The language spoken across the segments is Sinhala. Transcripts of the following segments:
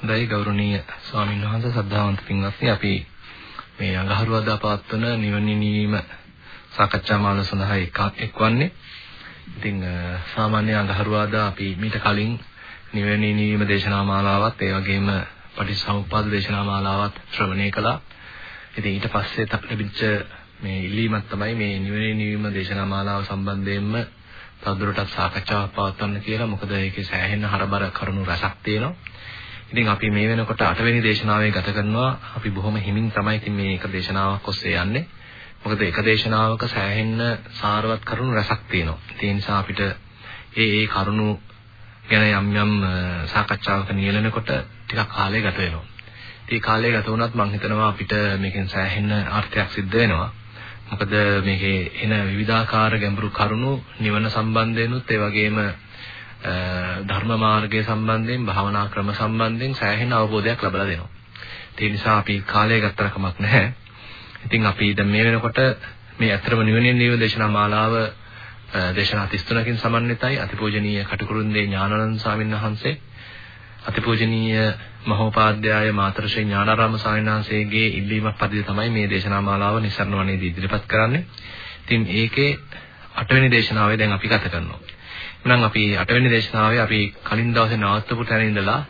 හොඳයි ගෞරවනීය ස්වාමීන් වහන්සේ සද්ධාවන්ත පින්වත්නි අපි මේ අඟහරුවාදා පවත්වන නිවනිනීම සාකච්ඡා මාලාව සඳහා එක්වන්නේ. ඉතින් සාමාන්‍ය අඟහරුවාදා අපි මීට කලින් නිවනිනීම දේශනා මාලාවත් ඒ වගේම පටිච්චසමුප්පාද දේශනා මාලාවත් ශ්‍රවණය කළා. ඉතින් ඊට පස්සේ ලැබිච්ච මේ ඉල්ලීමක් තමයි මේ නිවනිනීම දේශනා මාලාව සම්බන්ධයෙන්ම තවදුරටත් සාකච්ඡාවක් පවත්වන්න කියලා. මොකද ඒකේ සෑහෙන හරබර කරුණු රසක් තියෙනවා. ඉතින් අපි මේ වෙනකොට 8 වෙනි දේශනාවේ ගත කරනවා. අපි බොහොම හිමින් තමයි ඉතින් මේ එක දේශනාවක් ඔස්සේ යන්නේ. මොකද එක දේශනාවක සෑහෙන්න සාරවත් කරුණු රසක් තියෙනවා. ඒ නිසා අපිට ඒ ඒ කරුණු ගැන යම් යම් සාකච්ඡාවක නියැලෙනකොට ටිකක් කාලය ගත වෙනවා. ඒ කාලය ගත වුණත් මම හිතනවා අපිට මේකෙන් සෑහෙන්න අර්ථයක් සිද්ධ වෙනවා. මොකද මේකේ එන විවිධාකාර ගැඹුරු කරුණු නිවන සම්බන්ධයෙන්ුත් ඒ වගේම ධර්ම මාර්ගය සම්බන්ධයෙන් භාවනා ක්‍රම සම්බන්ධයෙන් සෑහෙන අවබෝධයක් ලබලා දෙනවා. ඒ නිසා අපි කාලය ගතර කමක් නැහැ. ඉතින් අපි දැන් මේ වෙනකොට මේ අත්‍රම නිවනේ නිවදේශනා මාලාව දේශනා 33කින් සමන්විතයි අතිපූජනීය කටුකුරුන්දේ ඥානানন্দ ස්වාමීන් වහන්සේ අතිපූජනීය මහෝපාද්‍යය මාතරශ්‍රී ඥානාරාම ස්වාමීන් වහන්සේගේ ඉල්ලීමක් පරිදි තමයි මේ දේශනා මාලාව නිසරණ වනේදී ඉදිරිපත් කරන්නේ. ඉතින් ඒකේ අටවෙනි දේශනාවේ දැන් අපි ගත කරනවා. එහෙනම් අපි 8 වෙනි දේශනාවේ අපි කලින් දවසේ නවත්තපු තැන ඉඳලා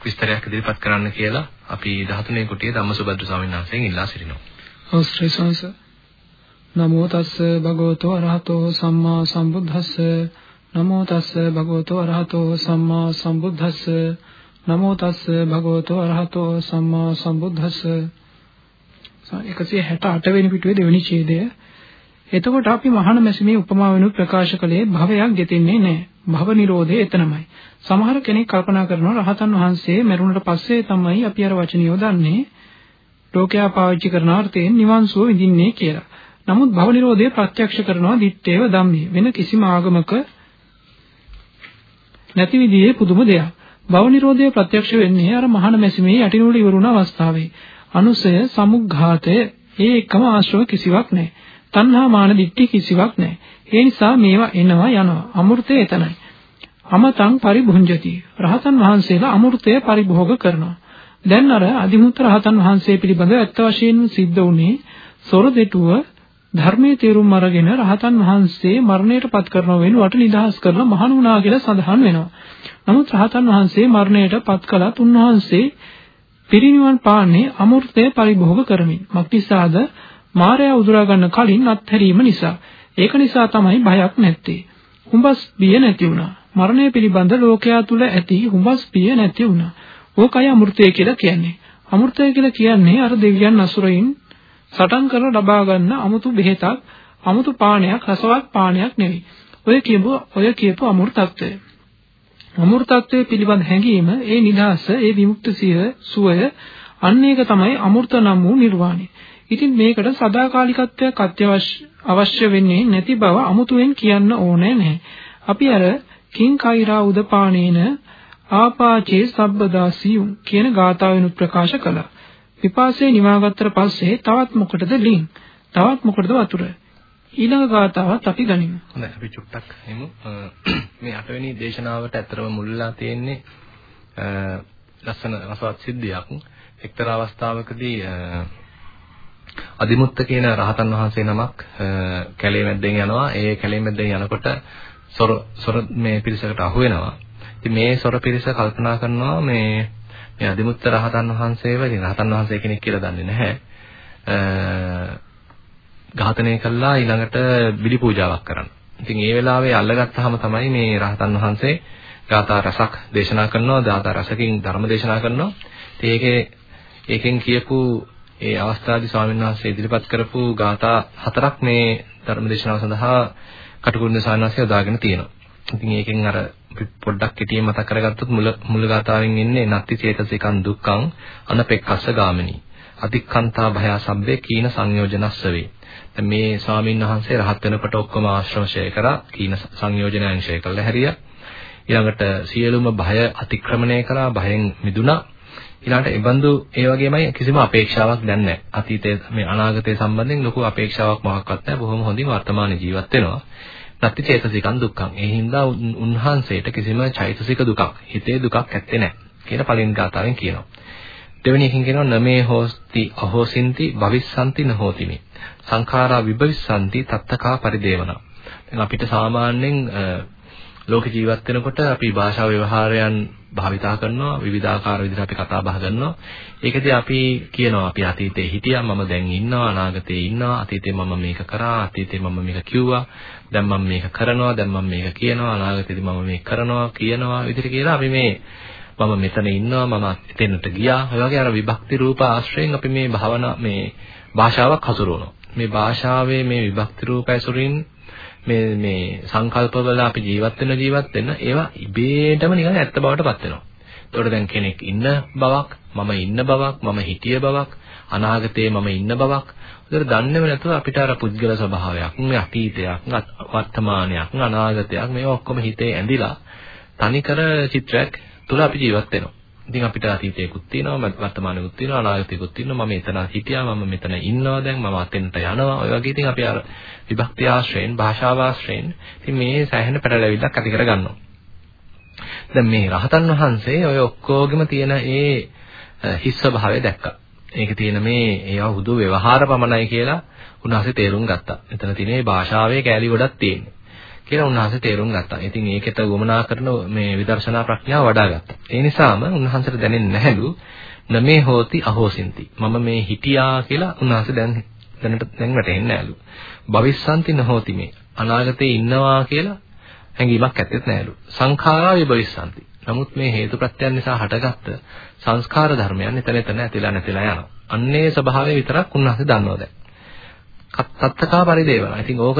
විස්තරයක් ඉදිරිපත් කරන්න කියලා අපි 13 කුටියේ ධම්මසුබද්ද ස්වාමීන් වහන්සේගෙන් ඉල්ලා සිටිනවා. අවශ්‍රේ සංස නමෝ තස්ස භගවතෝ අරහතෝ සම්මා සම්බුද්දස්ස. නමෝ තස්ස භගවතෝ අරහතෝ සම්මා සම්බුද්දස්ස. නමෝ තස්ස භගවතෝ අරහතෝ සම්මා සම්බුද්දස්ස. 168 වෙනි පිටුවේ දෙවෙනි ඡේදය එතකොට අපි මහාන මැසිමේ උපමාවෙනුත් ප්‍රකාශ කළේ භවයක් ගෙතෙන්නේ නැහැ. භව නිරෝධය එතනමයි. සමහර කෙනෙක් කල්පනා කරනවා රහතන් වහන්සේ මරුණට පස්සේ තමයි අපි අර වචන යොදන්නේ ලෝකයා පාවිච්චි කරන අර්ථයෙන් නිවන් සුව විඳින්නේ කියලා. නමුත් භව නිරෝධය ප්‍රත්‍යක්ෂ කරනවා දිත්තේව ධම්මේ. වෙන කිසිම ආගමක නැති විදිහේ පුදුම දෙයක්. භව නිරෝධය ප්‍රත්‍යක්ෂ වෙන්නේ අර මහාන මැසිමේ යටිනූල ඉවරුණ අවස්ථාවේ. අනුසය සමුග්ඝාතය ඒ එකම ආශ්‍රව කිසිවක් නැහැ. තණ්හා මාන දිට්ඨි කිසිවක් නැහැ. ඒ නිසා මේවා එනවා යනවා. අමෘතය එතනයි. අමතං පරිභුංජති. රහතන් වහන්සේලා අමෘතය පරිභෝග කරනවා. දැන් අර අදිමුත් රහතන් වහන්සේ පිළිබඳව ඇත්ත වශයෙන්ම සිද්ධ වුණේ සොර දෙටුව ධර්මයේ තේරුම් අරගෙන රහතන් වහන්සේ මරණයට පත් කරනව වෙනුවට නිදහස් කරලා මහණ වුණා කියලා සඳහන් වෙනවා. නමුත් රහතන් වහන්සේ මරණයට පත් කළත් උන්වහන්සේ පිරිනිවන් පාන්නේ අමෘතය පරිභෝග කරමින්. මක්නිසාද මායя උදුරා ගන්න කලින් අත්හැරීම නිසා. ඒක නිසා තමයි බයක් නැත්තේ. හුඹස් බිය නැති වුණා. මරණය පිළිබඳ ලෝකයා තුල ඇති හුඹස් බිය නැති වුණා. ඕකයි අමෘතය කියලා කියන්නේ. අමෘතය කියලා කියන්නේ අර දෙවියන් අසුරයින් සටන් කරලා ලබා ගන්න අමුතු බෙහෙතක්, අමුතු පානයක්, රසවත් පානයක් නෙවෙයි. ඔය කියපු ඔය කියපු අමෘතත්වය. අමෘතත්වයේ පිළිබඳ හැඟීම, ඒ නිදහස, ඒ විමුක්තිය, සුවය අන්න ඒක තමයි අමෘත නම් වූ නිර්වාණය. ඉතින් මේකට සදාකාලිකත්වයක් අත්‍යවශ්‍ය අවශ්‍ය වෙන්නේ නැති බව අමුතුවෙන් කියන්න ඕනේ නැහැ. අපි අර කිං කෛරා උදපාණේන ආපාචේ සබ්බදාසියුම් කියන ගාථාවෙන් ප්‍රකාශ කළා. විපාසයේ නිවාගත්තට පස්සේ තවත් මොකටද ලින්? තවත් මොකටද වතුර? ඊළඟ ගාථාවත් අපි ගනිමු. හොඳයි අපි චුට්ටක් හිමු. මේ අටවෙනි දේශනාවට ඇත්තටම මුල්ලා තියෙන්නේ ලස්සන රසවත් සිද්ධියක්. එක්තරා අවස්ථාවකදී අදිමුත්ත කියන රහතන් වහන්සේ නමක් කැලේ මැද්දෙන් යනවා. ඒ කැලේ මැද්දෙන් යනකොට සොර සොර මේ පිරිසකට අහු වෙනවා. ඉතින් මේ සොර පිරිස කල්පනා කරනවා මේ මේ අදිමුත්ත රහතන් වහන්සේව ඉතින් රහතන් වහන්සේ කෙනෙක් කියලා දන්නේ නැහැ. ඝාතනය කළා ඊළඟට බිලි පූජාවක් කරන්න. ඉතින් ඒ වෙලාවේ අල්ලගත්තාම තමයි මේ රහතන් වහන්සේ ගාථා රසක් දේශනා කරනවා, ගාථා රසකින් ධර්ම දේශනා කරනවා. ඉතින් ඒකේ ඒකෙන් කියපු ඒ අවස්ථාවේදී ස්වාමීන් වහන්සේ ඉදිරිපත් කරපු ගාථා හතරක් මේ ධර්මදේශනාව සඳහා කටුකුරුන්ද ස්වාමීන් වහන්සේ යොදාගෙන තියෙනවා. ඉතින් ඒකෙන් අර පොඩ්ඩක් කෙටියෙන් මතක් කරගත්තොත් මුල මුල ගාථාවෙන් ඉන්නේ නත්ති චේතසිකං දුක්ඛං අනපෙක්ඛස්ස ගාමිනී. අතික්ඛන්තා භය සබ්බේ කීන සංයෝජනස්සවේ. දැන් මේ ස්වාමීන් වහන්සේ රහත් වෙනකොට ඔක්කොම ආශ්‍රමශය කරා කීන සංයෝජනයන් ශය කළා හැරියා. ඊළඟට සියලුම භය අතික්‍රමණය කරා භයෙන් මිදුණා. ඊළාට ඒ බඳු ඒ වගේමයි කිසිම අපේක්ෂාවක් දැන් නැහැ. අතීතයේ මේ අනාගතයේ සම්බන්ධයෙන් ලොකු අපේක්ෂාවක් මොකක්වත් නැහැ. බොහොම හොඳින් වර්තමානයේ ජීවත් වෙනවා. නැති චේතසිකන් දුක්ඛං. ඒ හින්දා උන්වහන්සේට කිසිම චෛතසික දුකක්, හිතේ දුකක් ඇත්තේ නැහැ. කියලා පළවෙනි ගාථාවෙන් කියනවා. දෙවෙනි එකෙන් කියනවා නමේ හෝස්ති අහෝසින්ති භවිස්සanti නහෝතිමි. සංඛාරා විභවිස්සanti තත්තකා පරිදේවනා. දැන් අපිට සාමාන්‍යයෙන් ලෝක ජීවත් වෙනකොට අපි භාෂා ව්‍යවහාරයන් භාවිතා කරනවා විවිධාකාර විදිහට අපි කතා බහ කරනවා ඒකදී අපි කියනවා අපි අතීතේ හිටියා මම දැන් ඉන්නවා අනාගතේ ඉන්නවා අතීතේ මම මේක කරා අතීතේ මම මේක කිව්වා දැන් මම මේක කරනවා දැන් මම මේක කියනවා අනාගතේදී මම මේක කරනවා කියනවා විදිහට කියලා අපි මේ මම මෙතන ඉන්නවා මම එතනට ගියා. ඔය වගේ අර විභක්ති රූප ආශ්‍රයෙන් අපි මේ භාවනා මේ භාෂාවක් හසුරවනවා. මේ භාෂාවේ මේ විභක්ති රූප ඇසුරින් මේ මේ සංකල්පවල අපි ජීවත් වෙන ජීවත් වෙන ඒවා ඉබේටම නිකන් ඇත්ත බවට පත් වෙනවා. ඒතකොට දැන් කෙනෙක් ඉන්න බවක්, මම ඉන්න බවක්, මම හිටිය බවක්, අනාගතයේ මම ඉන්න බවක්. ඒතර දන්නේම නැතුව අපිට අර පුද්ගල ස්වභාවයක්, මේ අතීතයක්, වර්තමානයක්, අනාගතයක් මේවා ඔක්කොම හිතේ ඇඳිලා තනිකර චිත්‍රයක් තුල අපි ජීවත් වෙනවා. ඉතින් අපිට අතීතයකුත් තියෙනවා වර්තමානයකුත් තියෙනවා අනාගතයකුත් තියෙනවා. මම එතන හිටියා මම මෙතන ඉන්නවා. දැන් මම අතෙන්ට යනවා. ඔය වගේ ඉතින් අපි අර විභක්ති ආශ්‍රයෙන් භාෂාව ආශ්‍රයෙන් ඉතින් මේ සෑහෙන පැටලෙවිල්ලක් ඇති කර ගන්නවා දැන් මේ රහතන් වහන්සේ ඔය ඔක්කොගෙම තියෙන ඒ හිස් ස්වභාවය දැක්කා. ඒක තියෙන මේ ඒවා හුදු ව්‍යවහාර පමණයි කියලා උන්වහන්සේ තේරුම් ගත්තා. එතන තියෙන මේ භාෂාවේ කෑලි ගොඩක් තියෙනවා කියලා උන්වහන්සේ තේරුම් ගත්තා. ඉතින් ඒකෙත වමනා කරන මේ විදර්ශනා ප්‍රඥාව වඩා ගත්තා. ඒ නිසාම උන්වහන්සේට දැනෙන්නේ නැහැලු නමේ හෝති අහෝසින්ති. මම මේ හිටියා කියලා උන්වහන්සේ දැන් දැනට දැන් වැටෙන්නේ නැහැලු. භවිස්සanti නහෝති මේ. අනාගතේ ඉන්නවා කියලා හැඟීමක් ඇත්තෙත් නැහැලු. සංඛාරා විභවිස්සanti. නමුත් මේ හේතු ප්‍රත්‍යයන් නිසා හටගත්ත සංස්කාර ධර්මයන් එතන එතන ඇතිලා නැතිලා යනවා. අන්නේ ස්වභාවය විතරක් උන්වහන්සේ දන්නවා දැන්. තත්තකා පරිදේවනා. ඉතින් ඕක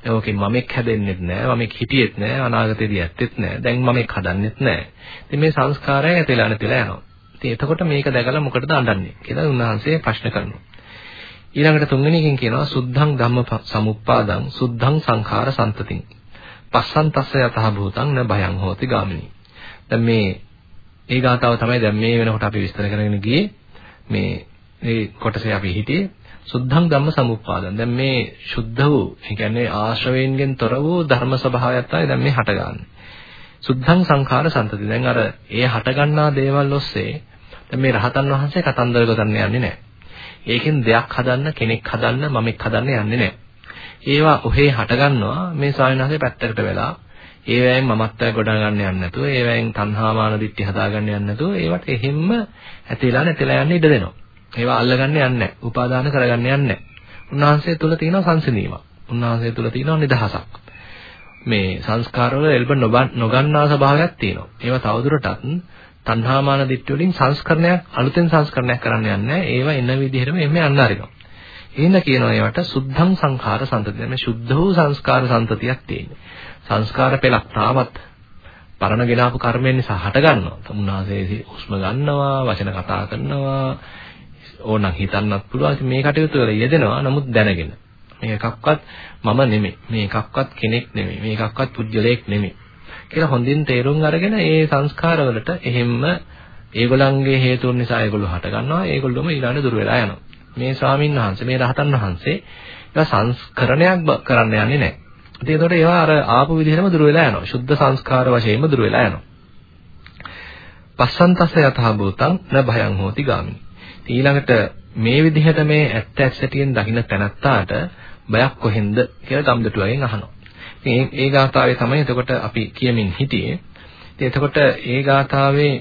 දකිනකොට ඕකෙන් මමෙක් හැදෙන්නෙත් නෑ මමෙක් හිටියෙත් නෑ අනාගතේදී ඇත්තෙත් නෑ. දැන් මමෙක් හදන්නෙත් නෑ. ඉතින් මේ සංස්කාරය ඇතිලා නැතිලා යනවා. ඉතින් එතකොට මේක දැකලා මොකටද අඬන්නේ කියලා උන්වහන්සේ ප්‍රශ්න කරනවා. ඊළඟට තුන්වෙනි එකෙන් කියනවා සුද්ධං ධම්ම සමුප්පාදං සුද්ධං සංඛාර සම්තතින් පස්සන්තස්ස යතහ භූතං න භයං හෝති ගාමිනී. දැන් මේ ඒ ගාතාව තමයි දැන් මේ වෙනකොට අපි විස්තර කරගෙන ගියේ. මේ මේ කොටසේ අපි හිටියේ. සුද්ධං ධම්ම සමුප්පාදං. දැන් මේ සුද්ධ වූ, ඒ කියන්නේ ආශ්‍රවයෙන්ගෙන් තොර වූ ධර්ම ස්වභාවයක් තමයි දැන් මේ හටගන්නේ. සුද්ධං සංඛාර සම්තති. දැන් අර ඒ හටගන්නා දේවල් ඔස්සේ දැන් මේ රහතන් වහන්සේ කතන්දර ගොතන්න යන්නේ නැහැ. ඒකෙන් දෙයක් හදන්න, කෙනෙක් හදන්න, මමෙක් හදන්න යන්නේ නැහැ. ඒවා ඔහේ හටගන්නවා මේ ස්වාමීන් වහන්සේ පැත්තකට වෙලා ඒවැයෙන් මමත්වය ගොඩ ගන්න යන්නේ නැතුව ඒවැයෙන් තණ්හාමාන දිට්ඨි හදාගන්න යන්නේ නැතුව ඒවට එහෙම්ම ඇතිලා නැතිලා යන්න ඉඩ දෙනවා. ඒවා අල්ලගන්න යන්නේ නැහැ. උපාදාන කරගන්න යන්නේ නැහැ. උන්වහන්සේ තුල තියෙන සංසිඳීමක්. උන්වහන්සේ තුල තියෙන නිදහසක්. මේ සංස්කාරවල එල්බ නොගන්නා ස්වභාවයක් තියෙනවා. ඒවා තවදුරටත් තණ්හාමාන දිට්ඨිය වලින් සංස්කරණයක් අලුතෙන් සංස්කරණයක් කරන්න යන්නේ නැහැ. ඒවා එන විදිහටම එන්නේ යන්න අරිනවා. එහෙනම් කියනවා ඒවට සුද්ධං සංඛාර සම්තතිය. මේ සුද්ධ වූ සංස්කාර සම්තතියක් තියෙන්නේ. සංස්කාර පෙළක් තාමත් පරණ ගෙනාපු කර්මයෙන් නිසා හට ගන්නවා. උන්වහන්සේ හුස්ම ගන්නවා, වචන කතා කරනවා, ඕනනම් හිතන්නත් පුළුවන් මේ කටයුතු වල යෙදෙනවා. නමුත් දැනගෙන. මේ එකක්වත් මම නෙමෙයි. මේ එකක්වත් කෙනෙක් නෙමෙයි. මේ එකක්වත් පුජ්‍යලයක් නෙමෙයි. කියලා හොඳින් තේරුම් අරගෙන ඒ සංස්කාරවලට එහෙම්ම ඒගොල්ලන්ගේ හේතුන් නිසා ඒගොල්ලෝ හට ගන්නවා. ඒගොල්ලොම ඊළඟ දුර වෙලා යනවා. මේ ස්වාමින් වහන්සේ මේ රහතන් වහන්සේ ඒවා සංස්කරණයක් කරන්න යන්නේ නැහැ. ඉතින් ඒතකොට ඒවා අර ආපු විදිහටම දුර වෙලා යනවා. සුද්ධ සංස්කාර වශයෙන්ම දුර වෙලා යනවා. පස්සන්තස්ස යතහ භූතං න භයං හෝති ගාමිනී. ඊළඟට මේ විදිහට මේ ඇත්ත ඇත්තටියෙන් දකින්න තැනත්තාට බයක් කොහෙන්ද කියලා ගම්දටුවගෙන් අහනවා. ඉතින් ඒ ඒ ගාථාවේ තමයි එතකොට අපි කියමින් හිටියේ. ඉතින් එතකොට ඒ ගාථාවේ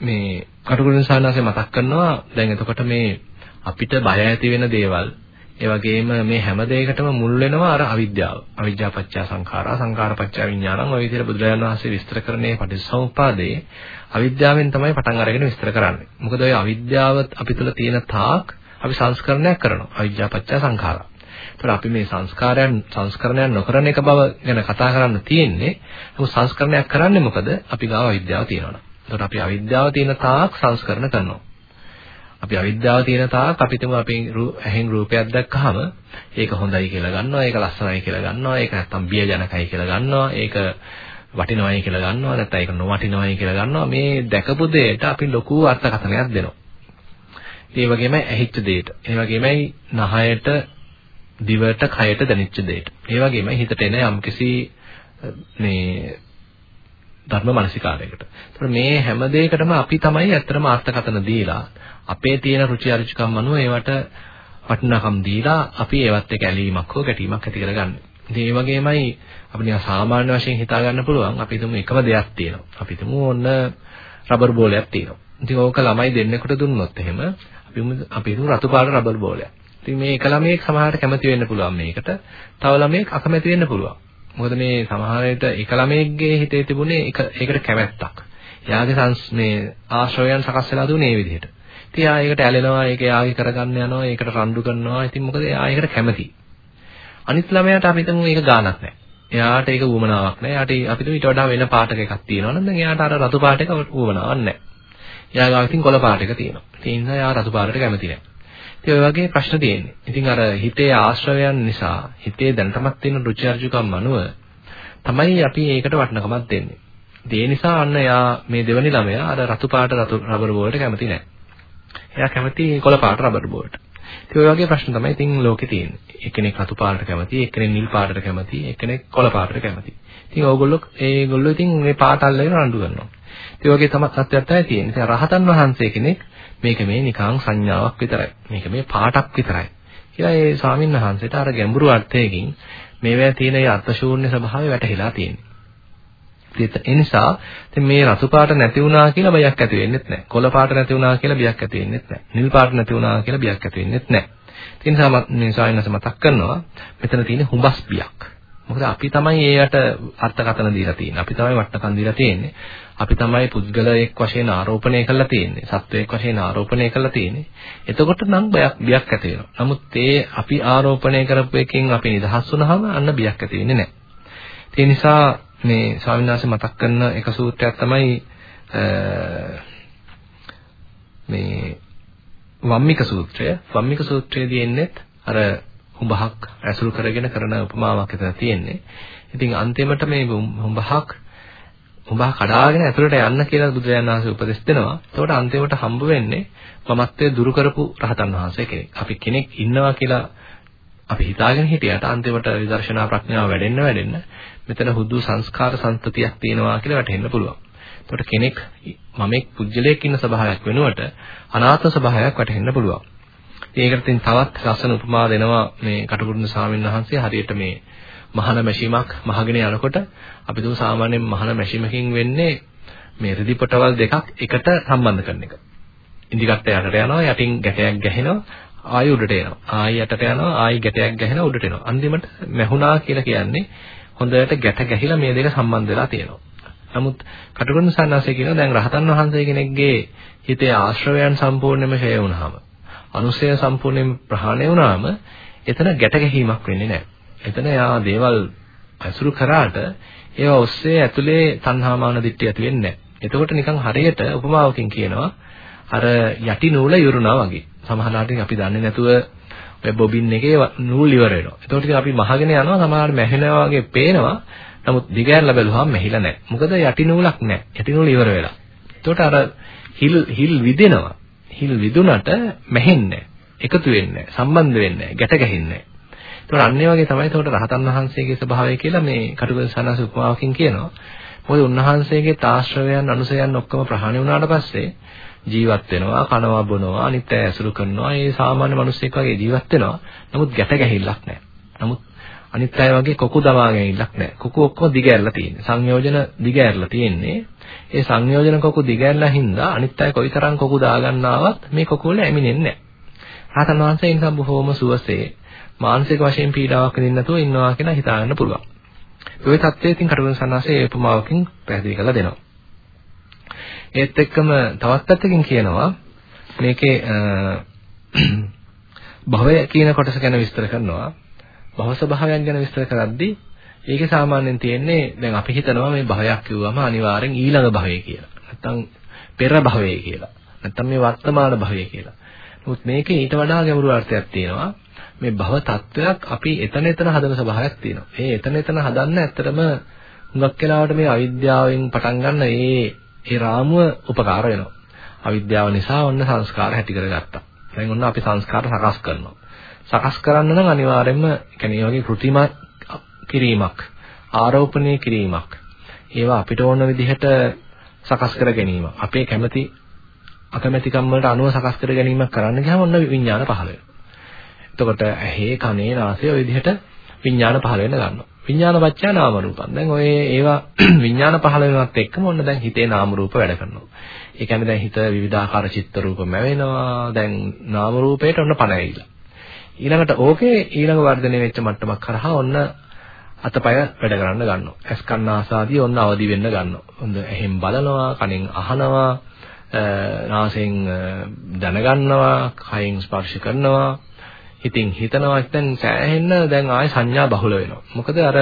මේ කටුකුරුන් සානාසේ මතක් කරනවා දැන් එතකොට මේ අපිට බය ඇති වෙන දේවල් ඒ වගේම මේ හැම දෙයකටම මුල් වෙනවා අර අවිද්‍යාව. අවිද්‍යාව පත්‍ය සංඛාරා සංඛාර පත්‍ය විඥානං ඔය විදිහට බුදුරජාණන් වහන්සේ විස්තර කරන්නේ පටිච්චසමුප්පාදේ අවිද්‍යාවෙන් තමයි පටන් අරගෙන විස්තර කරන්නේ. මොකද ඔය අවිද්‍යාව අපි තුළ තියෙන තාක් අපි සංස්කරණයක් කරනවා. අවිද්‍යාව පත්‍ය සංඛාරා. ඒතර අපි මේ සංස්කාරයන් සංස්කරණයක් නොකරන එක බව ගැන කතා කරන්න තියෙන්නේ. නමුත් සංස්කරණයක් කරන්නේ මොකද? අපි ගාව අවිද්‍යාව තියෙනවා. එතකොට අපි අවිද්‍යාව තියෙන තාක් සංස්කරණ කරනවා. අපි අවිද්‍යාව තියෙන තාක් අපි තුම අපේ ඇහෙන් රූපයක් දැක්කහම ඒක හොඳයි කියලා ගන්නවා ඒක ලස්සනයි කියලා ගන්නවා ඒක නැත්තම් බියජනකයි කියලා ගන්නවා ඒක වටිනවයි කියලා ගන්නවා නැත්නම් ඒක නොවටිනවයි කියලා ගන්නවා. මේ දැකපු දෙයට අපි ලොකු අර්ථකථනයක් දෙනවා. ඒ වගේමයි ඇහිච්ච දෙයට. ඒ වගේමයි නහයට දිවට කයට දැනෙච්ච දෙයට. ඒ වගේමයි හිතට එන යම්කිසි මේ ධර්ම මානසිකාරයකට. ඒතකොට මේ හැම දෙයකටම අපි තමයි ඇත්තටම අර්ථකථන දීලා අපේ තියෙන රුචි අරුචිකම් අනුව ඒවට වටිනාකම් දීලා අපි ඒවත් එක්ක ඇලීමක් හෝ ගැටීමක් ඇති කරගන්නේ. ඉතින් ඒ වගේමයි අපිට නිකන් සාමාන්‍ය වශයෙන් හිතා ගන්න පුළුවන් අපි හිතමු එකම දෙයක් තියෙනවා. අපි හිතමු ඔන්න රබර් බෝලයක් තියෙනවා. ඉතින් ඕක ළමයි දෙන්නෙකුට දුන්නොත් එහෙම අපි අපි හිතමු රතු පාට රබර් බෝලයක්. ඉතින් මේ එක ළමයෙක් සමහරට කැමති වෙන්න පුළුවන් මේකට. තව ළමයෙක් අකමැති වෙන්න පුළුවන්. මොකද මේ සමහර විට එක ළමයෙක්ගේ හිතේ තිබුණේ එක ඒකට කැමැත්තක්. එයාගේ සංස් මේ ආශ්‍රයයන් සකස් වෙලා දුන්නේ මේ විදිහට. ඉතින් එයා ඒකට ඇලෙනවා, ඒක එයාගේ කරගන්න යනවා, ඒකට රණ්ඩු කරනවා. ඉතින් මොකද එයා ඒකට කැමති. අනිත් ළමයාට අපි හිතමු ඒක ගානක් නැහැ. එයාට ඒක උවමනාවක් නැහැ. එයාට අපි හිතමු ඊට වඩා වෙන පාටක එකක් තියෙනවා නම් දැන් එයාට අර රතු පාට එක උවමනාවක් නැහැ. එයා ගාව ඉතින් කොළ පාට එක තියෙනවා. ඒ නිසා එයා රතු පාටට කැමති නැහැ. ඉතින් ඔය වගේ ප්‍රශ්න තියෙන්නේ. ඉතින් අර හිතේ ආශ්‍රවයන් නිසා හිතේ දැනටමත් තියෙන රුචි අරුචිකම් අනුව තමයි අපි ඒකට වටිනකමක් දෙන්නේ. ඒ නිසා අන්න යා මේ දෙවනි ළමයා අර රතු පාට රතු රබර් බෝලට කැමති නැහැ. එයා කැමති කොළ පාට රබර් බෝලට. ඉතින් ඔය වගේ ප්‍රශ්න තමයි ඉතින් ලෝකේ තියෙන්නේ. එක්කෙනෙක් රතු පාටට කැමති, එක්කෙනෙක් නිල් පාටට කැමති, එක්කෙනෙක් කොළ පාටට කැමති. ඉතින් ඕගොල්ලෝ ඒගොල්ලෝ ඉතින් මේ පාට අල්ලගෙන රණ්ඩු කරනවා. ඒ වගේ තමයි තත්ත්වයක් තමයි තියෙන්නේ. ඉතින් රහතන් වහන්සේ කෙනෙක් මේක මේ නිකං සංඥාවක් විතරයි. මේක මේ පාටක් විතරයි. කියලා ඒ ස්වාමීන් වහන්සේට අර ගැඹුරු අර්ථයකින් මේවැය තියෙන ඒ අර්ථ ශූන්‍ය ස්වභාවය වැටහිලා තියෙන්නේ. ඒ නිසා ඉතින් මේ රතු පාට නැති වුණා කියලා බයක් ඇති වෙන්නෙත් නැහැ. කොළ පාට නැති වුණා කියලා බයක් ඇති වෙන්නෙත් නැහැ. නිල් පාට නැති වුණා කියලා බයක් ඇති වෙන්නෙත් නැහැ. ඒ නිසා මේ ස්වාමීන් මතක් කරනවා මෙතන තියෙන හුඹස් බියක්. මොකද අපි තමයි ඒකට අර්ථකථන දීලා තියෙන්නේ. අපි තමයි වටනකම් දීලා තියෙන්නේ. අපි තමයි පුද්ගලයෙක් වශයෙන් ආරෝපණය කරලා තියෙන්නේ. සත්වයෙක් වශයෙන් ආරෝපණය කරලා තියෙන්නේ. එතකොට නම් බයක් බියක් ඇති වෙනවා. නමුත් ඒ අපි ආරෝපණය කරපු එකෙන් අපි නිදහස් වුණාම අන්න බියක් ඇති වෙන්නේ නැහැ. ඒ නිසා මේ ස්වාමීන් වහන්සේ මතක් කරන එක සූත්‍රයක් තමයි මේ වම්මික සූත්‍රය. වම්මික සූත්‍රයේදී එන්නේ අර හුඹහක් ඇසුරු කරගෙන කරන උපමාවක් එතන තියෙන්නේ. ඉතින් අන්තිමට මේ හුඹහක් උඹා කඩාගෙන ඇතුළට යන්න කියලා බුදුරජාණන් වහන්සේ උපදෙස් දෙනවා. එතකොට අන්තිමට හම්බ වෙන්නේ මමත්වයේ දුරු කරපු රහතන් වහන්සේ කෙනෙක්. අපි කෙනෙක් ඉන්නවා කියලා අපි හිතාගෙන හිටියට අන්තිමට විදර්ශනා ප්‍රඥාව වැඩෙන්න වැඩෙන්න මෙතන හුදු සංස්කාර සංතතියක් තියෙනවා කියලා වැටහෙන්න පුළුවන්. එතකොට කෙනෙක් මමෙක් පුජ්‍යලයක් ඉන්න ස්වභාවයක් වෙනුවට අනාත්ම ස්වභාවයක් වැටහෙන්න පුළුවන්. ඒකට ඉතින් තවත් ලස්සන උපමා දෙනවා මේ කටුකුරුණ ස්වාමීන් වහන්සේ හරියට මේ මහන මැෂිමක් මහගෙන යනකොට අපි දුව සාමාන්‍යයෙන් මහන මැෂිමකින් වෙන්නේ මේ රිදි පොටවල් දෙකක් එකට සම්බන්ධ කරන එක. ඉදිකට යටට යනවා යටින් ගැටයක් ගැහෙනවා ආයි උඩට එනවා. ආයි යටට යනවා ආයි ගැටයක් ගැහෙනවා උඩට එනවා. අන්තිමට මැහුණා කියලා කියන්නේ හොඳට ගැට ගැහිලා මේ දෙක සම්බන්ධ වෙලා තියෙනවා. නමුත් කටුකුරුන් සන්නාසය කියනවා දැන් රහතන් වහන්සේ කෙනෙක්ගේ හිතේ ආශ්‍රවයන් සම්පූර්ණයෙන්ම ඡය වුණාම අනුසය සම්පූර්ණයෙන් ප්‍රහාණය වුණාම එතන ගැට ගැහිමක් වෙන්නේ නැහැ. එතන යා දේවල් අසුරු කරාට ඒවා ඔස්සේ ඇතුලේ තණ්හාමාන දිට්ඨිය ඇති වෙන්නේ නැහැ. එතකොට නිකන් හරියට උපමාවකින් කියනවා අර යටි නූල යුරුණා වගේ. සමහරවිට අපි දන්නේ නැතුව ඔය බොබින් එකේ නූල් ඉවර වෙනවා. එතකොට අපි මහගෙන යනවා සමහරවිට මැහෙනවා වගේ පේනවා. නමුත් දිගහැරලා බැලුවාම මැහිලා නැහැ. මොකද යටි නූලක් නැහැ. යටි නූල ඉවර වෙලා. එතකොට අර හිල් හිල් විදෙනවා. හිල් විදුනට මැහෙන්නේ එකතු වෙන්නේ සම්බන්ධ වෙන්නේ ගැට ගැහින්නේ ඒතකොට අන්න ඒ වගේ තමයි ඒතකොට රහතන් වහන්සේගේ ස්වභාවය කියලා මේ කටුකල සනස උපමාවකින් කියනවා. මොකද උන්වහන්සේගේ තාශ්‍රවයන් අනුසයන් ඔක්කොම ප්‍රහාණය වුණාට පස්සේ ජීවත් වෙනවා කනවා බොනවා අනිත් අය ඇසුරු කරනවා. ඒ සාමාන්‍ය මිනිස්සෙක් වගේ ජීවත් වෙනවා. නමුත් ගැට ගැහිල්ලක් නැහැ. නමුත් අනිත් අය වගේ කොකු දවා ගැහිල්ලක් නැහැ. කොකු ඔක්කොම දිගහැරලා තියෙන්නේ. සංයෝජන දිගහැරලා තියෙන්නේ. ඒ සංයෝජන කොකු දිගහැරලා හින්දා අනිත් අය කොයිතරම් කොකු දාගන්නවත් මේ කොකු වල ඇමිනෙන්නේ නැහැ. රහතන් වහන්සේ ඉන්නවා බොහොම සුවසේ. මානසික වශයෙන් පීඩාවක් දෙන්නේ නැතුව ඉන්නවා කියලා හිතාගන්න පුළුවන්. ඒ තත්ත්වයේ තින් කටුවන් සන්නාසයේ ඒ උපමාවකින් පැහැදිලි කරලා දෙනවා. ඒත් එක්කම තවත් පැත්තකින් කියනවා මේකේ භවය කියන කොටස ගැන විස්තර කරනවා. භව ස්වභාවයන් ගැන විස්තර කරද්දී ඒකේ සාමාන්‍යයෙන් තියෙන්නේ දැන් අපි හිතනවා මේ භවයක් කිව්වම අනිවාර්යෙන් ඊළඟ භවය කියලා. නැත්තම් පෙර භවය කියලා. නැත්තම් මේ වර්තමාන භවය කියලා. නමුත් මේකේ ඊට වඩා ගැඹුරු අර්ථයක් තියෙනවා. මේ භව තත්වයක් අපි එතන එතන හදන ස්වභාවයක් තියෙනවා. ඒ එතන එතන හදන්න ඇත්තටම හුඟක් වෙලාවට මේ අවිද්‍යාවෙන් පටන් ගන්න ඒ ඒ රාමුව උපකාර වෙනවා. අවිද්‍යාව නිසා ඔන්න සංස්කාර හැටි කරගත්තා. දැන් ඔන්න අපි සංස්කාර සකස් කරනවා. සකස් කරන්න නම් අනිවාර්යයෙන්ම කියන්නේ වගේ કૃතිම කිරීමක් ආරෝපණය කිරීමක් ඒවා අපිට ඕන විදිහට සකස් කර ගැනීම. අපේ කැමැති අකමැතිකම් වලට අනුව සකස් කර ගැනීමක් කරන්න ගියාම ඔන්න විඥාන පහළ වෙනවා. එතකොට ඇහි කනේ නාසය ඔය විදිහට විඥාන පහළ වෙන්න ගන්නවා. විඥාන පත්‍යා නාම රූපං. දැන් ඔය ඒවා විඥාන පහළ වෙනවත් එක්කම ඔන්න දැන් හිතේ නාම රූප වැඩ කරනවා. ඒ කියන්නේ දැන් හිත විවිධාකාර චිත්ත රූප මැවෙනවා. දැන් නාම රූපයට ඔන්න පණ ඇවිල්ලා. ඊළඟට ඕකේ ඊළඟ වර්ධනය වෙච්ච මට්ටමක් කරහා ඔන්න අතපය වැඩ කරන්න ගන්නවා. ඇස් කන් ආසාදී ඔන්න අවදි වෙන්න ගන්නවා. හොඳ එහෙන් බලනවා, කනෙන් අහනවා, නාසයෙන් දැනගන්නවා, කයෙන් ස්පර්ශ කරනවා, හිතින් හිතනවා දැන් සෑහෙන්න දැන් ආය සංඥා බහුල වෙනවා. මොකද අර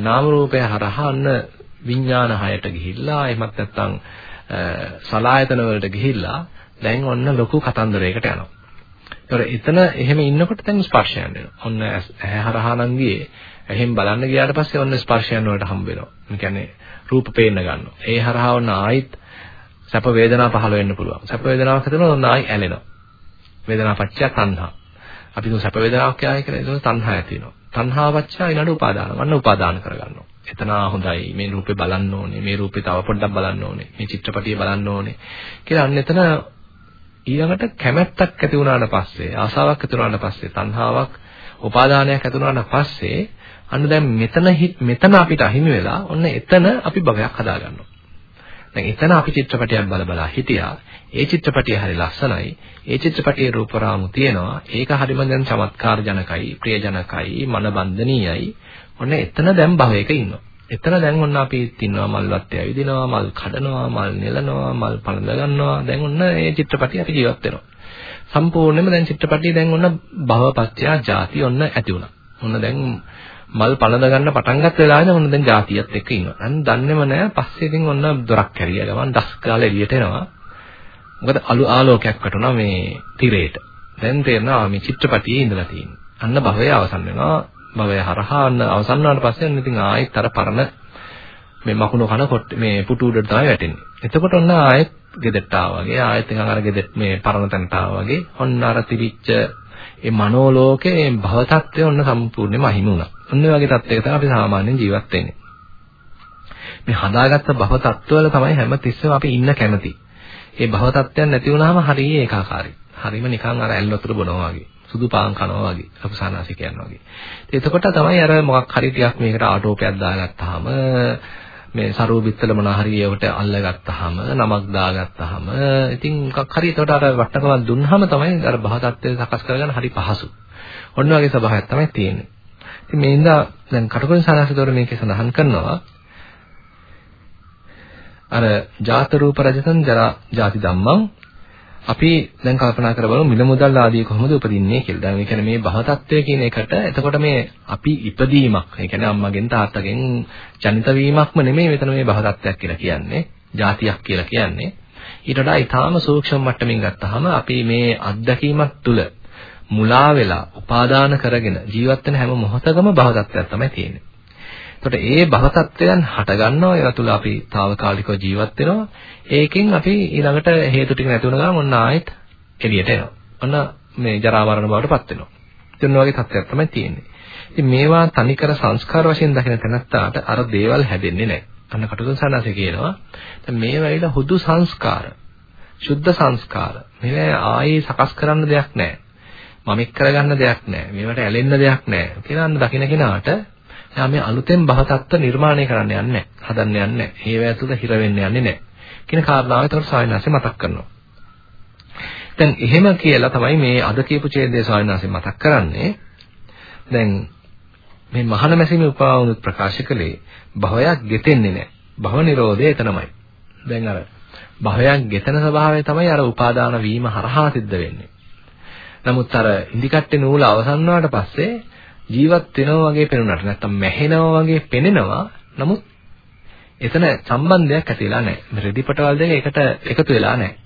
නාම රූපය හරහා අන්න විඥාන හයට ගිහිල්ලා එහෙමත් නැත්නම් සලායතන වලට ගිහිල්ලා දැන් ඔන්න ලොකු කතන්දරයකට යනවා. ඒතර එතන එහෙම ඉන්නකොට දැන් ස්පර්ශයන් එනවා. ඔන්න ඇහැ හරහා නම් ගියේ. එහෙන් බලන්න ගියාට පස්සේ ඔන්න ස්පර්ශයන් වලට හම්බ වෙනවා. ඒ කියන්නේ රූප පේන්න ගන්නවා. ඒ හරහා ඔන්න ආයිත් සැප වේදනා පහළ වෙන්න පුළුවන්. සැප වේදනාවක් හදනවා ඔන්න ආයි ඇලෙනවා. වේදනා පච්චය තණ්හා. අපි දුක සැප වේදනාවක් කියයි කියලා ඒක තණ්හා ඇති වෙනවා. තණ්හා පච්චය ඊළඟ උපාදාන. වන්න උපාදාන කරගන්නවා. එතන හොඳයි මේ රූපේ බලන්න ඕනේ. මේ රූපේ තව පොඩ්ඩක් බලන්න ඕනේ. මේ චිත්‍රපටිය බලන්න ඕනේ. කියලා අන්න එතන ඊළඟට කැමැත්තක් ඇති වුණාට පස්සේ ආසාවක් ඇති වුණාට පස්සේ තණ්හාවක් උපාදානයක් ඇති වුණාට පස්සේ අන්න දැන් මෙතන මෙතන අපිට අහිමි වෙලා ඔන්න එතන අපි භවයක් හදාගන්නවා. දැන් එතන අපි චිත්‍රපටයක් බල බලා හිටියා. ඒ චිත්‍රපටිය හරි ලස්සනයි. ඒ චිත්‍රපටියේ රූපරාමු තියෙනවා. ඒක හරිම දැන් චමත්කාර ජනකයි, ප්‍රිය ජනකයි, මනබන්ධනීයයි. ඔන්න එතන දැන් භවයක ඉන්නවා. එතන දැන් ඔන්න අපි ඉන්නවා මල් වත්තේ ඇවිදිනවා, මල් කඩනවා, මල් නෙලනවා, මල් පළඳ ගන්නවා. දැන් ඔන්න මේ චිත්‍රපටිය අපි ජීවත් වෙනවා. සම්පූර්ණයෙන්ම දැන් චිත්‍රපටිය දැන් ඔන්න භවපත්‍යා ಜಾති ඔන්න ඇති වුණා. ඔන්න දැන් මල් පළඳ ගන්න පටන් ගත්ත වෙලාවේ ඔන්න දැන් ಜಾතියත් එක්ක ඉන්නවා. අන්න දන්නේම නැහැ. පස්සේ ඉතින් ඔන්න දොරක් කැරිය ගමන් ඩස් කාලේ එළියට එනවා. මොකද අලු ආලෝකයක් වැටුණා මේ තිරේට. දැන් තේරෙනවා මේ චිත්‍රපටියේ ඉඳලා තියෙන්නේ. අන්න භවය අවසන් වෙනවා. භවය හරහා අන්න අවසන් වුණාට පස්සේ අන්න ඉතින් ආයෙත් අර පරණ මේ මකුණු කන කොට මේ පුටු උඩට තමයි වැටෙන්නේ. එතකොට ඔන්න ආයෙත් ගෙදරට ආවා වගේ ආයෙත් නිකන් අර ගෙදර මේ පරණ තැනට ආවා වගේ ඔන්න අර තිබිච්ච ඒ මනෝලෝකේ භව tattve ඔන්න සම්පූර්ණයෙන්ම අහිමි වුණා. ඔන්න ඔය වගේ තත්ත්වයක තමයි අපි සාමාන්‍යයෙන් ජීවත් වෙන්නේ. මේ හදාගත්ත භව tattවල තමයි හැම තිස්සෙම අපි ඉන්න කැමති. ඒ භව tattයන් නැති වුනහම හරිය ඒකාකාරයි. හරීම නිකන් අර ඇල් වතුර බොනවා වගේ. සුදු පාන් කනවා වගේ. අපසානාසි කියනවා වගේ. එතකොට තමයි අර මොකක් හරි ටිකක් මේකට ආටෝපයක් දාගත්තාම මේ සරුව බිත්තල මොනවා හරි ඒවට අල්ලගත්තාම නමක් දාගත්තාම ඉතින් මොකක් හරි එතකොට අර වටකමක් දුන්නාම තමයි අර භව tattය සකස් කරගන්න හරි පහසු. ඔන්න වගේ ස්වභාවයක් තමයි තියෙන්නේ. ඉතින් මේ ඉඳා දැන් කටුකුරුන් සානාසිතවර මේකේ සඳහන් කරනවා අර ජාත රූප රජතන් ජරා ජාති ධම්මං අපි දැන් කල්පනා කරවලු මිල මුදල් ආදී කොහොමද උපදින්නේ කියලා. දැන් ඒ කියන්නේ මේ භව tattවය කියන එකට එතකොට මේ අපි ඉපදීමක්, ඒ කියන්නේ අම්මගෙන් තාත්තගෙන් ජනිත වීමක්ම නෙමෙයි මෙතන මේ භව tattයක් කියලා කියන්නේ. ಜಾතියක් කියලා කියන්නේ. ඊට වඩා ඊටාම සූක්ෂම මට්ටමින් ගත්තාම අපි මේ අත්දැකීමක් තුළ මුලා වෙලා උපාදාන කරගෙන ජීවත් වෙන හැම මොහොතකම භව tattයක් තමයි තියෙන්නේ. එතකොට ඒ භව tattයන් හට ගන්නවා ඒවා තුල අපි తాවකාලිකව ජීවත් වෙනවා. ඒකෙන් අපි ඊළඟට හේතු ටික නැති වුණ ගමන් ඔන්න ආයෙත් එළියට එනවා. ඔන්න මේ ජරා මරණ බවට පත් වෙනවා. ඉතින් වගේ තත්ත්වයක් තමයි තියෙන්නේ. ඉතින් මේවා තනිකර සංස්කාර වශයෙන් දකින තැනත්තාට අර දේවල් හැදෙන්නේ නැහැ. අන්න කටුකුරු සනාසේ කියනවා. දැන් මේ වෙයිලා හුදු සංස්කාර. සුද්ධ සංස්කාර. මේවා ආයේ සකස් කරන්න දෙයක් නැහැ. මමෙක් කරගන්න දෙයක් නැහැ. මේවට ඇලෙන්න දෙයක් නැහැ. කියලා අන්න දකින්න කෙනාට එයා මේ අලුතෙන් භවතත්ත්ව නිර්මාණය කරන්න යන්නේ නැහැ. හදන්න යන්නේ නැහැ. ඒව ඇතුළත හිර වෙන්න යන්නේ නැහැ. කියන කාරණාව ඒතකොට සායනාසේ මතක් කරනවා. දැන් එහෙම කියලා තමයි මේ අද කියපු ඡේදයේ සායනාසේ මතක් කරන්නේ. දැන් මේ මහාන මැසීමේ උපාවුනුත් ප්‍රකාශ කළේ භවයක් ගෙතෙන්නේ නැහැ. භව නිරෝධය එතනමයි. දැන් අර භවයක් ගෙතන ස්වභාවය තමයි අර උපාදාන වීම හරහා සිද්ධ වෙන්නේ. නමුත් අර ඉන්දිකට්ටේ නූල අවසන් වුණාට පස්සේ ජීවත් වෙනවා වගේ පෙනුනට නැත්තම් මැහෙනවා වගේ පෙනෙනවා. නමුත් එතන සම්බන්ධයක් ඇති වෙලා නැහැ. මේ රෙදිපටවල් දෙක එකට එකතු වෙලා නැහැ.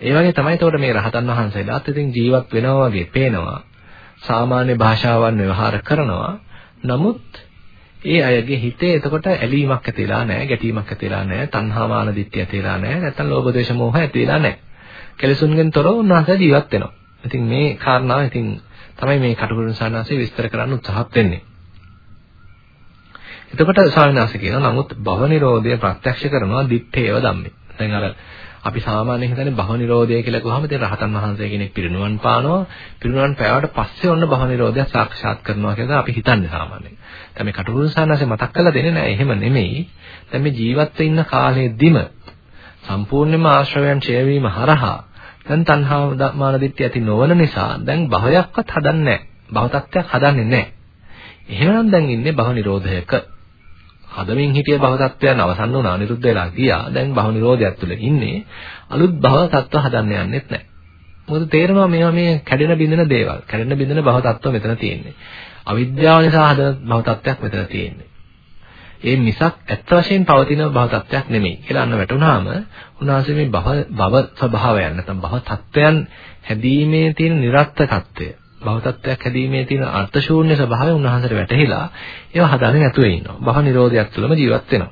ඒ වගේ තමයි එතකොට මේ රහතන් වහන්සේලාත් ඉතින් ජීවත් වෙනවා වගේ පේනවා. සාමාන්‍ය භාෂාවන් ව්‍යවහාර කරනවා. නමුත් ඒ අයගේ හිතේ එතකොට ඇලීමක් ඇති වෙලා නැහැ, ගැටීමක් ඇති වෙලා නැහැ, තණ්හා මාන දිට්ඨිය ඇති වෙලා නැහැ, නැත්තම් ලෝභ දේශ මොහ ඇති වෙලා නැහැ. කෙලසුන්ගෙන් තොරව උන්වහන්සේ ජීවත් වෙනවා. ඉතින් මේ කාරණාව ඉතින් තමයි මේ කටුකුරුන් සානාසේ විස්තර කරන්න උත්සාහත් වෙන්නේ. එතකොට ස්වාමීන් වහන්සේ කියනවා නමුත් භව නිරෝධය ප්‍රත්‍යක්ෂ කරනවා දිත්තේව ධම්මේ. දැන් අර අපි සාමාන්‍යයෙන් හිතන්නේ භව නිරෝධය කියලා කිව්වම ඉතින් රහතන් වහන්සේ කෙනෙක් පිරිනුවන් පානවා. පිරිනුවන් පෑවට පස්සේ ඔන්න භව නිරෝධය සාක්ෂාත් කරනවා කියලා අපි හිතන්නේ සාමාන්‍යයෙන්. දැන් මේ කටුකුරු සානසේ මතක් කරලා දෙන්නේ නැහැ. එහෙම නෙමෙයි. දැන් මේ ජීවත් ඉන්න කාලෙදිම සම්පූර්ණයෙන්ම ආශ්‍රවයන් ඡය වීම හරහා දැන් තණ්හාව මාන දිට්ඨිය ඇති නොවන නිසා දැන් භවයක්වත් හදන්නේ නැහැ. භව tattයක් හදන්නේ නැහැ. එහෙනම් දැන් ඉන්නේ භව නිරෝධයක. හදමින් හිටිය භව tattයන් අවසන් වුණා නිරුද්ධ වෙලා ගියා. දැන් භව නිරෝධයක් තුළ ඉන්නේ. අලුත් භව tattව හදන්න යන්නෙත් නැහැ. මොකද තේරෙනවා මේවා මේ කැඩෙන බිඳෙන දේවල්. කැඩෙන බිඳෙන භව tattව මෙතන තියෙන්නේ. අවිද්‍යාව නිසා හදන භව tattයක් මෙතන තියෙන්නේ. ඒ මිසක් ඇත්ත වශයෙන් පවතින භව tattයක් නෙමෙයි කියලා අන්න වැටුණාම උන්වහන්සේ මේ භව භව ස්වභාවයන් නැත්නම් භව tattයන් හැදීමේ තියෙන નિરර්ථකත්වය භව tattයක් හැදීමේ තියෙන අර්ථ ශූන්‍ය ස්වභාවය උන්වහන්සේට වැටහිලා ඒවා හදාගෙන නැතුව ඉන්නවා. භව නිරෝධයක් තුළම ජීවත් වෙනවා.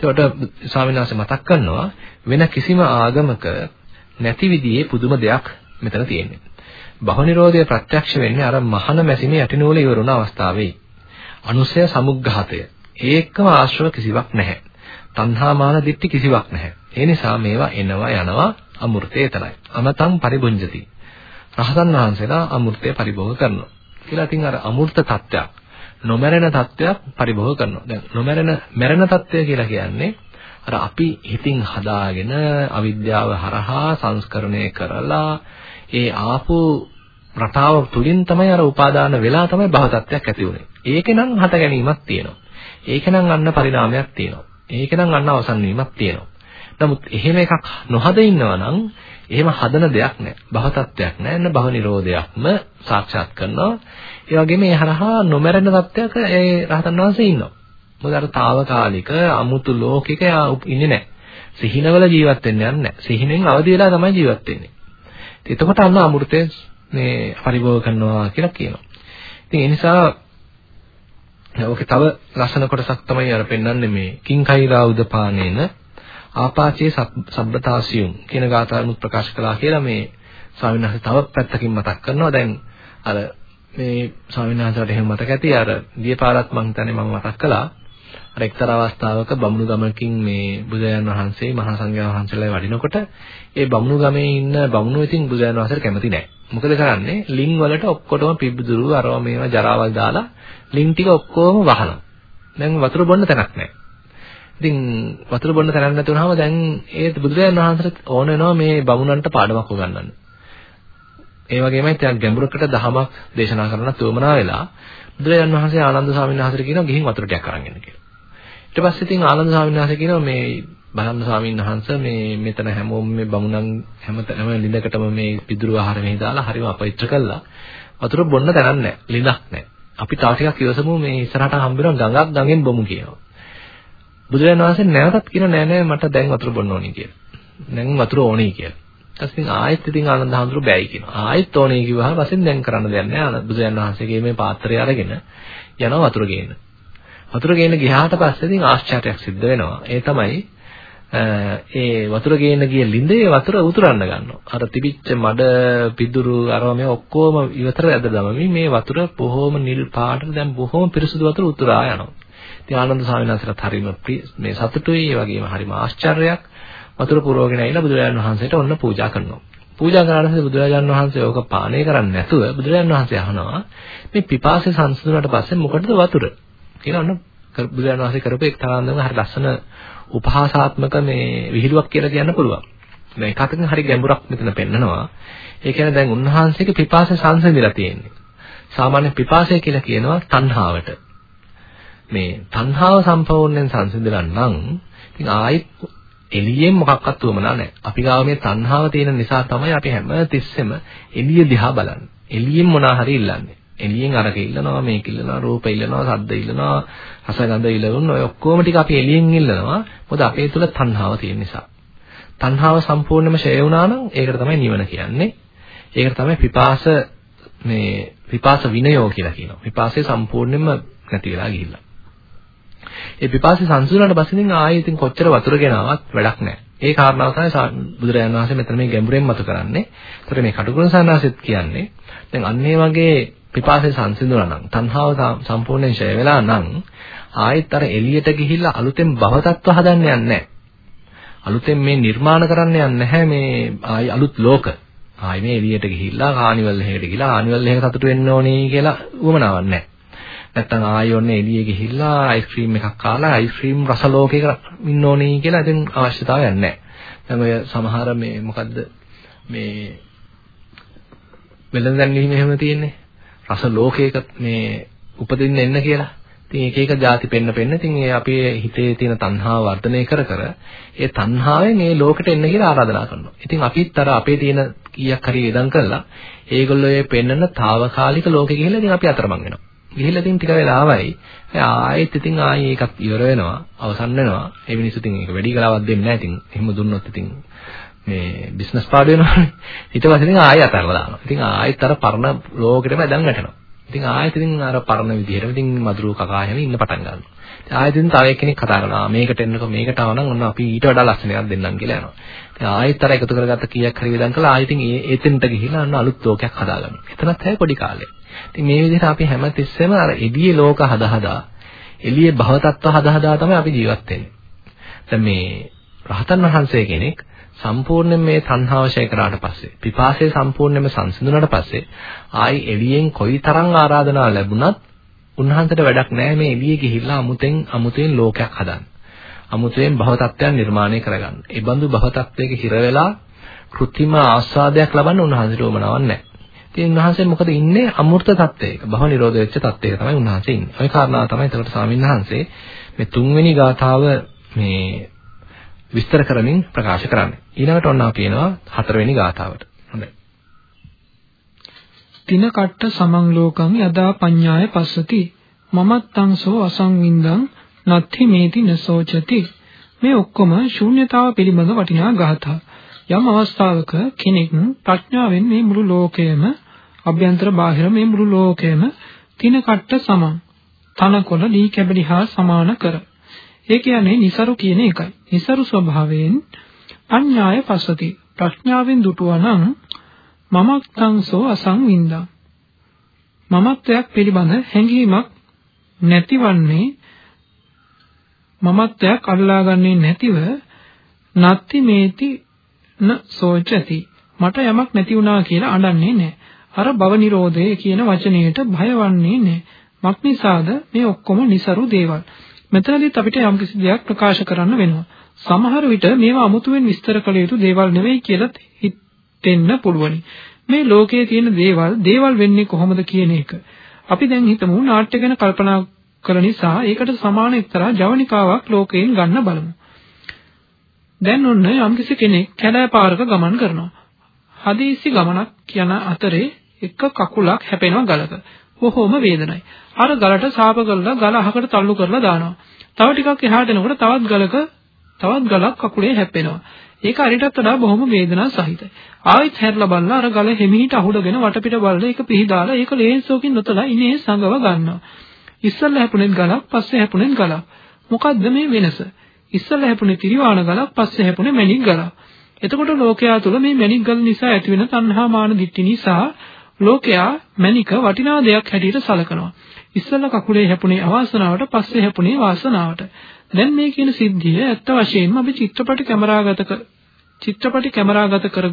ඒකට ස්වාමීන් වහන්සේ මතක් කරනවා වෙන කිසිම ආගමක නැති විදිහේ පුදුම දෙයක් මෙතන තියෙන්නේ. භව නිරෝධය ප්‍රත්‍යක්ෂ වෙන්නේ අර මහන මැසිමේ යටිනූල ඉවරුණ අවස්ථාවේ. අනුසය සමුග්ඝාතය. ඒකම ආශ්‍රව කිසිවක් නැහැ. තණ්හා මාන දිට්ඨි කිසිවක් නැහැ. ඒ නිසා මේවා එනවා යනවා අමෘතේ එතනයි. අමතං පරිබුඤ්ජති. රහතන් වහන්සේලා අමෘතය පරිභෝග කරනවා. කියලා ඉතින් අර අමෘත තත්ත්වයක් නොමැරෙන තත්ත්වයක් පරිභෝග කරනවා. දැන් නොමැරෙන මැරෙන තත්ත්වය කියලා කියන්නේ අර අපි හිතින් හදාගෙන අවිද්‍යාව හරහා සංස්කරණය කරලා ඒ ආපු රටාව තුලින් තමයි අර උපාදාන වෙලා තමයි භව තත්ත්වයක් ඇති වුනේ. ඒකෙනම් හට ගැනීමක් තියෙනවා. ඒකනම් අන්න පරිණාමයක් තියෙනවා. ඒකනම් අන්න අවසන් වීමක් තියෙනවා. නමුත් එහෙම එකක් නොහද ඉන්නවා නම් එහෙම හදන දෙයක් නැහැ. භව තත්ත්වයක් නැහැ. එන්න භව නිරෝධයක්ම සාක්ෂාත් කරනවා. ඒ වගේම ඒ හරහා නොමරන තත්ත්වයක ඒ රහතන් වහන්සේ ඉන්නවා. මොකද අර తాවකාලික අමුතු ලෝකික ඉන්නේ නැහැ. සිහිනවල ජීවත් වෙන්න යන්නේ නැහැ. සිහිනෙන් අවදි වෙලා තමයි ජීවත් වෙන්නේ. එතකොට අන්න අමෘතය මේ පරිභෝග කරනවා කියලා කියනවා. ඉතින් ඒ නිසා ඕකේ තව ලස්සන කොටසක් තමයි අර පෙන්වන්නේ මේ කිංකෛරා උදපානේන ආපාචේ සබ්බතාසියුම් කියන ගාථාවනුත් ප්‍රකාශ කළා කියලා මේ ස්වාමීන් වහන්සේ තව පැත්තකින් මතක් කරනවා. දැන් අර මේ ස්වාමීන් වහන්සේට එහෙම මතක ඇති අර ගියපාරත් මං හිතන්නේ මම මතක් කළා. අර එක්තරා අවස්ථාවක බමුණු ගමකින් මේ බුදුරජාන් වහන්සේ මහා සංඝයා වහන්සේලා වඩිනකොට ඒ බමුණු ගමේ ඉන්න බමුණු ඉතින් බුදුරජාන් වහන්සේට කැමති නැහැ. මොකද කරන්නේ? ලිං වලට ඔක්කොටම පිබ්බුදුරු අරවා මේවා ජරාවල් දාලා ලිං ටික ඔක්කොම වහනවා. දැන් වතුර බොන්න තැනක් නැහැ. ඉතින් වතුර බොන්න තැනක් නැතුනහම දැන් ඒ බුදුරජාණන් වහන්සේට ඕන වෙනවා මේ බමුණන්ට පාඩමක් උගන්වන්න. ඒ වගේමයි දැන් ගැඹුරකට දහමක් දේශනා කරන්න තුමනා වෙලා බුදුරජාණන් වහන්සේ ආනන්ද ස්වාමීන් වහන්සේට කියනවා ගිහින් වතුර ටිකක් අරන් එන්න කියලා. ඊට පස්සේ ඉතින් ආනන්ද ස්වාමීන් වහන්සේ කියනවා මේ බලන්න ස්වාමීන් වහන්සේ මේ මෙතන හැමෝම මේ බමුණන් හැමතැනම ලිඳකටම මේ පිදුරු ආහාර මෙහි දාලා හරිම අපවිත්‍ර කළා. වතුර බොන්න තැනක් නැහැ. ලිඳක් නැහැ. අපි තව ටිකක් ඉවසමු මේ ඉස්සරහට හම්බ වෙන ගඟක් ගඟෙන් බොමු කියනවා. බුදුරජාණන් වහන්සේ නැවතත් කියන නෑ නෑ මට දැන් වතුර බොන්න ඕනේ කියලා. දැන් වතුර ඕනේ කියලා. ඊට පස්සේ ආයෙත් ඉතින් ආනන්ද හඳුරු බෑයි කියනවා. ආයෙත් ඕනේ කිව්වහම පස්සේ දැන් කරන්න දෙයක් නෑ. බුදුරජාණන් වහන්සේගේ මේ පාත්‍රය අරගෙන යනවා වතුර ගේන්න. වතුර ගේන්න ගියාට පස්සේ ඉතින් ආශ්චර්යයක් සිද්ධ වෙනවා. ඒ තමයි ඒ වතුර ගේන්න ගිය ළිඳේ වතුර උතුරන්න ගන්නවා. අර තිබිච්ච මඩ පිදුරු අරව මේ ඔක්කොම ඉවතර ඇද දමමින් මේ වතුර බොහොම නිල් පාටට දැන් බොහොම පිරිසුදු වතුර උතුරා යනවා. ඉතින් ආනන්ද ස්වාමීන් වහන්සේට හරිම මේ සතුටුයි ඒ වගේම හරිම ආශ්චර්යයක් වතුර පුරවගෙන ඇවිල්ලා බුදුරජාණන් වහන්සේට ඔන්න පූජා කරනවා. පූජා කරාට පස්සේ බුදුරජාණන් වහන්සේ ඕක පානය කරන්නේ නැතුව බුදුරජාණන් වහන්සේ අහනවා මේ පිපාසය සංසිඳුණාට පස්සේ මොකටද වතුර? කියලා ඔන්න බුදුරජාණන් වහන්සේ කරපු එක්තරා අන්දම හරි ලස්සන උපහාසාත්මක මේ විහිළුවක් කියලා කියන්න පුළුවන්. දැන් එකකින් හරි ගැඹුරක් මෙතන පෙන්නනවා. ඒ කියන්නේ දැන් උන්වහන්සේගේ පිපාසය සංසිඳිලා තියෙන්නේ. සාමාන්‍ය පිපාසය කියලා කියනවා තණ්හාවට. මේ තණ්හාව සම්පූර්ණයෙන් සංසිඳලා නම් ඉතින් ආයෙත් එළියෙන් මොකක්වත් උවමනා නැහැ. අපි ගාව මේ තණ්හාව තියෙන නිසා තමයි අපි හැම තිස්සෙම එළිය දිහා බලන්නේ. එළියෙන් මොනා හරි ඉල්ලන්නේ. එළියෙන් අරක ඉල්ලනවා මේක ඉල්ලනවා රූප ඉල්ලනවා ශබ්ද ඉල්ලනවා රස ගඳ ඉල්ලනවා ඔය ඔක්කොම ටික අපි එළියෙන් ඉල්ලනවා. මොකද අපේ තුල තණ්හාව තියෙන නිසා. තණ්හාව සම්පූර්ණයෙන්ම ෂය වුණා නම් ඒකට තමයි නිවන කියන්නේ. ඒකට තමයි පිපාස මේ පිපාස විනයෝ කියලා කියනවා. පිපාසය සම්පූර්ණයෙන්ම නැති වෙලා ගිහිල්ලා. ඒ පිපාසය සංසිඳුණාට පස්සේ ඉතින් ආයේ ඉතින් කොච්චර වතුර ගෙනාවත් වැඩක් නැහැ. ඒ කාරණාව තමයි බුදුරජාණන් වහන්සේ මෙතන මේ ගැඹුරෙන් මතු කරන්නේ. ඒතර මේ කටුකුරුණ සන්නාසෙත් කියන්නේ දැන් අන්න ඒ වගේ පිපාසය සංසිඳුණා නම් තණ්හාව සම්පූර්ණයෙන් ඡය වෙලා නම් ආයෙත් අර එළියට ගිහිල්ලා අලුතෙන් භවතත්ව හදන්න යන්නේ නැහැ. අලුතෙන් මේ නිර්මාණ කරන්න යන්නේ නැහැ මේ ආයි අලුත් ලෝක. ආයි මේ එළියට ගිහිල්ලා කානිවල් එකකට ගිහිල්ලා කානිවල් එක සතුට වෙන්න ඕනේ කියලා උවමනාවක් නැහැ. නැත්තම් ආයෙ ඔන්න එළියේ ගිහිල්ලා අයිස්ක්‍රීම් එකක් කාලා අයිස්ක්‍රීම් රස ලෝකයක ඉන්න ඕනේ කියලා ඉතින් අවශ්‍යතාවයක් නැහැ. දැන් ඔය සමහර මේ මොකද්ද මේ වෙළඳ දැන්වීම එහෙම තියෙන්නේ. රස ලෝකයක මේ උපදින්න එන්න කියලා. ඉතින් එක එක ಜಾති පෙන්න පෙන්න ඉතින් ඒ අපේ හිතේ තියෙන තණ්හාව වර්ධනය කර කර ඒ තණ්හාවෙන් ඒ ලෝකෙට එන්න කියලා ආරාධනා කරනවා. ඉතින් අපිත් අර අපේ තියෙන කීයක් හරි ඉදන් කරලා ඒගොල්ලෝ ඒ පෙන්නන తాවකාලික ලෝකෙ ගිහිල්ලා ඉතින් අපි අතරමං වෙනවා. ගිහිල්ලා ඉතින් ටික වෙලාවයි ආයෙත් ඉතින් ආයෙ ඒකත් ඉවර වෙනවා අවසන් වෙනවා. ඒ මිනිස්සු ඉතින් ඒක වැඩි කලාවක් දෙන්නේ නැහැ. ඉතින් එහෙම දුන්නොත් ඉතින් මේ බිස්නස් පාඩු වෙනවනේ. ඊට පස්සේ ඉතින් ආයෙ අතහැරලා දානවා. ඉතින් ආයෙත් අර පරණ ලෝකෙටම දැන් වැටෙනවා. ඉතින් ආයෙත් ඉතින් අර පරණ විදිහටම ඉතින් මధుරු කකා හැම ඉන්න පටන් ගන්නවා. ඉතින් ආයෙත් ඉතින් තව එක්කෙනෙක් කතා කරනවා මේකට එන්නකෝ මේකට ආවනම් ඔන්න අපි ඊට වඩා ලස්සන එකක් දෙන්නම් කියලා යනවා. ඉතින් ආයෙත් අර එකතු කරගත්ත කීයක් හරි විදන් කළා ආයෙත් ඉතින් ඒ එතෙන්ට ගිහිල්ලා අන්න අලුත් ලෝකයක් හදාගන්නවා. එතනත් හැය පොඩි කාලේ. ඉතින් මේ විදිහට අපි හැම තිස්සෙම අර එළියේ ලෝක හදා හදා එළියේ භව තත්ත්ව හදා හදා තමයි අපි ජීවත් වෙන්නේ. දැන් මේ රහතන් වහන්සේ කෙනෙක් සම්පූර්ණයෙන් මේ තණ්හාව ෂය කරාට පස්සේ පිපාසය සම්පූර්ණයෙන්ම සංසිඳුණාට පස්සේ ආයි එළියෙන් කොයි තරම් ආරාධනා ලැබුණත් උන්වහන්සේට වැඩක් නැහැ මේ එළිය ගිහිල්ලා අමුතෙන් අමුතෙන් ලෝකයක් හදන්න. අමුතෙන් භව තත්ත්වයන් නිර්මාණය කරගන්න. ඒ බඳු භව තත්ත්වයක හිර වෙලා કૃත්‍රිම ආස්වාදයක් ලබන්න උන්වහන්සේට උවමනාවක් නැහැ. ඉතින් උන්වහන්සේ මොකද ඉන්නේ අමෘත තත්ත්වයක. භව නිරෝධ වෙච්ච තත්ත්වයක තමයි උන්වහන්සේ ඉන්නේ. ওই කාරණාව තමයි එතකොට ස්වාමීන් වහන්සේ මේ තුන්වෙනි ගාථාව මේ විස්තර කරමින් ප්‍රකාශ කරන්නේ. ඊළඟට ඔන්න අපි එනවා හතරවෙනි ගාථාවට. හොඳයි. තින කට්ට සමං ලෝකං යදා පඤ්ඤාය පස්සති මමත්තං සෝ අසංවින්දං නත්ථි මේති නසෝචති මේ ඔක්කොම ශූන්‍යතාව පිළිබඳ වටිනා ගාථා. යම් අවස්ථාවක කෙනෙක් ප්‍රඥාවෙන් මේ මුළු ලෝකයම අභ්‍යන්තර බාහිර මේ මුළු ලෝකයම තින කට්ට සමං තනකොළ දී කැබලි හා සමාන කර ඒ කියන්නේ નિසරු කියන එකයි. નિසරු ස්වභාවයෙන් අඤ්ඤාය පස්සති. ප්‍රඥාවෙන් දුටුවා නම් මමත්තංසෝ අසංවින්දා. මමත්වයක් පිළිබඳ හැඟීමක් නැතිවන්නේ මමත්වයක් අල්ලාගන්නේ නැතිව නත්ති මේති න සෝචති මට යමක් නැති වුණා කියලා අඬන්නේ නැහැ. අර භව නිරෝධය කියන වචනයට භයවන්නේ නැහැ. මක් නිසාද මේ ඔක්කොම નિසරු දේවල්. මෙතනදිත් අපිට යම්කිසි දෙයක් ප්‍රකාශ කරන්න වෙනවා. සමහර විට මේවා අමුතුවෙන් විස්තර කළ යුතු දේවල් නෙවෙයි කියලා හිතෙන්න පුළුවනි. මේ ලෝකයේ තියෙන දේවල් දේවල් වෙන්නේ කොහොමද කියන එක. අපි දැන් හිතමු නාට්‍ය ගැන කල්පනා කළ නිසා ඒකට සමාන එක්තරා ජවනිකාවක් ලෝකයෙන් ගන්න බලමු. දැන් ඔන්න යම්කිසි කෙනෙක් කැලෑ පාරක ගමන් කරනවා. හදිසි ගමනක් යන අතරේ එක කකුලක් හැපෙනවා ගලක. බොහොම වේදනයි. අර ගලට සාප කරලා ගල අහකට තල්ලු කරලා දානවා. තව ටිකක් එහාට එනකොට තවත් ගලක තවත් ගලක් කකුලේ හැප්පෙනවා. ඒක අරිටත් වඩා බොහොම වේදනා සහිතයි. ආයෙත් හැරලා බලලා අර ගල හිමිහිට අහුඩගෙන වටපිට බලලා ඒක පිහදාලා ඒක ලේන්සෝකින් නොතලා ඉනේ සංගව ගන්නවා. ඉස්සල්ලා හැපුණෙත් ගලක් පස්සේ හැපුණෙත් ගලක්. මොකද්ද මේ වෙනස? ඉස්සල්ලා හැපුණේ තිරිවාණ ගලක් පස්සේ හැපුණේ මණික් ගලක්. එතකොට ලෝකයා තුළ මේ මණික් ගල නිසා ඇතිවෙන තණ්හා මාන දිට්ඨි නිසා ලෝකයා මණික වටිනා දෙයක් හැටියට සලකනවා. ඉස්සෙල්ලා කකුලේ හැපුණේ අවාසනාවට පස්සේ හැපුණේ වාසනාවට. දැන් මේ කියන සිද්ධිය ඇත්ත වශයෙන්ම අපි චිත්‍රපට කැමරාගත චිත්‍රපටි කැමරාගත කර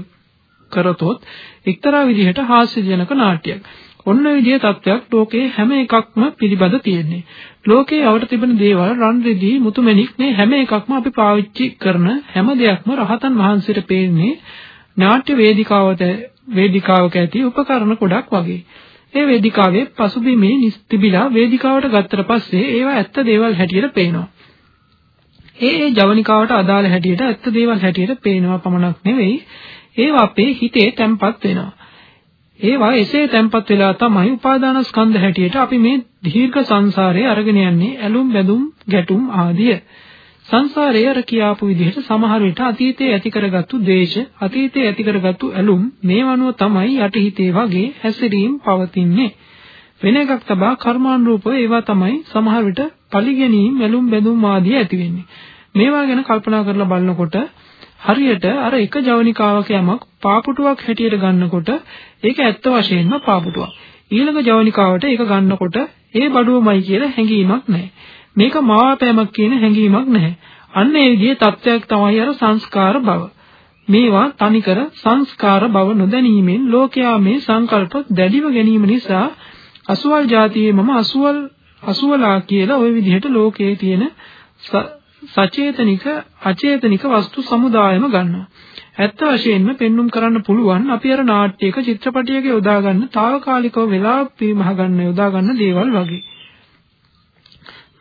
කරතොත් එක්තරා විදිහට හාස්‍යජනක නාට්‍යයක්. ඔන්න විදිහේ තත්වයක් ලෝකේ හැම එකක්ම පිළිබඳ තියෙන්නේ. ලෝකේ අවට තිබෙන දේවල් රන් රෙදි මුතුමැණික් මේ හැම එකක්ම අපි පාවිච්චි කරන හැම දෙයක්ම රහතන් වහන්සේට පේන්නේ නාට්‍ය වේදිකාවට වේදිකාවක ඇති උපකරණ ගොඩක් වගේ. ඒ වේදිකාවේ පසුබිමේ තිබිලා වේදිකාවට ගත්තට පස්සේ ඒවා ඇත්ත දේවල් හැටියට පේනවා. ඒ ඒ ජවනිකාවට අදාළ හැටියට ඇත්ත දේවල් හැටියට පේනවා පමණක් නෙවෙයි ඒවා අපේ හිතේ තැම්පත් වෙනවා. ඒවා එසේ තැම්පත් වෙලා තමයි උපාදානස්කන්ධ හැටියට අපි මේ දීර්ඝ සංසාරේ අරගෙන යන්නේ ඇලුම් බැඳුම් ගැටුම් ආදිය. සංසාරයේ අර කියාපු විදිහට සමහර විට අතීතයේ ඇති කරගත්තු ද්වේෂ, අතීතයේ ඇති කරගත්තු ඇලුම් මේවනුව තමයි යටිහිතේ වගේ හැසිරීම් පවතින්නේ. වෙන එකක් තබා කර්මානුරූපව ඒවා තමයි සමහර විට පරිගැනීම්, ඇලුම් බැඳුම් ආදී ඇති වෙන්නේ. මේවා ගැන කල්පනා කරලා බලනකොට හරියට අර එක ජවනිකාවක යමක් පාපුටුවක් හැටියට ගන්නකොට ඒක ඇත්ත වශයෙන්ම පාපුටුවක්. ඊළඟ ජවනිකාවට ඒක ගන්නකොට ඒ බඩුවමයි කියලා හැඟීමක් නැහැ. මේක මවාපෑමක් කියන හැඟීමක් නැහැ. අන්න ඒ විදිහේ තත්වයක් තමයි අර සංස්කාර භව. මේවා තනිකර සංස්කාර භව නොදැනීමෙන් ලෝකයා මේ සංකල්ප දැඩිව ගැනීම නිසා අසුවල් જાතියේ මම අසුවල් අසුවලා කියලා ওই විදිහට ලෝකයේ තියෙන සචේතනික අචේතනික වස්තු සමුදායම ගන්නවා. ඇත්ත වශයෙන්ම පෙන්눔 කරන්න පුළුවන් අපි අර නාට්‍යයක චිත්‍රපටයක යොදා ගන්න తాවකාලිකව වෙලා පීමහ ගන්න යොදා ගන්න දේවල් වගේ.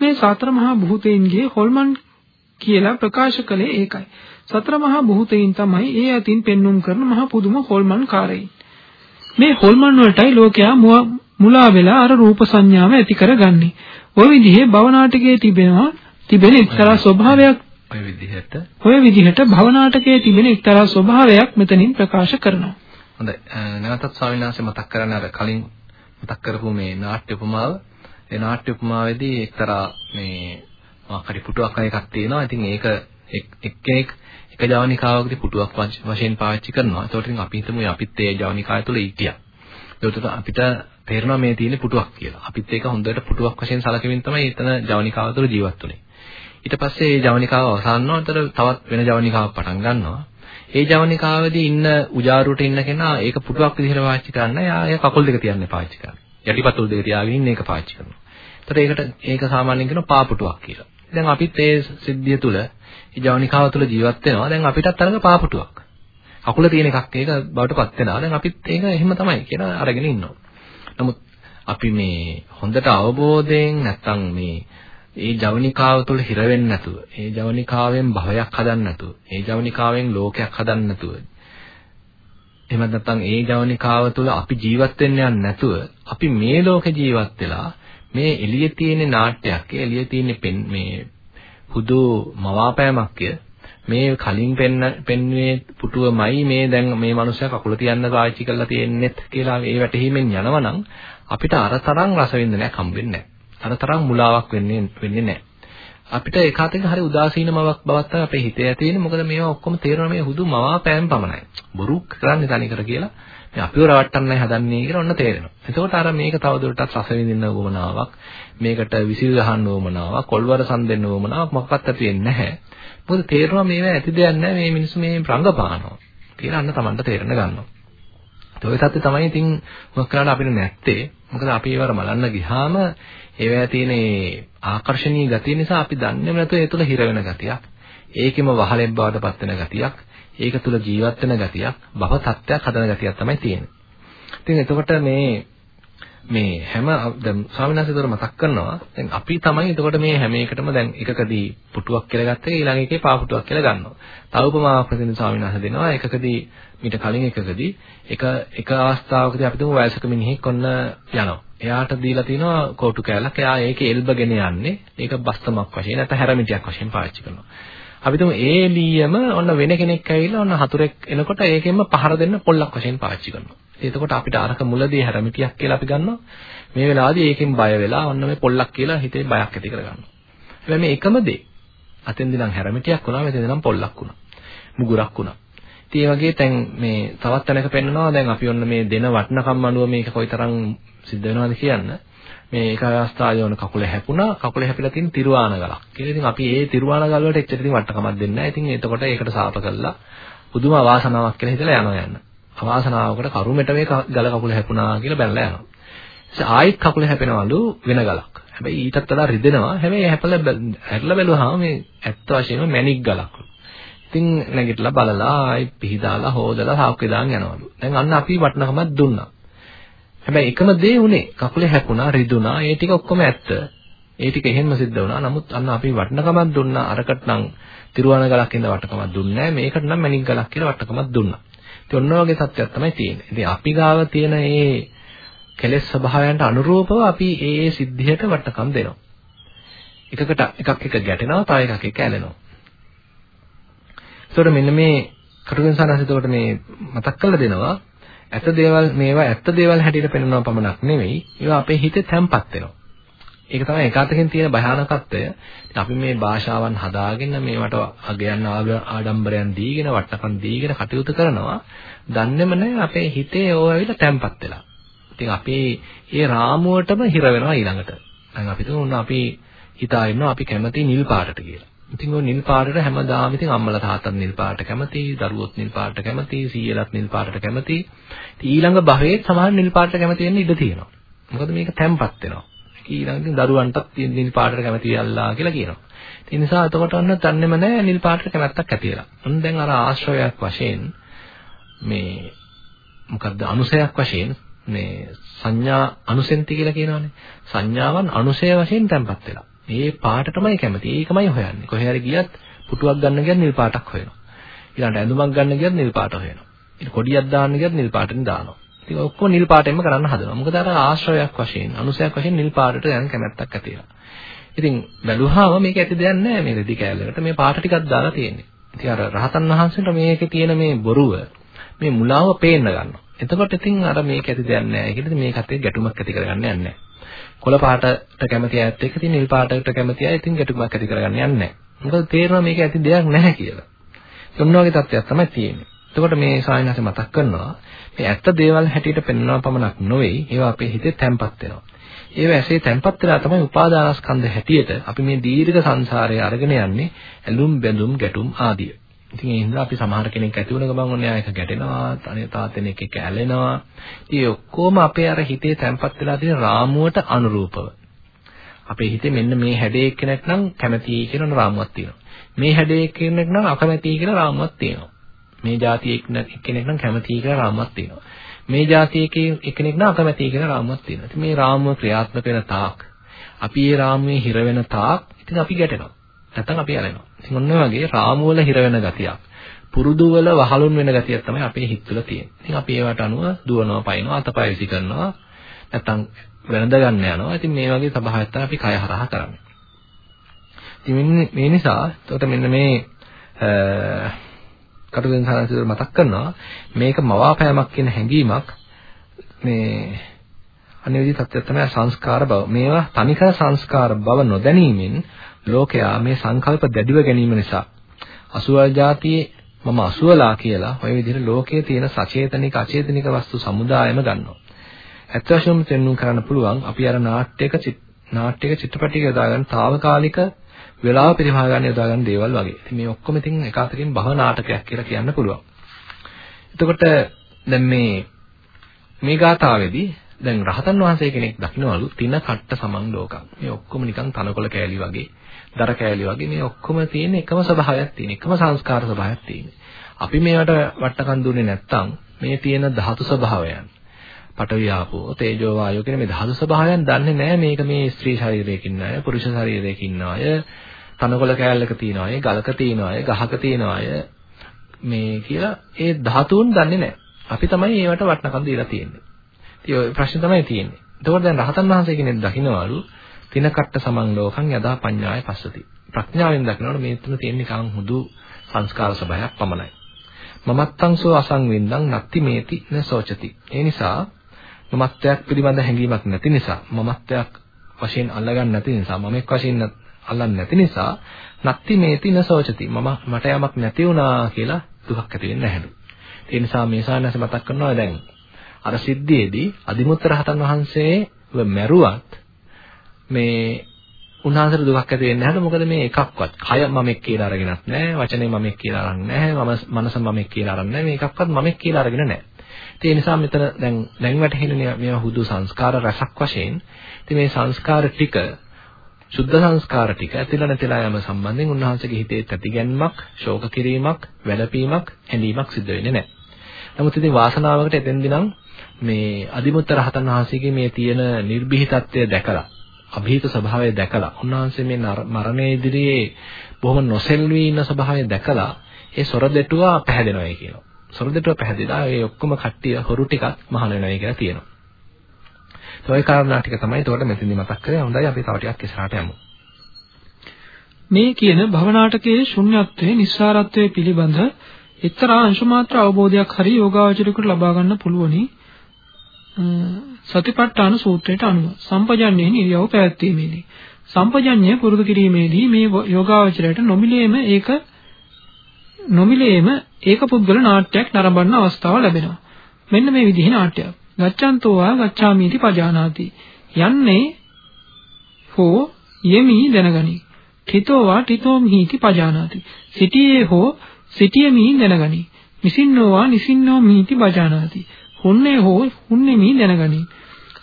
මේ සතර මහා භූතයින්ගේ හොල්මන් කියලා ප්‍රකාශ කළේ ඒකයි. සතර මහා භූතයින් තමයි ඒ අතින් පෙන්눔 කරන මහා පුදුම හොල්මන් කාරයින්. මේ හොල්මන් වලටයි ලෝකයා මුලා වෙලා අර රූප සංඥාව ඇති කරගන්නේ. ওই විදිහේ භවනාටකයේ තිබෙනවා තිබෙන එක්තරා ස්වභාවයක් ඔය විදිහට ඔය විදිහට භවනාටකයේ තිබෙන එක්තරා ස්වභාවයක් මෙතනින් ප්‍රකාශ කරනවා. හොඳයි. නැවතත් ස්වාමීන් වහන්සේ මතක් කරන්නේ අර කලින් මතක් කරපු මේ නාට්‍ය උපමාව ඒ නාට්‍ය උපමාවේදී එක්තරා මේ මොකක්hari පුටුවක් එකක් තියෙනවා. ඉතින් ඒක එක්කෙනෙක් එක ජවනිකාවකදී පුටුවක් වශයෙන් පාවිච්චි කරනවා. ඒතකොට ඉතින් අපි හිතමු අපිත් ඒ ජවනිකාය තුළ හිටියා. ඒකට අපිට තේරෙනවා මේ තියෙන්නේ පුටුවක් කියලා. අපිත් ඒක හොඳට පුටුවක් වශයෙන් සැලකෙමින් තමයි එතන ජවනිකාව තුළ ජීවත් වුනේ. ඊට පස්සේ මේ ජවනිකාව අවසන් වුණාට තවත් වෙන ජවනිකාවක් පටන් ගන්නවා. ඒ ජවනිකාවේදී ඉන්න උජාරුවට ඉන්න කෙනා ඒක පුටුවක් විදිහට පාවිච්චි කරන්න යා කකුල් දෙක තියන්නේ පාවිච්චි කරන්නේ. යටිපතුල් දෙක තියාගෙන ඉන්න එක පාවිච්චි කරනවා. ඒතර ඒකට ඒක සාමාන්‍යයෙන් කියනවා පාපුටුවක් කියලා. දැන් අපිත් ඒ සිද්ධිය තුළ ඒ ජවනිකාව තුළ ජීවත් වෙනවා. දැන් අපිටත් අරගෙන පාපුටුවක්. කකුල තියෙන එකක් ඒක බවටපත් වෙනවා. දැන් අපිත් ඒක එහෙම තමයි කියලා අරගෙන ඉන්නවා. නමුත් අපි මේ හොඳට අවබෝධයෙන් නැත්තම් මේ ඒ ජවනිකාව තුළ හිර වෙන්නේ නැතුව, ඒ ජවනිකාවෙන් භවයක් හදන්න නැතුව, ඒ ජවනිකාවෙන් ලෝකයක් හදන්න නැතුව, එහෙම නැත්නම් ඒ ජවනිකාව තුළ අපි ජීවත් වෙන්න යන්නේ නැතුව, අපි මේ ලෝකේ ජීවත් වෙලා මේ එළියේ තියෙන නාට්‍යයක්, එළියේ තියෙන මේ හුදු මවාපෑමක්ය මේ කලින් පෙන්න පෙන්වේ පුටුවමයි මේ දැන් මේ මනුස්සයා කකුල තියන්න පාවිච්චි කරලා තියෙන්නෙත් කියලා ඒ වැටහීමෙන් යනවනම් අපිට අර තරම් රසවින්දනයක් හම්බෙන්නේ නැහැ. අර තරම් මුලාවක් වෙන්නේ වෙන්නේ නැහැ. අපිට ඒකාතක හරි උදාසීන මවක් බවක් තමයි අපේ හිතේ ඇති වෙන්නේ. මොකද මේවා ඔක්කොම තේරෙනවා මේ හුදු මවා පෑම් පමණයි. බොරු කරන්නේ තනිකර කියලා මේ අපිව රවට්ටන්නයි හදන්නේ කියලා ඔන්න තේරෙනවා. එතකොට අර මේක තවදුරටත් රස විඳින්න උවමනාවක්, මේකට විසිල් ගහන්න උවමනාවක්, කොල්වර සම් දෙන්න උවමනාවක් මොකක්වත් ඇති වෙන්නේ නැහැ. මොකද තේරෙනවා මේවා ඇති දෙයක් නැහැ. මේ මිනිස්සු මේ රංගපානවා කියලා අන්න Tamanට තේරෙන ගන්නවා. ඒ තත්ත්වය තමයි ඉතින් මොකක් කරන්න අපිට නැත්තේ. මොකද අපි ඒවර බලන්න ගියාම ඒවැය තියෙන ආකර්ෂණීය ගතිය නිසා අපි දන්නේම නැතුව ඒ තුළ හිර වෙන ගතියක්. ඒකෙම වහලෙන් බවට පත් වෙන ගතියක්. ඒක තුළ ජීවත් වෙන ගතියක්, භව තත්ත්වයක් හදන ගතියක් තමයි තියෙන්නේ. ඉතින් එතකොට මේ මේ හැම දැන් ස්වාමීන් වහන්සේ මතක් කරනවා දැන් අපි තමයි එතකොට මේ හැම එකටම දැන් එකකදී පුටුවක් කියලා ගත්තා ඊළඟ එකේ පා පුටුවක් කියලා ගන්නවා. තව උපමාවක් ප්‍රතිදින ස්වාමීන් වහන්සේ දෙනවා එකකදී මීට කලින් එකකදී එක එක අවස්ථාවකදී අපි තුමු වයසක මිනිහෙක් ඔන්න යනවා. එයාට දීලා තිනවා කෝටු කෑල්ලක්. එයා ඒකේ එල්බගෙන යන්නේ. ඒක බස්තමක් වශයෙන් නැත්නම් හැරමිටියක් වශයෙන් පාවිච්චි කරනවා. අපි තුමු ඒ ලීයම ඔන්න වෙන කෙනෙක් ඇවිල්ලා ඔන්න හතුරෙක් එනකොට ඒකෙන්ම පහර දෙන්න පොල්ලක් වශයෙන් පාවිච්චි කරනවා. එතකොට අපිට අරක මුලදී හැරමිටියක් කියලා අපි ගන්නවා. මේ වෙලාවේදී ඒකෙන් බය වෙලා ඔන්න මේ පොල්ලක් කියලා හිතේ බයක් ඇති කරගන්නවා. හැබැයි මේ එකම දේ. අතෙන්දී නම් හැරමිටියක් වුණා මෙතෙන්දී නම් පොල්ලක් වුණා. මුගුරක් වුණා. ඉතින් ඒ වගේ දැන් මේ තවත් තැනක පෙන්නනවා දැන් අපි ඔන්න මේ දෙන වටනකම් අනුව මේක කොයිතරම් සිද්ධ වෙනවද කියන්න. මේ එක අවස්ථාවේ වුණ කකුල හැපුණා කකුල හැපිලා තියෙන තිරුවාන ගලක්. කියලා ඉතින් අපි ඒ තිරුවාන ගල වලට එච්චර ඉතින් වටකමක් දෙන්නේ නැහැ. ඉතින් එතකොට ඒකට සාප කළා පුදුම අවාසනාවක් කියලා හිතලා යනවා යන්න. අවාසනාවකට කරුමෙට මේ ගල කකුල හැපුණා කියලා බැලලා යනවා. ඊට ආයිත් කකුල හැපෙනවලු වෙන ගලක්. හැබැයි ඊටත් වඩා රිදෙනවා. හැබැයි හැපලා හැරලා බැලුවාම මේ ඇත්ත වශයෙන්ම මැණික් ගලක්. ඉතින් නැගිටලා බලලා ආයි පිහිදාලා හොදලා සාක්කේ දාන් යනවලු. දැන් අන්න අපි වටනකමක් දුන්නා. හැබැයි එකම දේ උනේ කකුලේ හැපුණා, රිදුනා. ඒ ටික ඔක්කොම ඇත්ත. ඒ ටික එහෙම්ම සිද්ධ වුණා. නමුත් අන්න අපි වටනකමක් දුන්නා. අරකට නම් තිරුවාන ගලක් ඉඳ වටකමක් දුන්නේ නැහැ. මේකට නම් මැණික් ගලක් කියලා වටකමක් දුන්නා. ඉතින් ඔන්න ඔයගේ තත්ත්වයක් තමයි තියෙන්නේ. ඉතින් අපි ගාව තියෙන මේ කෙලෙස් ස්වභාවයන්ට අනුරූපව අපි ඒ ඒ සිද්ධියට වටකම් දෙනවා. එකකට එකක් එක ගැටෙනවා, තව එකක් එක ඇලෙනවා. ඒතකොට මෙන්න මේ කටුගෙන් සානස් එතකොට මේ මතක් කරලා දෙනවා ඇත්ත දේවල් මේවා ඇත්ත දේවල් හැටියට පෙන්වනවා පමණක් නෙවෙයි ඒවා අපේ හිතේ තැම්පත් වෙනවා. ඒක තමයි ඒකාතකින් තියෙන භයානකත්වය. අපි මේ භාෂාවන් හදාගෙන මේවට අගයන් ආඩම්බරයන් දීගෙන වටනකම් දීගෙන කටයුතු කරනවා. දන්නේම නැහැ අපේ හිතේ ඕව ඇවිල්ලා තැම්පත් වෙලා. ඉතින් අපි මේ රාමුවටම හිර වෙනවා ඊළඟට. දැන් අපි තුමුන අපි හිතා ඉන්නවා අපි කැමති නිල් පාටට කියලා. ඉතින් ওই නිල් පාටට හැමදාම ඉතින් අම්මලා තාත්තත් නිල් පාටට කැමති, දරුවොත් නිල් පාටට කැමති, සීයලත් නිල් පාටට කැමති. ඉතින් ඊළඟ භවයේ සමහර නිල් පාටට කැමති වෙන්න ඉඩ තියෙනවා. මොකද මේක තැම්පත් වෙනවා. ඊළඟට දරුවන්ටත් නිල් පාටට කැමති වෙල්ලා කියලා කියනවා. ඒ නිසා එතකොට ඔන්න තන්නේම නැහැ නිල් පාටට කැමැත්තක් ඇති වෙලා. ඔන්න දැන් අර ආශ්‍රයයක් වශයෙන් මේ මොකද්ද අනුසයක් වශයෙන් මේ සංඥා අනුසෙන්ති කියලා කියනවානේ. සංඥාවන් අනුසය වශයෙන් තැම්පත් වෙලා. මේ පාට තමයි කැමති. ඒකමයි හොයන්නේ. කොහේ හරි ගියත් පුටුවක් ගන්න ගියත් නිල් පාටක් හොයනවා. ඊළඟට ඇඳුමක් ගන්න ගියත් නිල් පාට හොයනවා. ඊට කොඩියක් දාන්න ගියත් නිල් පාටෙන් දානවා. ඉතින් ඔක්කොම නිල් පාටෙන්ම කරන්න හදනවා. මොකද අර ආශ්‍රයයක් වශයෙන්, අනුසයක් වශයෙන් නිල් පාටට යන කැමැත්තක් ඇති වෙනවා. ඉතින් බැලුවාම මේක ඇති දෙයක් නෑ මේ රෙදි කෑල්ලකට. මේ පාට ටිකක් දාලා තියෙන්නේ. ඉතින් අර රහතන් වහන්සේට මේකේ තියෙන මේ බොරුව, මේ මුලාව පේන්න ගන්නවා. එතකොට ඉතින් අර මේක ඇති දෙයක් නෑ කියලා මේකත් එක්ක ගැටුමක් ඇති කරගන්න යන්නේ නෑ. කොළ පාටට කැමති අයත් එක්ක ඉතින් නිල් පාටට කැමති අය ඉතින් ගැටුමක් ඇති කරගන්න යන්නේ නැහැ. මොකද තේරෙනවා මේක ඇති දෙයක් නැහැ කියලා. ඔන්න වගේ තත්ත්වයක් තමයි තියෙන්නේ. එතකොට මේ සායනහස මතක් කරනවා මේ ඇත්ත දේවල් හැටියට පෙන්වනවා පමණක් නොවේ ඒවා අපේ හිතේ තැම්පත් වෙනවා. ඒවා ඇසේ තැම්පත් වෙලා තමයි උපාදානස්කන්ධ හැටියට අපි මේ දීර්ඝ සංසාරයේ අරගෙන යන්නේ ඇලුම් බැඳුම් ගැටුම් ආදිය. ඉතින් ඒ හින්දා අපි සමහර කෙනෙක් ඇති වුණ ගමන් ඔන්න ආයක ගැටෙනවා, අනේ තාත්තෙනෙක් එක්ක ඇලෙනවා. ඉතින් ඔක්කොම අපේ අර හිතේ තැම්පත් වෙලා තියෙන රාමුවට අනුරූපව. අපේ හිතේ මෙන්න මේ හැඩේ කෙනෙක් නම් කැමතියි කියන රාමුවක් තියෙනවා. මේ හැඩේ කෙනෙක් නම් අකමැතියි කියන රාමුවක් තියෙනවා. මේ જાතියේ කෙනෙක් නම් කැමතියි කියලා රාමුවක් තියෙනවා. මේ જાතියේ එක්කෙනෙක් නම් අකමැතියි කියලා රාමුවක් තියෙනවා. ඉතින් මේ රාමුව ක්‍රියාත්මක වෙන තාක් අපි මේ රාමුවේ හිර වෙන තාක් ඉතින් අපි ගැටෙනවා. නැත්තම් අපි ඇලෙනවා. ඉතින් ඔන්න වගේ රාමු වල හිර වෙන ගතියක්. පුරුදු වල වහලුන් වෙන ගතියක් තමයි අපේ හිත තුළ තියෙන්නේ. ඉතින් අපි ඒවට අනුව දුවනවා, පයින්නවා, අතපය විසි කරනවා. නැත්තම් වැළඳ ගන්න යනවා. ඉතින් මේ වගේ ස්වභාවයක් තමයි අපි කය හරහා කරන්නේ. ඉතින් මේ නිසා එතකොට මෙන්න මේ කටුවෙන් සාරාංශය මතක් කරනවා මේක මවාපෑමක් කියන හැඟීමක් මේ අනිවිදි තත්ත්වය තමයි සංස්කාර බව. මේවා තනිකර සංස්කාර බව නොදැනීමෙන් ලෝකයා මේ සංකල්ප දැඩිව ගැනීම නිසා අසුවල් જાතියේ මම අසුවලා කියලා ওই විදිහට ලෝකයේ තියෙන සචේතනික අචේතනික වස්තු සමුදායම ගන්නවා. ඇත්ත වශයෙන්ම තේරුම් ගන්න පුළුවන් අපි අර නාට්‍යක නාට්‍යක චිත්‍රපටයක යොදා ගන්න తాවකාලික වේලාව පරිමහා ගන්න යොදා ගන්න දේවල් වගේ. ඉතින් මේ ඔක්කොම ඉතින් එකwidehatකින් බහ නාටකයක් කියලා කියන්න පුළුවන්. එතකොට දැන් මේ මේ ගාථාවේදී දැන් රහතන් වහන්සේ කෙනෙක් දකින්නවලු තින කට්ට සමන් ලෝකම්. මේ ඔක්කොම නිකන් තනකොළ කෑලි වගේ. දර කෑලි වගේ මේ ඔක්කොම තියෙන එකම ස්වභාවයක් තියෙන එකම සංස්කාර ස්වභාවයක් තියෙන. අපි මේවට වට්ටකන් දුන්නේ නැත්තම් මේ තියෙන ධාතු ස්වභාවයන් පඨවි ආපෝ තේජෝ වායෝ කියන මේ ධාතු ස්වභාවයන් දන්නේ නැහැ මේක මේ ස්ත්‍රී ශරීරයකින් අය පුරුෂ ශරීරයකින් අය තනකොළ කෑල්ලක තියෙන අය ගලක තියෙන අය ගහක තියෙන අය මේ කියලා ඒ ධාතුන් දන්නේ නැහැ. අපි තමයි ඒවට වටනකම් දීලා තියෙන්නේ. ඉතින් ඔය ප්‍රශ්නේ තමයි තියෙන්නේ. එතකොට දැන් රහතන් වහන්සේ කෙනෙක් දකින්නවලු තින කට්ට සමන් ලෝකං යදා පඤ්ඤාය පස්සති. ප්‍රඥාවෙන් දකිනකොට මේ තුන තියෙන නිකන් හුදු සංස්කාර සබයක් පමණයි. මමත්තං සෝ අසංවින්දං නත්ති මේති න සෝචති. ඒ නිසා මමත්වයක් පිළිබඳ හැඟීමක් නැති නිසා මමත්වයක් වශයෙන් අල්ලගන්න නැති නිසා මමෙක් වශයෙන් අල්ලන්නේ නැති නිසා නත්ති මේති න සෝචති. මම මට යමක් නැති වුණා කියලා දුකක් ඇති වෙන්නේ නැහැලු. ඒ නිසා මේ සානස මතක් කරනවා දැන් අර සිද්ධියේදී අදිමුත්ත රහතන් වහන්සේ මැරුවත් මේ උන්වහන්සේට දුකක් ඇති වෙන්නේ නැහැ මොකද මේ එකක්වත්. කය මමෙක් කියලා අරගෙනත් නැහැ වචනේ මමෙක් කියලා අරන් නැහැ මම මනස මමෙක් කියලා අරන් නැහැ මේ එකක්වත් මමෙක් කියලා අරගෙන නැහැ ඒ නිසා මෙතන දැන් දැන් වැටහෙන්නේ මේවා හුදු සංස්කාර රසක් වශයෙන් ඉතින් මේ සංස්කාර ටික සුද්ධ සංස්කාර ටික ඇතිලා නැතිලා යම සම්බන්ධයෙන් උන්වහන්සේගේ හිතේ තැතිගැන්මක් ශෝක කිරීමක් වැළපීමක් හැඬීමක් සිද්ධ වෙන්නේ නැහැ නමුත් ඉතින් වාසනාවකට එතෙන්දී නම් මේ අදිමුත්ත රහතන් වහන්සේගේ මේ තියෙන නිර්භීතත්වය දැකලා અભීත ස්වභාවය දැකලා උන්වහන්සේ මේ මරණය ඉදිරියේ බොහොම නොසෙල්වී ඉන්න ස්වභාවය දැකලා ඒ සොර දෙටුවා පැහැදෙනවායි කියනවා. සොර දෙටුවා පැහැදිලා ඒ ඔක්කොම කට්ටිය හොරු ටිකක් මහාන වෙනවායි කියලා තියෙනවා. ඒ කාරණා ටික තමයි ඒකට මෙතනදි මතක් කරේ. හොඳයි අපි තව ටිකක් ඉස්සරහට යමු. මේ කියන භවනාටකයේ ශුන්‍යත්වයේ නිස්සාරත්වයේ පිළිබඳ එක්තරා අංශ මාත්‍ර අවබෝධයක් හරි යෝගාවචරිකට ලබා ගන්න පුළුවනි. සතිපට්ඨාන සූත්‍රයට අනුව සම්පජන්ණයෙන් ඉරියව් පැවැත්වීමේදී සම්පජන්ණය පුරුදු කිරීමේදී මේ යෝගාවචරයට නොමිලේම ඒක නොමිලේම ඒක පුද්ගල නාට්‍යයක් නරඹන්න අවස්ථාව ලැබෙනවා. මෙන්න මේ විදිහේ නාට්‍යයක්. ගච්ඡන්තෝ වා ගච්ඡාමීති පජානාති. යන්නේ හෝ යෙමි දැනගනි. තිතෝවා තිතෝම්හිති පජානාති. සිටියේ හෝ සිටියමි දැනගනි. නිසින්නෝවා නිසින්නෝම්හිති පජානාති. හුන්නේ හෝ හුන්නේමි දැනගනි.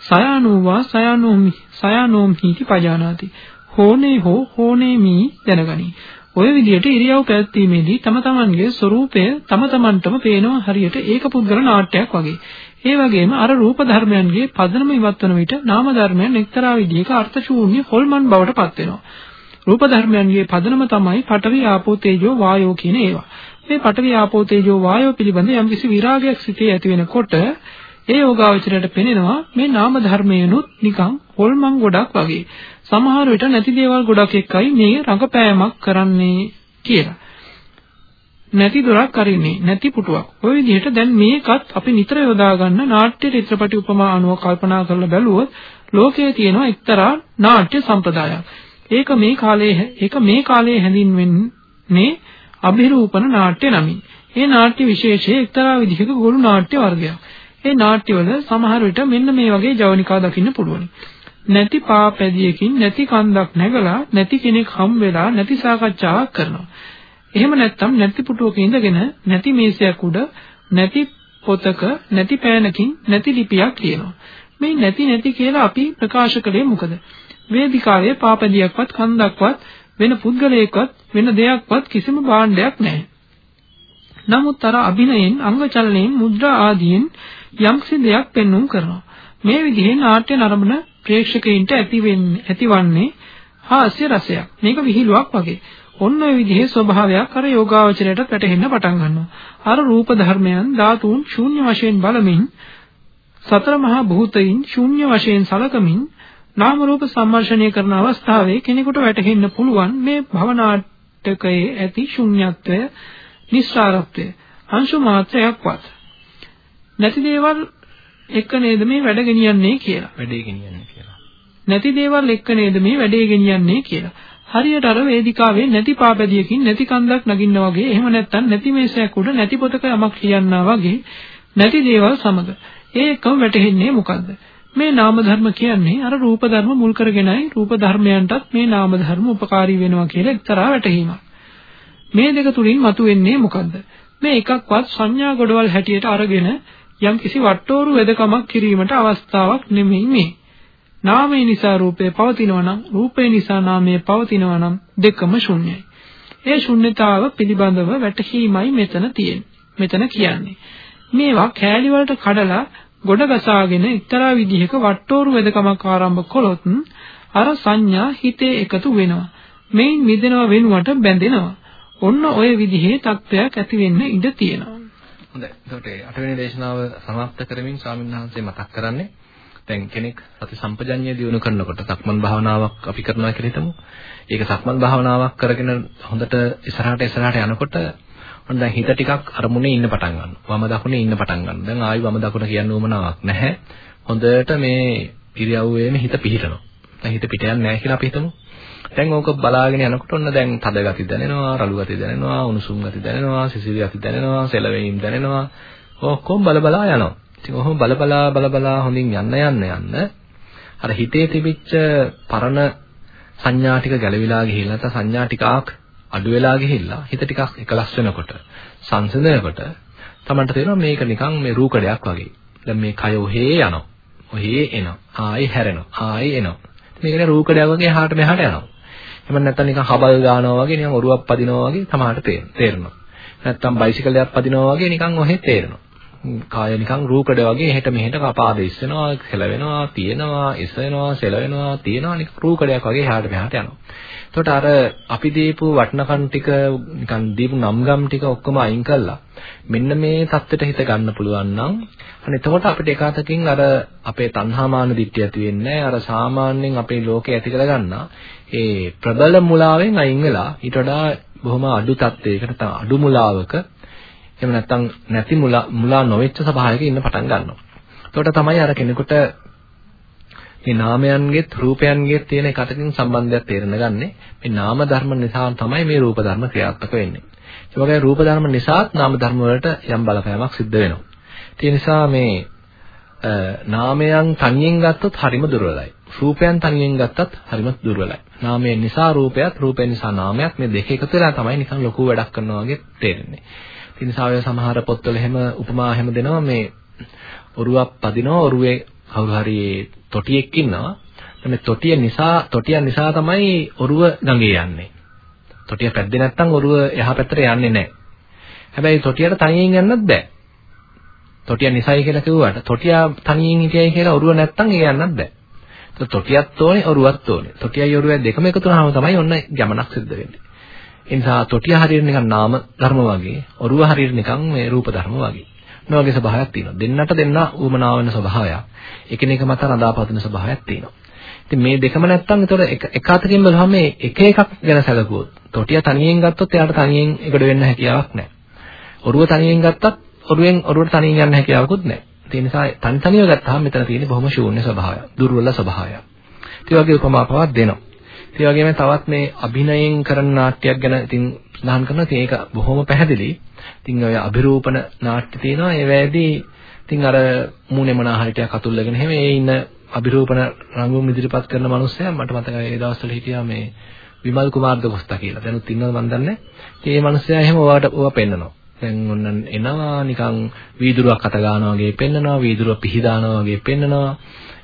සයානෝවා සයානෝම්හි සයානෝම්හිති පජානාති. හෝනේ හෝ හෝනේමි දැනගනි. ඔය විදිහට ඉරියව් පැවැත්වීමේදී තම තමන්ගේ ස්වરૂපය තම තමන්ටම පේනවා හරියට ඒක පුද්ගල නාට්‍යයක් වගේ. ඒ වගේම අර රූප ධර්මයන්ගේ පදනම ඉවත් වන විට නාම ධර්මයන් එක්තරා විදිහක අර්ථ ශූන්‍ය හොල්මන් බවට පත් වෙනවා. රූප ධර්මයන්ගේ පදනම තමයි පඨවි ආපෝ තේජෝ වායෝ කියන ඒවා. මේ පඨවි ආපෝ තේජෝ වායෝ පිළිබඳ යම්කිසි විරාගයක් සිටේ ඇති වෙනකොට ඒ යෝගාවචරයට පෙනෙනවා මේ නාම ධර්මයනුත් නිකන් හොල්මන් ගොඩක් වගේ. සමහර විට නැති දේවල් ගොඩක් එක්කයි මේ රඟපෑමක් කරන්නේ කියලා. නැති දොරක් අරින්නේ නැති පුටුවක්. ওই විදිහට දැන් මේකත් අපි නිතර යොදා ගන්න නාට්‍ය චිත්‍රපටි උපමා අනුව කල්පනා කරලා බැලුවොත් ලෝකයේ තියෙන එක්තරා නාට්‍ය සම්ප්‍රදායක්. ඒක මේ කාලයේ ඒක මේ කාලයේ හැඳින්වෙන්නේ අභිරූපන නාට්‍ය නමින්. මේ නාට්‍ය විශේෂයේ එක්තරා විදිහක ගොළු නාට්‍ය වර්ගයක්. මේ නාට්‍යවල සමහර විට මෙන්න මේ වගේ ජවනිකා දකින්න පුළුවන්. නැති පාපැදියකින් නැති කන්දක් නැගලා නැති කෙනෙක් හම් වෙලා නැති සාකච්ඡාවක් කරනවා. එහෙම නැත්නම් නැති පුටුවක ඉඳගෙන නැති මේසයක් උඩ නැති පොතක නැති පෑනකින් නැති ලිපියක් ලියනවා. මේ නැති නැති කියලා අපි ප්‍රකාශ කළේ මොකද? වේදිකාවේ පාපදියක්වත් කන්දක්වත් වෙන පුද්ගලයෙක්වත් වෙන දෙයක්වත් කිසිම භාණ්ඩයක් නැහැ. නමුත් අර අභිනයෙන් අංග චලනයෙන් මුද්‍රා ආදියෙන් යම්කිසි දෙයක් පෙන්වුම් කරනවා. මේ විදිහේ නාට්‍ය නරඹන ප්‍රේක්ෂකයින්ට ඇතිවෙන්නේ ඇතිවන්නේ හාස්‍ය රසයක්. මේක විහිළුවක් වගේ. ඔන්න ඔය විදිහේ ස්වභාවයක් අර යෝගාවචරයට පැටහෙන්න පටන් ගන්නවා. අර රූප ධර්මයන් ධාතුන් ශූන්‍ය වශයෙන් බලමින් සතර මහා භූතයින් ශූන්‍ය වශයෙන් සලකමින් නාම රූප සම්මර්ෂණය කරන අවස්ථාවේ කෙනෙකුට වැටහෙන්න පුළුවන් මේ භවනාටකයේ ඇති ශුන්‍යත්වය නිස්සාරත්වය අංශු මාත්‍රයක්වත්. නැති දේවල් එක නේද මේ වැඩ ගෙනියන්නේ කියලා. වැඩේ ගෙනියන්නේ කියලා. නැති දේවල් එක්ක නේද මේ වැඩේ ගෙනියන්නේ කියලා. හරියට අර වේදිකාවේ නැති පාපැදියකින් නැති කන්දක් නගින්න වගේ එහෙම නැත්නම් නැති මේසයක් උඩ නැති පොතක යමක් ලියන්නා වගේ නැති දේවල් සමග ඒ එකම වැටහෙන්නේ මොකද්ද මේ නාම ධර්ම කියන්නේ අර රූප ධර්ම මුල් කරගෙනයි රූප ධර්මයන්ටත් මේ නාම ධර්ම උපකාරී වෙනවා කියලා එක්තරා වැටහීමක්. මේ දෙක තුලින් මතුවෙන්නේ මොකද්ද? මේ එකක්වත් සංඥා ගොඩවල් හැටියට අරගෙන යම් කිසි වට්ටෝරු වෙදකමක් කිරීමට අවස්ථාවක් නෙමෙයි මේ. නාමය නිසා රූපය පවතිනවා නම් රූපය නිසා නාමය පවතිනවා නම් දෙකම ශුන්‍යයි. ඒ ශුන්‍යතාව පිළිබඳව වැටහීමයි මෙතන තියෙන්නේ. මෙතන කියන්නේ. මේවා කෑලි වලට කඩලා ගොඩ ගසාගෙන එක්තරා විදිහක වට්ටෝරු වෙදකමක් ආරම්භ කළොත් අර සංඥා හිතේ එකතු වෙනවා. මේන් මිදෙනව වෙනුවට බැඳෙනවා. ඔන්න ඔය විදිහේ තත්වයක් ඇති වෙන්න ඉඩ තියෙනවා. හොඳයි. එතකොට අටවෙනි දේශනාව සමාප්ත කරමින් ස්වාමීන් වහන්සේ මතක් කරන්නේ දැන් කෙනෙක් සති සම්පජඤ්ඤය දිනු කරනකොට සක්මන් භාවනාවක් අපි කරනවා කියලා හිතමු. ඒක සක්මන් භාවනාවක් කරගෙන හොඳට ඉස්සරහට ඉස්සරහට යනකොට ඔන්න දැන් හිත ටිකක් අරමුණේ ඉන්න පටන් ගන්නවා. වම දකුණේ ඉන්න පටන් ගන්නවා. දැන් ආයි වම දකුණ කියන්න උවමනාවක් නැහැ. හොඳට මේ ඉරියව්වේම හිත පිහිටනවා. දැන් හිත පිට යන්නේ නැහැ කියලා අපි හිතමු. දැන් ඕක බලාගෙන යනකොට ඔන්න දැන් තද ගති දැනෙනවා, රළු ගති දැනෙනවා, උණුසුම් ගති දැනෙනවා, සිසිල් ගති දැනෙනවා, සෙලවීම් දැනෙනවා. ඔක්කොම බල බලා යනවා. ඉතින් ඔහොම බල බලා බල බලා හොඳින් යන්න යන්න යන්න අර හිතේ තිබිච්ච පරණ සංඥා ටික ගැලවිලා ගිහිල්ලා නැත්නම් සංඥා ටිකක් අඩු වෙලා ගිහිල්ලා හිත ටිකක් එකලස් වෙනකොට සංසිඳනකොට තමන්ට තේරෙනවා මේක නිකන් මේ රූකඩයක් වගේ. දැන් මේ කය ඔහේ යනවා. ඔහේ එනවා. ආයි හැරෙනවා. ආයි එනවා. මේකනේ රූකඩයක් වගේ එහාට මෙහාට යනවා. එහෙම නැත්නම් නිකන් හබල් ගන්නවා වගේ නිකන් ඔරුවක් පදිනවා වගේ තමාට තේරෙනවා. නැත්නම් බයිසිකලයක් පදිනවා වගේ නිකන් ඔහේ තේරෙනවා. කාය නිකන් රූකඩ වගේ එහෙට මෙහෙට කපාද ඉස්සෙනවා, සෙලවෙනවා, තියෙනවා, ඉස්සෙනවා, සෙලවෙනවා, තියෙනවා නිකන් රූකඩයක් වගේ එහාට මෙහාට යනවා. එතකොට අර අපි දීපු වටනකන් ටික නිකන් දීපු නම්ගම් ටික ඔක්කොම අයින් කළා. මෙන්න මේ தත්ත්වයට හිත ගන්න පුළුවන් නම් අන්න එතකොට අපිට එකතකින් අර අපේ තණ්හාමාන දිට්ඨිය ඇති වෙන්නේ අර සාමාන්‍යයෙන් අපේ ලෝකේ ඇති කරගන්නා ඒ ප්‍රබල මුලාවෙන් අයින් වෙලා ඊට වඩා බොහොම අඩු තත්ත්වයකට අඩු මුලාවක එහෙම නැත්නම් නැති මුලා මුලා නොවෙච්ච ස්වභාවයක ඉන්න පටන් ගන්නවා. එතකොට තමයි අර කෙනෙකුට මේ නාමයන්ගෙත් රූපයන්ගෙත් තියෙන එකතකින් සම්බන්ධයක් තේරෙන ගන්නේ මේ නාම ධර්ම නිසා තමයි මේ රූප ධර්ම ක්‍රියාත්මක වෙන්නේ. ඒ වගේ රූප ධර්ම නිසාත් නාම ධර්ම වලට යම් බලපෑමක් සිද්ධ වෙනවා. ඒ නිසා මේ නාමයන් තනියෙන් ගත්තොත් හරිම දුර්වලයි. රූපයන් තනියෙන් ගත්තත් හරිම දුර්වලයි. නාමය නිසා රූපයත්, රූපය නිසා නාමයක් මේ දෙක එකතු වෙලා තමයි නිකන් ලොකු වැඩක් කරනවා වගේ තේරෙන්නේ. ඒ නිසා ඔය සමහර පොත්වල එහෙම උපමා එහෙම දෙනවා මේ ඔරුවක් පදිනවා ඔරුවේ කවුරු හරි තොටියෙක් ඉන්නවා. මේ තොටිය නිසා තොටිය නිසා තමයි ඔරුව ගඟේ යන්නේ. තොටිය පැද්දේ නැත්නම් ඔරුව එහා පැත්තට යන්නේ නැහැ. හැබැයි තොටියට තනියෙන් යන්නත් බෑ. තොටිය නිසයි කියලා කිව්වට තොටිය තනියෙන් හිටියයි කියලා ඔරුව නැත්තම් ඒ යන්නත් බෑ. ඒක තොටියත් ඕනේ ඔරුවත් ඕනේ. තොටියයි ඔරුවයි දෙකම එකතු වුණාම තමයි ඔන්න ගමනක් සිද්ධ වෙන්නේ. ඒ නිසා තොටිය හරියට නිකන් නාම ධර්ම වගේ, ඔරුව හරියට නිකන් මේ රූප ධර්ම වගේ. මේ වගේ ස්වභාවයක් තියෙනවා. දෙන්නට දෙන්න ඌමනාව වෙන ස්වභාවයක්. එකිනෙක මත රඳාපවතින ස්වභාවයක් තියෙනවා. ඉතින් මේ දෙකම නැත්තම් ඒතකොට එක අතකින් බලුවම මේ එක එකක් ගැන සැලකුවොත් තොටිය තනියෙන් ගත්තොත් එයාට තනියෙන් එකට වෙන්න හැකියාවක් නැහැ. ඔරුව තනියෙන් ගත්තත් ඔරුවෙන් ඔරුවට තනියෙන් යන්න හැකියාවකුත් නැහැ. ඒ නිසා තනි තනිව ගත්තාම මෙතන තියෙන්නේ බොහොම ශූන්‍ය ස්වභාවයක්. දුර්වල ස්වභාවයක්. ඒ වගේ උපමාපාවක් දෙනවා. ඒ වගේම තවත් මේ අභිනයෙන් කරන නාට්‍යයක් ගැන ඉතින් සඳහන් කරනවා. ඉතින් ඒක බොහොම පැහැදිලි. ඉතින් ඔය අභිරූපණ නාට්‍ය තියෙනවා. ඒ වෙලාවේදී ඉතින් අර මූණේ මොනා හරි ටිකක් අතුල්ලගෙන එහෙම ඒ ඉන්න අභිරූපණ රංගුම් ඉදිරිපත් කරන මිනිස්සයා මට මතකයි ඒ දවස්වල හිටියා මේ විමල් කුමාර් දොස්තා කියලා. දැනුත් ඉන්නවද මන් දන්නේ නැහැ. ඒ මිනිස්සයා එහෙම ඔයාට ඔවා පෙන්නනවා. දැන් ඔන්න එනවා නිකන් වීදුරුවක් අත ගන්නවා වගේ පෙන්නනවා වීදුරුව පිහිදානවා වගේ පෙන්නනවා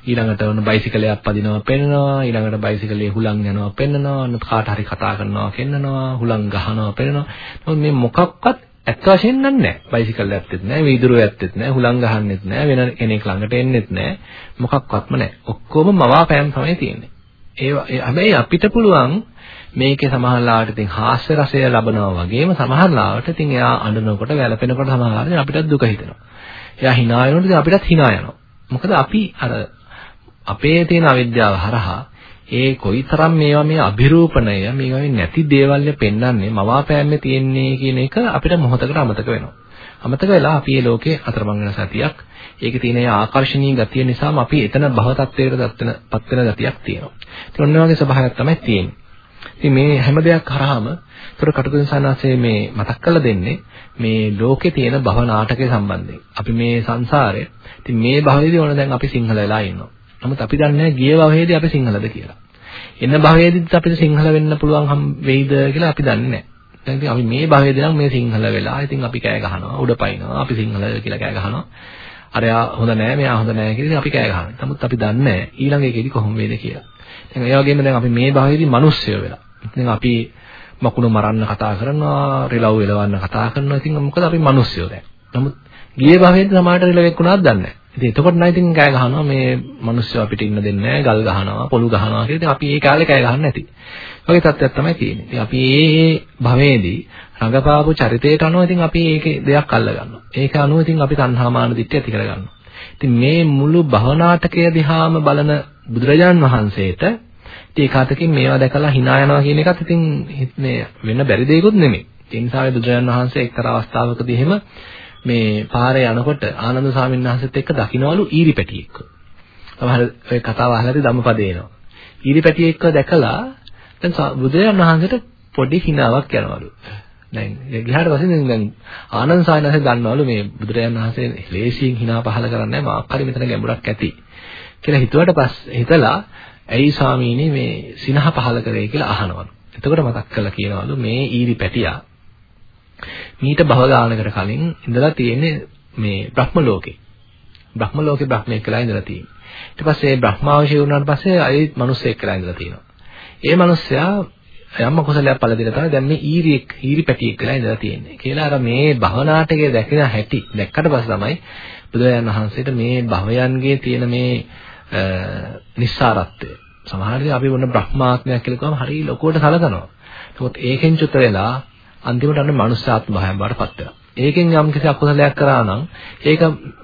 ඊළඟට ඔන්න බයිසිකලයක් පදිනවා පෙන්නනවා. ඊළඟට බයිසිකලේ හුලං යනවා පෙන්නනවා. ඔන්න කාට හරි කතා කරනවා පෙන්නනවා. හුලං ගහනවා පෙන්නනවා. නමුත් මේ මොකක්වත් ඇත්ත වශයෙන්ම නැහැ. බයිසිකල් ඇත්තෙත් නැහැ වීදුරුව ඇත්තෙත් නැහැ හුලං ගහන්නෙත් නැහැ වෙන කෙනෙක් ළඟට එන්නෙත් නැහැ. මොකක්වත්ම නැහැ. ඔක්කොම මවාපෑම් තමයි තියෙන්නේ. ඒ හැබැයි අපිට පුළුවන් මේකේ සමහරලාට ඉතින් හාස්‍ය රසය ලබනවා වගේම සමහරලාට ඉතින් එයා අඬනකොට වැළපෙනකොට සමහරලාට අපිටත් දුක හිතෙනවා. එයා hina වෙනකොට ඉතින් අපිටත් hina යනවා. මොකද අපි අර අපේ තියෙන අවිද්‍යාව හරහා ඒ කොයිතරම් මේවා මේ අභිරූපණය මේවා නැති දේවල් පෙන්වන්නේ මවාපෑම්මේ තියෙන්නේ කියන එක අපිට මොහොතකට අමතක වෙනවා. අමතක වෙලා අපි මේ ලෝකේ අතරමං වෙන සතියක් ඒකේ තියෙන ඒ ආකර්ෂණීය ගතිය නිසාම අපි එතන භව තත්වයකට පත් වෙන ගතියක් තියෙනවා. ඉතින් ඔන්න ඔය වගේ ස්වභාවයක් තමයි තියෙන්නේ. ඉතින් මේ හැම දෙයක් කරාම ඒතර කටුකුරුන් සන්නාසේ මේ මතක් කරලා දෙන්නේ මේ ලෝකේ තියෙන භව නාටකය සම්බන්ධයෙන්. අපි මේ සංසාරේ ඉතින් මේ භවයේදී ඕන දැන් අපි සිංහල වෙලා ඉන්නවා. නමුත් අපි දන්නේ ගිය භවයේදී අපි සිංහලද කියලා. එන භවයේදීත් අපිට සිංහල වෙන්න පුළුවන් හම් වෙයිද කියලා අපි දන්නේ නැහැ. දැන් ඉතින් අපි මේ භවයේදී නම් මේ සිංහල වෙලා ඉතින් අපි කෑ ගහනවා, උඩ පයින්නවා, අපි සිංහල කියලා කෑ ගහනවා. අරයා හොඳ නෑ, මෙයා හොඳ නෑ කියලා අපි කෑ ගහනවා. නමුත් අපි දන්නේ ඊළඟ එකේදී කොහොම වේද කියලා. දැන් ඒ වගේම දැන් අපි මේ භවයේදී මිනිස්සුયો වෙලා ඉතින් අපි මකුණු මරන්න කතා කරනවා, රිලව් එලවන්න කතා කරනවා. ඉතින් මොකද අපි මිනිස්සුયો දැන්. නමුත් ගියේ භවයේදී සමාජයට රිලවෙක් වුණාද දන්නේ නැහැ. ඉතින් එතකොට නම් ඉතින් කෑ ගහනවා මේ මිනිස්සු අපිට ඉන්න දෙන්නේ නැහැ, ගල් ගහනවා, පොළු ගහනවා කියලා. ඉතින් අපි ඒ කාලේ කෑ ගහන්නේ නැති. වගේ තත්ත්වයක් තමයි තියෙන්නේ. ඉතින් අපි මේ භවයේදී රඟපාපු චරිතයට අනුව ඉතින් අපි ඒකේ දෙයක් අල්ල ගන්නවා. ඒක අනුව ඉතින් අපි තණ්හාමාන දිට්ඨිය ඇති කර ගන්නවා. ඉතින් මේ මුළු භවනාටකය දිහාම බලන බුදුරජාන් වහන්සේට ඉතින් ඒක අතකින් මේවා දැකලා hina යනවා කියන එකත් ඉතින් මේ වෙන්න බැරි දෙයක්වත් නෙමෙයි. ඒ නිසා මේ බුදුරජාණන් වහන්සේ එක්තරා අවස්ථාවකදී එහෙම මේ පාරේ යනකොට ආනන්ද ස්වාමීන් වහන්සේත් එක්ක දකින්නවලු ඊරිපැටියෙක්ව. සමහර ඔය කතාව අහලාදී ධම්මපදේ එනවා. ඊරිපැටියෙක්ව දැකලා දැන් බුදුරජාණන් වහන්සේට පොඩි hinaවක් යනවලු. දැන් ගියාට පස්සේ දැන් ආනන්ද ස්වාමීන් වහන්සේ දන්නවලු මේ බුදුරජාණන් වහන්සේ ලේසියෙන් hina පහල කරන්නේ නැහැ මාක් හරි මෙතන ගැඹුරක් ඇති. කියලා හිතුවට පස්සේ හිතලා ඇයි ස්වාමීනි මේ සිනහ පහල කරේ කියලා අහනවලු. එතකොට මතක් කරලා කියනවලු මේ ඊරි පැටියා මීට භව ගානකට කලින් ඉඳලා තියෙන්නේ මේ බ්‍රහ්ම ලෝකේ. බ්‍රහ්ම ලෝකේ බ්‍රහ්මෙක් කියලා ඉඳලා තියෙන්නේ. ඊට පස්සේ බ්‍රහ්මාවශය වුණාට පස්සේ අයිත් මිනිස්සෙක් කියලා ඉඳලා තියෙනවා. ඒ මිනිස්සයා යම්ම කුසලයක් පළ දෙලා තමයි දැන් මේ ඊරියෙක් ඊරි පැටියෙක් කියලා ඉඳලා තියෙන්නේ. කියලා අර මේ භවනාටකයේ දැකින හැටි දැක්කට පස්සේ තමයි බුදුරජාණන් වහන්සේට මේ භවයන්ගේ තියෙන මේ නිස්සාරත්වය. සමහර විට අපි වුණ බ්‍රහ්මාත්මයක් කියලා කිව්වම හරිය ලොකුවට සලකනවා. නමුත් ඒකෙන් චුත වෙලා අන්තිමට අන්න මනුස්සාත්ම භාවයෙන් බාටපත් වෙනවා. ඒකෙන් යම් කිසි අකුසලයක් කරා නම් ඒක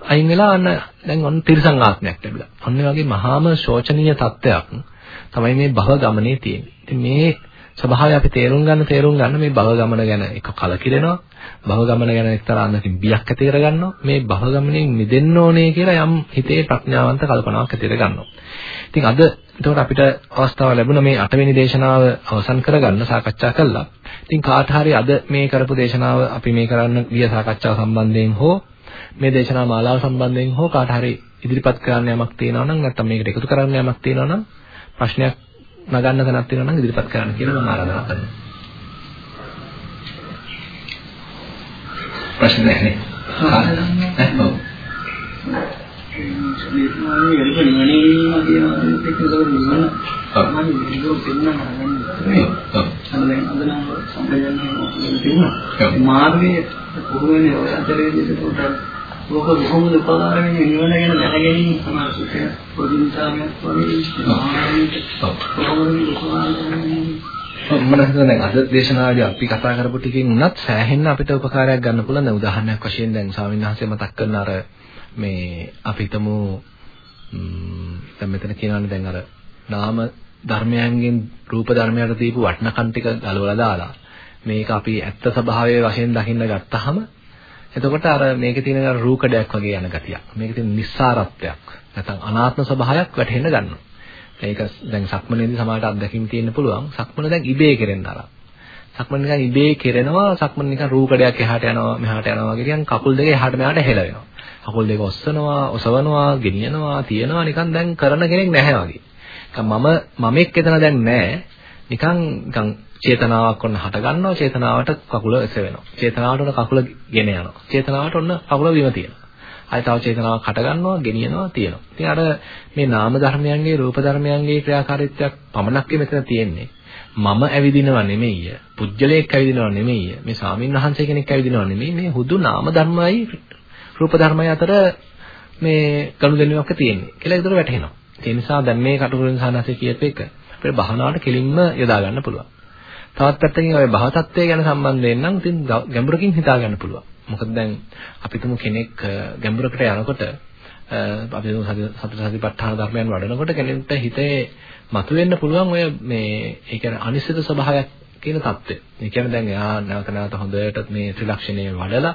අයින් වෙලා අන්න දැන් ඔන්න තිරසං ආත්මයක් ලැබිලා. අන්න වගේ මහාම ශෝචනීය තත්ත්වයක් තමයි මේ භව ගමනේ තියෙන්නේ. ඉතින් මේ ස්වභාවය අපි තේරුම් ගන්න තේරුම් ගන්න මේ භව ගමන ගැන එක කලකිරෙනවා භව ගමන ගැන එක්තරා අන්දකින් බියක් ඇති කරගන්නවා මේ භව ගමනෙන් මිදෙන්න ඕනේ කියලා යම් හිතේ ප්‍රඥාවන්ත කල්පනාවක් ඇති කරගන්නවා ඉතින් අද එතකොට අපිට අවස්ථාව ලැබුණා මේ 8 වෙනි දේශනාව අවසන් කරගන්න සාකච්ඡා කළා. ඉතින් කාට හරි අද මේ කරපු දේශනාව අපි මේ කරන්න ගිය සාකච්ඡාව සම්බන්ධයෙන් හෝ මේ දේශනා මාලාව සම්බන්ධයෙන් හෝ කාට හරි ඉදිරිපත් කරන්න යමක් තියෙනවා නම් නැත්නම් මේකට එකතු කරන්න යමක් තියෙනවා නම් ප්‍රශ්නයක් නගන්න තැනක් තියෙනවා නම් ඉදිරිපත් කරන්න කියලා මම ආරාධනා කරනවා. ප්‍රශ්න නැහැ නේ. ඔව්. මේ වෙලක නිවනේ කියනවා ඒක ඒක නිවන තමයි මේක පෙන්වන්න හදන්නේ. ඔව්. අද නම් සම්බන්ධයෙන් තියෙනවා. මාර්ගයේ කොහොමද ඔය අතරේදී පොඩ්ඩක් ඔක කොහොමද උපකාර වෙන්නේ නිවන ගැන දැනගැනීම සමාජික පොදුන්තාවක් වගේ කොහොමද උපකාර වෙන්නේ මම හිතන්නේ දැන් අද දේශනාවේදී අපි කතා කරපු ටිකෙන් උනත් සෑහෙන්න අපිට උපකාරයක් ගන්න පුළුවන්. දැන් උදාහරණයක් වශයෙන් දැන් ස්වාමීන් වහන්සේ මතක් කරන අර මේ අපි හිතමු දැන් මෙතන කියනවානේ දැන් අර නාම ධර්මයන්ගෙන් රූප ධර්මයට දීපු වටනකම් ටික ගලවලා දාලා මේක අපි ඇත්ත ස්වභාවයේ වශයෙන් දකින්න ගත්තාම එතකොට අර මේකේ තියෙන අර රූකඩයක් වගේ යන ගතියක්. මේකේ තියෙන නිස්සාරත්වයක් නැත්නම් අනාත්ම ස්වභාවයක් වැටහෙන්න ගන්නවා. ඒක දැන් සක්මනේදී සමාජයට අත්දැකීම් තියෙන්න පුළුවන්. සක්මන දැන් ඉබේ කෙරෙන්න අරන්. සක්මන නිකන් ඉබේ කෙරෙනවා. සක්මන නිකන් රූකඩයක් එහාට යනවා මෙහාට යනවා වගේ නිකන් කකුල් දෙක එහාට මෙහාට හෙලවෙනවා. කකුල් දෙක ඔස්සනවා, ඔසවනවා, ගෙනියනවා, තියනවා නිකන් දැන් කරන කෙනෙක් නැහැ වගේ. නිකන් මම මමෙක් එතන දැන් නැහැ. නිකන් නිකන් චේතනාවක් ඔන්න හට ගන්නවා චේතනාවට කකුල එසවෙනවා චේතනාවට ඔන්න කකුල ගෙන යනවා. චේතනාවට ඔන්න කකුල බිම තියෙනවා. ආය තව චේතනාවක් හට ගන්නවා ගෙනියනවා තියෙනවා. ඉතින් අර මේ නාම ධර්මයන්ගේ රූප ධර්මයන්ගේ ක්‍රියාකාරීත්වයක් පමණක් මෙතන තියෙන්නේ. මම ඇවිදිනව නෙමෙයි පුජ්‍යලයක් ඇවිදිනව නෙමෙයි මේ ස්වාමින් වහන්සේ කෙනෙක් ඇවිදිනව නෙමෙයි මේ හුදු නාම ධර්මයි රූප ධර්මයි අතර මේ ගනුදෙනුවක් තියෙන්නේ කියලා ඒකට වැටහෙනවා ඒ නිසා දැන් මේ කටුකුරුන් සානසේ කියප එක අපේ භාවනාවට කෙලින්ම යොදා ගන්න පුළුවන් තවත් පැත්තකින් ඔය භව tattve ගැන සම්බන්ධයෙන් නම් ඉතින් ගැඹුරකින් හිතා ගන්න පුළුවන්. මොකද දැන් අපි තුමු කෙනෙක් ගැඹුරකට යනකොට අපි සතර සතිපට්ඨාන ධර්මයන් වඩනකොට කෙනෙක්ට හිතේ මතුවෙන්න පුළුවන් ඔය මේ ඒ කියන්නේ අනිශ්චිත ස්වභාවයක් කියන தත්ත්වය. ඒ කියන්නේ දැන් එයා නැවත නැවත හොඳට මේ ත්‍රිලක්ෂණය වඩලා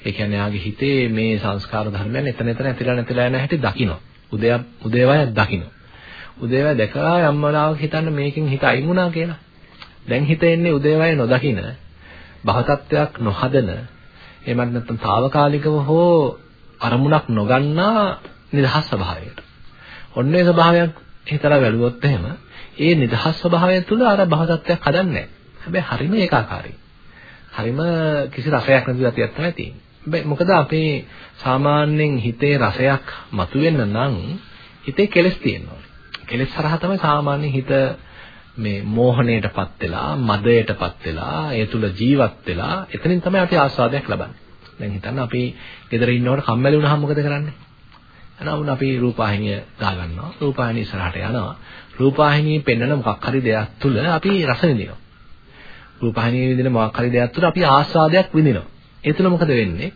ඒ කියන්නේ එයාගේ හිතේ මේ සංස්කාර ධර්මයන් එතන එතන ඇතිලා නැතිලා යන හැටි දකින්න. උදේ උදේවය දකින්න. උදේවය දැකලා යම් වෙලාවක හිතන්න මේකෙන් හිත අයින් වුණා කියලා. දැන් හිත එන්නේ උදේවය නොදකින භවතත්වයක් නොහදන එහෙමත් නැත්නම් తాවකාලිකව හෝ අරමුණක් නොගන්නා නිදහස් ස්වභාවයකට. ඔන්නේ ස්වභාවයක් හිතලා බැලුවොත් එහෙම ඒ නිදහස් ස්වභාවය තුළ අර භවතත්වයක් හදන්නේ හැබැයි හරිම ඒකාකාරයි. හරිම කිසි රසයක් නැති ගතියක් තමයි තියෙන්නේ. හැබැයි මොකද අපේ සාමාන්‍යයෙන් හිතේ රසයක් මතුවෙන්න නම් හිතේ කෙලස් තියෙනවා. කෙලස් හරහා තමයි සාමාන්‍ය හිත මේ මෝහණයටපත් වෙලා මදයටපත් වෙලා ඒ තුල ජීවත් වෙලා එතනින් තමයි අපි ආස්වාදයක් ලබන්නේ. දැන් හිතන්න අපි ගෙදර ඉන්නකොට කම්මැලි වුණාම මොකද කරන්නේ? එනමුන අපි රූපවාහිනිය දාගන්නවා. රූපවාහිනිය ඉස්සරහට යනවා. රූපවාහිනියේ පෙන්වන මොකක් හරි දෙයක් තුල අපි රස විඳිනවා. රූපවාහිනියේ විඳින මොකක් හරි දෙයක් තුල අපි ආස්වාදයක් විඳිනවා. ඒ තුල මොකද වෙන්නේ?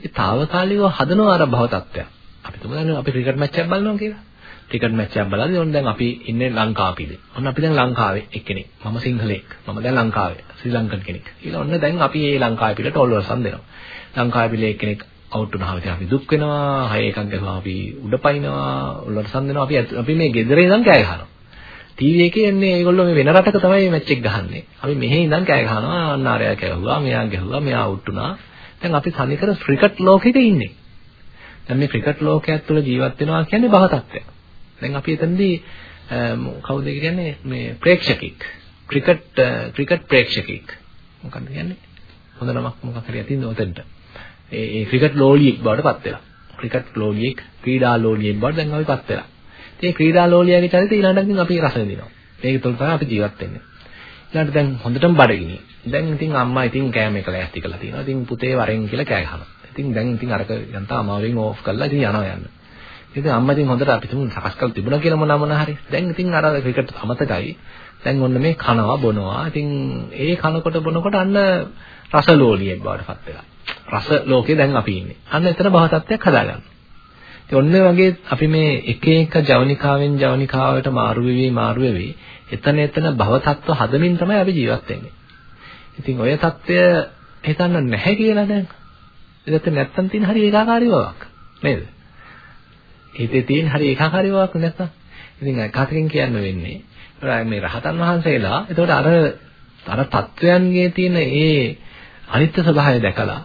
ඒ తాවකාලිකව හදනවා අර භව තත්ත්වයක්. අපි තුමු අපි ක්‍රිකට් මැච් එකක් බලනවා කියලා. ක්‍රිකට් මැච් එකක් බලද්දී ඔන්න දැන් අපි ඉන්නේ ලංකාවේදී. ඔන්න අපි දැන් ලංකාවේ එක්කෙනෙක්. මම සිංහලෙක්. මම දැන් ලංකාවේ. ශ්‍රී ලංකන් කෙනෙක්. ඊළඟ ඔන්න දැන් අපි මේ ලංකාවේ පිළට ඔල්වසන් දෙනවා. ලංකාවේ පිළේ එක්කෙනෙක් අවුට් වුණාම ඉතින් අපි දුක් වෙනවා. හය එකක් ගහුවා අපි උඩ පයින්නවා. ඔල්වසන් දෙනවා. අපි අපි මේ ගෙදරේ ඉඳන් කෑ ගහනවා. ටීවී එකේ එන්නේ ඒගොල්ලෝ මේ වෙන රටක තමයි මැච් එක ගහන්නේ. අපි මෙහි ඉඳන් කෑ ගහනවා. අන්න ආරයා කෑවුවා. මෙයා ගැහුවා. මෙයා අවුට් වුණා. දැන් අපි තනිකර ක්‍රිකට් ලෝකෙක ඉන්නේ. දැන් මේ ක්‍රිකට් ලෝකයක් තුළ ජීවත් වෙනවා කියන්නේ බහ තත්ත්වයක්. දැන් අපි එතනදී කවුද කියන්නේ මේ ප්‍රේක්ෂකෙක් ක්‍රිකට් ක්‍රිකට් ප්‍රේක්ෂකෙක් මොකක්ද කියන්නේ හොඳ නමක් මොකක් හරි අතින්ද උතෙන්ට ඒ ඒ ක්‍රිකට් ලෝලියෙක් බවට පත් වෙලා ක්‍රිකට් ලෝලියෙක් ක්‍රීඩා ලෝලියෙක් බවට දැන් අපි පත් වෙලා ඉතින් මේ ක්‍රීඩා ලෝලියාගේ චරිතය ඊළඟට අපි රස විඳිනවා මේක තුළ තමයි අපි ජීවත් වෙන්නේ ඊළඟට දැන් හොඳටම බඩගිනි දැන් ඉතින් අම්මා ඉතින් කෑම එක ලෑස්ති කරලා තියෙනවා ඉතින් පුතේ වරෙන් කියලා කෑ ගහනවා ඉතින් දැන් ඉතින් අරක යන්තා අමාරුවෙන් ඕෆ් කරලා ඉතින් යනවා යන්න ඉතින් අම්මා ඉතින් හොඳට අපි තුන් සකස් කරලා තිබුණා කියලා මොනවා මොනවා හරි. දැන් ඉතින් අර ක්‍රිකට් අමතකයි. දැන් ඔන්න මේ කනවා බොනවා. ඉතින් ඒ කනකොට බොනකොට අන්න රසලෝලියෙක් බවට පත් වෙලා. රස ලෝකේ දැන් අපි ඉන්නේ. අන්න එතන භව තත්ත්වයක් හදාගන්න. ඉතින් ඔන්න වගේ අපි මේ එක එක ජවනිකාවෙන් ජවනිකාවට මාරු වෙවි මාරු වෙවි එතන එතන භව තත්ත්ව හදමින් තමයි අපි ජීවත් වෙන්නේ. ඉතින් ඔය தත්ත්වය හිතන්න නැහැ කියලා දැන්. ඒකට නැත්තම් තියෙන හරි ඒකාකාරී බවක්. නේද? හිතේ තියෙන හරි ඒකාකාරී බවක් නැත්තම්. ඉතින් කතකින් කියන්න වෙන්නේ මේ රහතන් වහන්සේලා එතකොට අර අර තත්වයන්ගේ තියෙන ඒ අනිත්‍ය ස්වභාවය දැකලා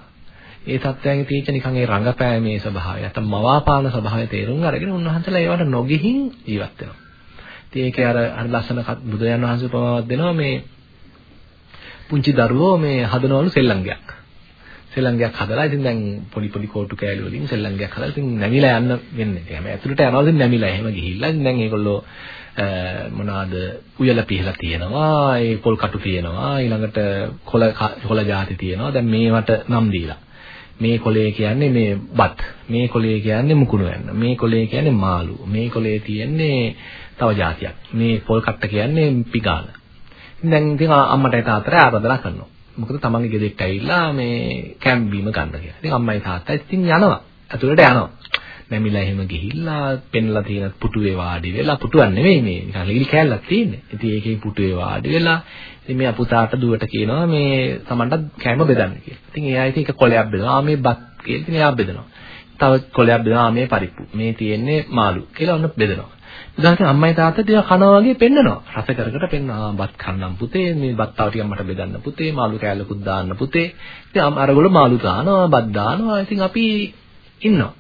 ඒ තත්ත්වයන්ගේ තියෙච්ච නිකන් ඒ රංගපෑමේ ස්වභාවය නැත්නම් මවාපාන ස්වභාවය තේරුම් අරගෙන උන්වහන්සේලා ඒවට නොගිහින් ජීවත් වෙනවා. ඉතින් ඒකේ අර අර ලස්සන බුදුරජාණන් වහන්සේ උපමාවක් දෙනවා මේ පුංචි දරුවෝ මේ හදනවලු සෙල්ලංගයක්. සෙල්ලංගයක් හදලා ඉතින් දැන් පොඩි පොඩි කෝටු කෑලි වලින් සෙල්ලංගයක් හදලා ඉතින් නැමිලා යන්න වෙන්නේ. එහෙම ඇතුළට යනවා ඉතින් නැමිලා එහෙම ගිහිල්ලා ඉතින් දැන් ඒගොල්ලෝ මොනවාද උයලා පිහලා තියෙනවා ඒ පොල් කටු තියෙනවා ඊළඟට කොළ කොළ ಜಾති තියෙනවා දැන් මේවට නම් දීලා මේ කොළේ කියන්නේ මේ බත් මේ කොළේ කියන්නේ මුකුණු වෙන්න මේ කොළේ කියන්නේ මාළු මේ කොළේ තියෙන්නේ තව જાතියක් මේ පොල් කට්ට කියන්නේ පිගාන දැන් ඉතින් අම්මට තාත්තට ආරාධනා කරනවා මොකද තමන්ගේ ගෙදරට ඇවිල්ලා මේ කැම්ප් බීම ගන්න කියලා. ඉතින් අම්මයි තාත්තයි ඉතින් යනවා. ඇතුළට යනවා. නැමිලා එහෙම ගිහිල්ලා පෙන්ලා තියෙන පුටුවේ වාඩි වෙලා පුටුවක් නෙවෙයි මේ නිකන් ලීලි කෑල්ලක් තියෙන්නේ. ඉතින් ඒකේ පුටුවේ වාඩි වෙලා ඉතින් මේ අපුතාට දුවට කියනවා මේ Tamanට කැම බෙදන්න කියලා. ඉතින් එයා ඉතින් එක කොලයක් බෙදනවා. ආ මේ බත් කියලා ඉතින් එයා බෙදනවා. තව කොලයක් බෙදනවා. ආ මේ පරිප්පු. මේ තියෙන්නේ මාළු කියලා ඔන්න බෙදනවා. උදාහරණයක් අම්මයි තාත්තට ටික කනවා වගේ පෙන්නනවා. රස කරකට පෙන්නනවා. බත් කන්නම් පුතේ, මේ බත් තව ටිකක් මට බෙදන්න පුතේ, මාළු කෑල්ලකුත් දාන්න පුතේ. ඉතින් අරගොල්ලෝ මාළු දානවා, බත් දානවා. ඉතින් අපි ඉන්නවා.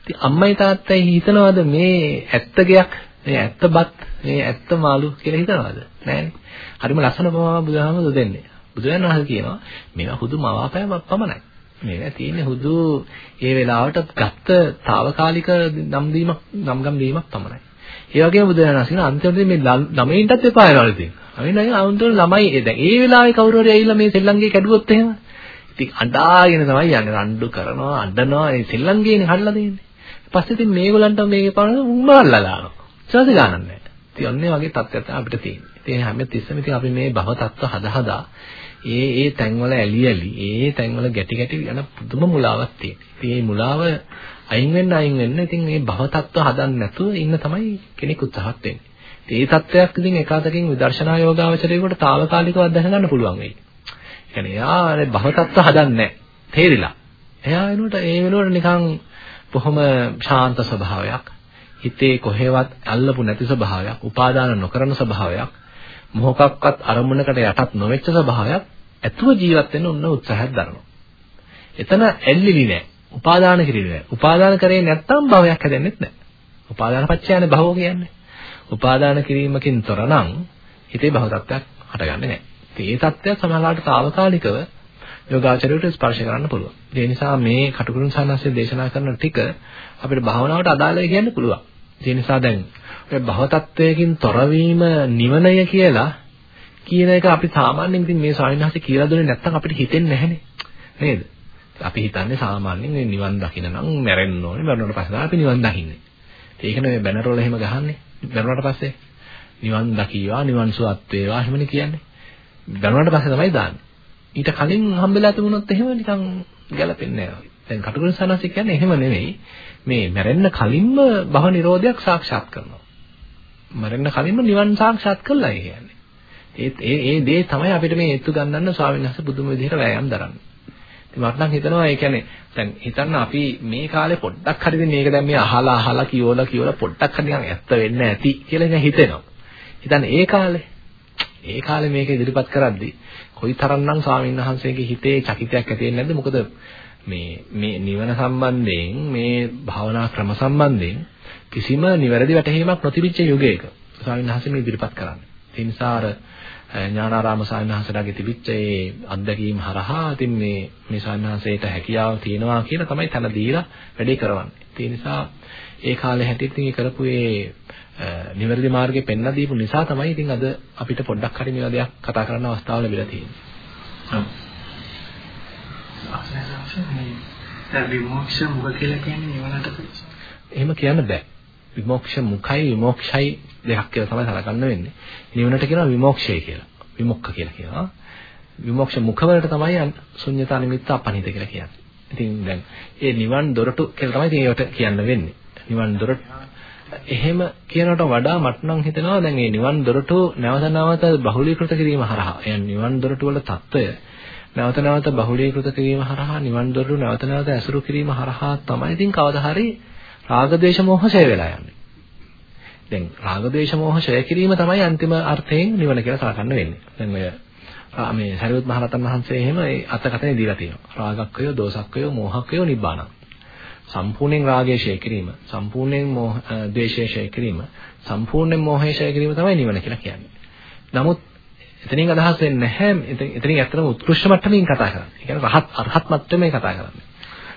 ඉතින් අම්මයි තාත්තයි හිතනවාද මේ ඇත්ත ගයක් මේ ඇත්ත බත් මේ ඇත්ත මාළු කියලා හිතනවාද නෑනේ හරිම ලස්සන පමාව බුදුහාමුදුරු දෙන්නේ බුදුරජාණන් වහන්සේ කියනවා මේවා හුදු මවාපෑමක් පමණයි. මේවා තියෙන්නේ හුදු ඒ වෙලාවට ගත්ත తాවකාලික නම් දීමක් නම් ගම් දීමක් පමණයි. ඒ වගේම බුදුරජාණන් වහන්සේ අන්තිමට මේ ළමයින්ටත් එපා වෙනවලු ඉතින්. අවිනයි ආවුන්තර ළමයි දැන් ඒ වෙලාවේ කවුරු හරි ඇවිල්ලා මේ සෙල්ලම්ගේ කැඩුවොත් එහෙම ඉතින් අඬාගෙන තමයි යන්නේ. රණ්ඩු කරනවා අඬනවා ඒ සෙල්ලම්ගේනේ හදලා දෙන්නේ පස්සේ ඉතින් මේගොල්ලන්ට මේක පාන උම්මල්ලා දානවා. සාද ගන්නක් නැහැ. ඉතින් අන්නේ වගේ තත්ත්වයක් අපිට තියෙනවා. ඉතින් හැම තිස්සෙම ඉතින් අපි මේ භව තත්ත්ව හද හදා ඒ ඒ තැන්වල ඇලි ඇලි ඒ තැන්වල ගැටි ගැටි යන පුදුම මුලාවක් තියෙනවා. ඉතින් මේ මුලාව අයින් වෙන්න අයින් වෙන්න ඉතින් මේ භව තත්ත්ව හදන්න නැතුව ඉන්න තමයි කෙනෙක් උත්සාහත් වෙන්නේ. ඒ තත්ත්වයක් ඉතින් එකතකින් විදර්ශනා යෝගාවචරයේකට తాවකාලිකව අත්දැක ගන්න පුළුවන් වෙයි. ඒ කියන්නේ යා භව තත්ත්ව හදන්නේ නැහැ. තේරිලා. එයා වෙනුවට ඒ වෙනුවට නිකන් බොහොම ශාන්ත ස්වභාවයක් හිතේ කොහෙවත් අල්ලපු නැති ස්වභාවයක් උපාදාන නොකරන ස්වභාවයක් මොහොකක්වත් අරමුණකට යටත් නොවෙච්ච ස්වභාවයක් ඇතුව ජීවත් වෙන්න උන්න උත්සාහයක් දරනවා. එතන ඇල්ලිලි නෑ. උපාදාන කිරිලි නෑ. උපාදාන කරේ නැත්තම් භවයක් හැදෙන්නෙත් නෑ. උපාදාන පත්‍යයනේ භවෝ කියන්නේ. උපාදාන කිරීමකින් තොර නම් හිතේ භව තත්ත්වයක් හටගන්නේ නෑ. ඒ තත්ත්වය සමහරවිට తాවකාලිකව යෝගාචරයට ස්පර්ශ කරන්න පුළුවන්. ඒ නිසා මේ කටුකුරුන් සානස්සේ දේශනා කරන ටික අපිට භාවනාවට අදාළයි කියන්න පුළුවන්. ඒ නිසා දැන් ඔය භව තත්වයකින් තොරවීම නිවනය කියලා කියන එක අපි සාමාන්‍යයෙන් ඉතින් මේ ස්වාමීන් වහන්සේ කියලා දුන්නේ නැත්නම් අපිට හිතෙන්නේ නැහනේ. නේද? අපි හිතන්නේ සාමාන්‍යයෙන් මේ නිවන් දකින්න නම් මැරෙන්න ඕනේ. මැරුණාට පස්සේ අපි නිවන් දකින්නේ. ඒකනේ මේ බැනර් වල එහෙම ගහන්නේ. බැනුණාට පස්සේ නිවන් දකීවා, නිවන් සුවත් වේවා එහෙමනේ කියන්නේ. බැනුණාට පස්සේ තමයි දාන්නේ. ඊට කලින් හම්බෙලා තිබුණොත් එහෙම නිකන් ගැලපෙන්නේ නැහැ. දැන් කටුකුරු සනසික කියන්නේ එහෙම නෙවෙයි. මේ මැරෙන්න කලින්ම භව නිරෝධයක් සාක්ෂාත් කරනවා. මැරෙන්න කලින්ම නිවන් සාක්ෂාත් කළා කියන්නේ. ඒ ඒ ඒ දේ තමයි අපිට මේ හේතු ගන්නන්න ස්වාමීන් වහන්සේ බුදුම විදිහට වෑයම් දරන්නේ. ඉතින් මට නම් හිතෙනවා ඒ කියන්නේ දැන් හිතන්න අපි මේ කාලේ පොඩ්ඩක් හරි මේක දැන් මේ අහලා අහලා කියවලා කියවලා පොඩ්ඩක් හරි නිකන් ඇත්ත වෙන්න ඇති කියලා ඉතින් හිතෙනවා. හිතන්න ඒ කාලේ ඒ කාලේ මේක ඉදිරිපත් කරද්දී කොයිතරම්නම් ස්වාමීන් වහන්සේගේ හිතේ චකිතයක් ඇති වෙන්නේ නැද්ද? මොකද මේ මේ නිවන සම්බන්ධයෙන් මේ භාවනා ක්‍රම සම්බන්ධයෙන් කිසිම නිවැරදි වැටහීමක් නොතිබිච්ච යුගයක ස්වාමීන් වහන්සේ මේ ඉදිරිපත් කරන්නේ. ඒ නිසා අර ඥානාරාම ස්වාමීන් වහන්සේලාගේ තිබිච්ච ඒ අත්දැකීම් හරහා ඉතින් මේ මේ ස්වාමීන් වහන්සේට හැකියාව තියෙනවා කියලා තමයි තන දීලා වැඩේ කරවන්නේ. ඒ නිසා ඒ කාලේ හැටියට ඉතින් කරපු ඒ නිවැරදි මාර්ගේ පෙන්ලා දීපු නිසා තමයි ඉතින් අද අපිට පොඩ්ඩක් හරි මේවා දෙයක් කතා කරන්න අවස්ථාව ලැබිලා තියෙන්නේ. ඔව්. දැන් විමෝක්ෂ මුඛ කියලා කියන්නේ නිවනට එහෙම කියන්න බෑ. විමෝක්ෂ මුඛයි විමෝක්ෂයි දෙකක් කියලා තමයි සලකන්න වෙන්නේ. නිවනට කියනවා විමෝක්ෂය කියලා. විමුක්ඛ කියලා කියනවා. විමෝක්ෂ මුඛවලට තමයි ශුන්‍යතා නිමිත්ත අපනිත කියලා කියන්නේ. ඉතින් දැන් ඒ නිවන් දොරටු කියලා තමයි ඉතින් ඒකට කියන්න වෙන්නේ. නිවන් දොරට එහෙම කියනකට වඩා මට නම් හිතෙනවා දැන් මේ නිවන් දොරටු නැවත නැවත බහුලීකృత කිරීම හරහා يعني නිවන් දොරටු වල தত্ত্বය නැවත නැවත බහුලීකృత කිරීම හරහා නිවන් දොරටු නැවත නැවත ඇසුරු කිරීම හරහා තමයි ඉතින් කවදා හරි රාග දේශ මොහ ඡය වෙලා යන්නේ. දැන් රාග දේශ මොහ ඡය කිරීම තමයි අන්තිම අර්ථයෙන් නිවන කියලා සලකන්න වෙන්නේ. දැන් ඔය මේ සරියුත් මහ රහතන් වහන්සේ එහෙම ඒ අතකතනේ දීලා තියෙනවා. රාගක්කය, දෝසක්කය, මෝහක්කය, නිබ්බාන. සම්පූර්ණයෙන් රාගය ෂේ කිරීම, සම්පූර්ණයෙන් මෝහ ද්වේෂය ෂේ කිරීම, සම්පූර්ණයෙන් මෝහය ෂේ කිරීම තමයි නිවන කියලා කියන්නේ. නමුත් එතනින් අදහස් වෙන්නේ නැහැ. එතනින් ඇත්තටම උත්කෘෂ්ඨ මට්ටමින් කතා කරන්නේ. ඒ කියන්නේ රහත් අරහත් මට්ටමේ කතා කරන්නේ.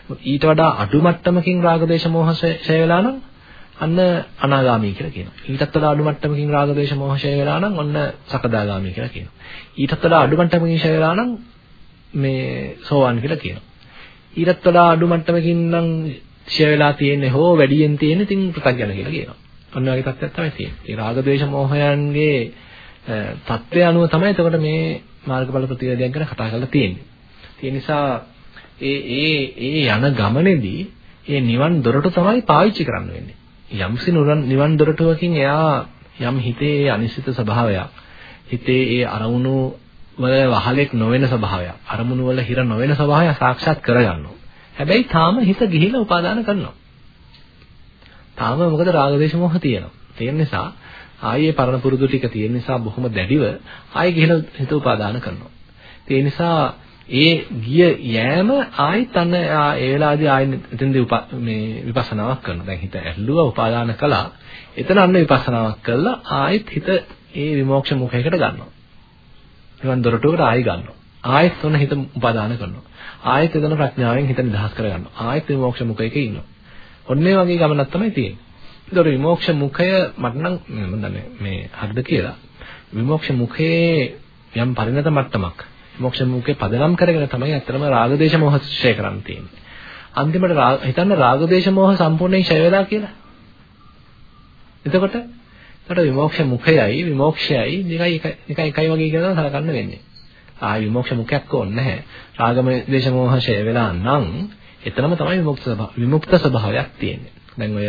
ඊට වඩා අඩු මට්ටමකින් රාග දේශ මොහ ෂය වෙලා නම් අන්න අනාගාමී කියලා කියනවා. ඊටත් වඩා අඩු මට්ටමකින් රාග දේශ මොහ ෂය වෙලා නම් ඔන්න සකදාගාමී කියලා කියනවා. ඊටත් වඩා අඩු මට්ටමකින් ෂය වෙලා නම් මේ සෝවාන් කියලා කියනවා. ඊටත් වඩා අඩු මට්ටමකින් නම් ෂය වෙලා තියෙන්නේ හෝ වැඩියෙන් තියෙන්නේ තින් ප්‍රත්‍යඥ කියලා කියනවා. ඔන්න වගේ තත්ත්වයක් තමයි තියෙන්නේ. ඒ රාග දේශ මොහයන්ගේ තත්ත්වය අනුව තමයි එතකොට මේ මාර්ගඵල ප්‍රතිවේදයක් ගැන කතා කරලා තියෙන්නේ. ඒ නිසා ඒ ඒ ඒ යන ගමනේදී ඒ නිවන් දොරටු තමයි පාවිච්චි කරන්න වෙන්නේ. යම්සි නිවන් දොරටුවකින් එයා යම් හිතේ ඒ අනිශ්චිත ස්වභාවයක් හිතේ ඒ අරමුණු වල වහලෙක් නොවන ස්වභාවයක් අරමුණු වල හිර නොවන ස්වභාවය සාක්ෂාත් කරගන්නවා. හැබැයි තාම හිත ගිහිලා උපාදාන කරනවා. තාම මොකද රාගදේශ මොහ තියෙනවා. ඒ නිසා ආයේ පරණ පුරුදු ටික තියෙන නිසා බොහොම දැඩිව ආයේ ගිහිලා හිත උපාදාන කරනවා. ඒ නිසා ඒ ගිය යෑම ආයිත් අන්න ඒ වෙලාවේදී ආයෙ එතනදී මේ විපස්සනාවක් කරනවා. දැන් හිත ඇල්ලුවා උපාදාන කළා. එතන අන්න විපස්සනාවක් කළා ආයෙත් හිත ඒ විමෝක්ෂ මුඛයකට ගන්නවා. නිවන් දොරටුවකට ආයෙ ගන්නවා. ආයෙත් ඔන්න හිත උපාදාන කරනවා. ආයෙත් එතන ප්‍රඥාවෙන් හිත නිදහස් කරගන්නවා. ආයෙත් විමෝක්ෂ මුඛයක ඉන්නවා. ඔන්න ඒ වගේ ගමනක් තමයි තියෙන්නේ. ඒතකොට විමෝක්ෂ මුඛය මට නම් මම දන්නේ මේ හරිද කියලා. විමෝක්ෂ මුඛයේ යම් පරිණත මට්ටමක් මොක්ෂ මුඛේ පදනම් කරගෙන තමයි අත්‍තරම රාගදේශ මොහ ක්ෂය කරන්න තියෙන්නේ. අන්තිමට හිතන්න රාගදේශ මොහ සම්පූර්ණයෙන් ක්ෂය වෙලා කියලා. එතකොට එතකොට විමෝක්ෂ මුඛයයි විමෝක්ෂයයි දෙකයි එකයි එකයි වගේ කියලා සලකන්න වෙන්නේ. ආයි විමෝක්ෂ මුඛයක් ඕනේ නැහැ. රාගම දේශ මොහ ක්ෂය වෙලා නම් එතනම තමයි විමුක්ත විමුක්ත ස්වභාවයක් තියෙන්නේ. දැන් ඔය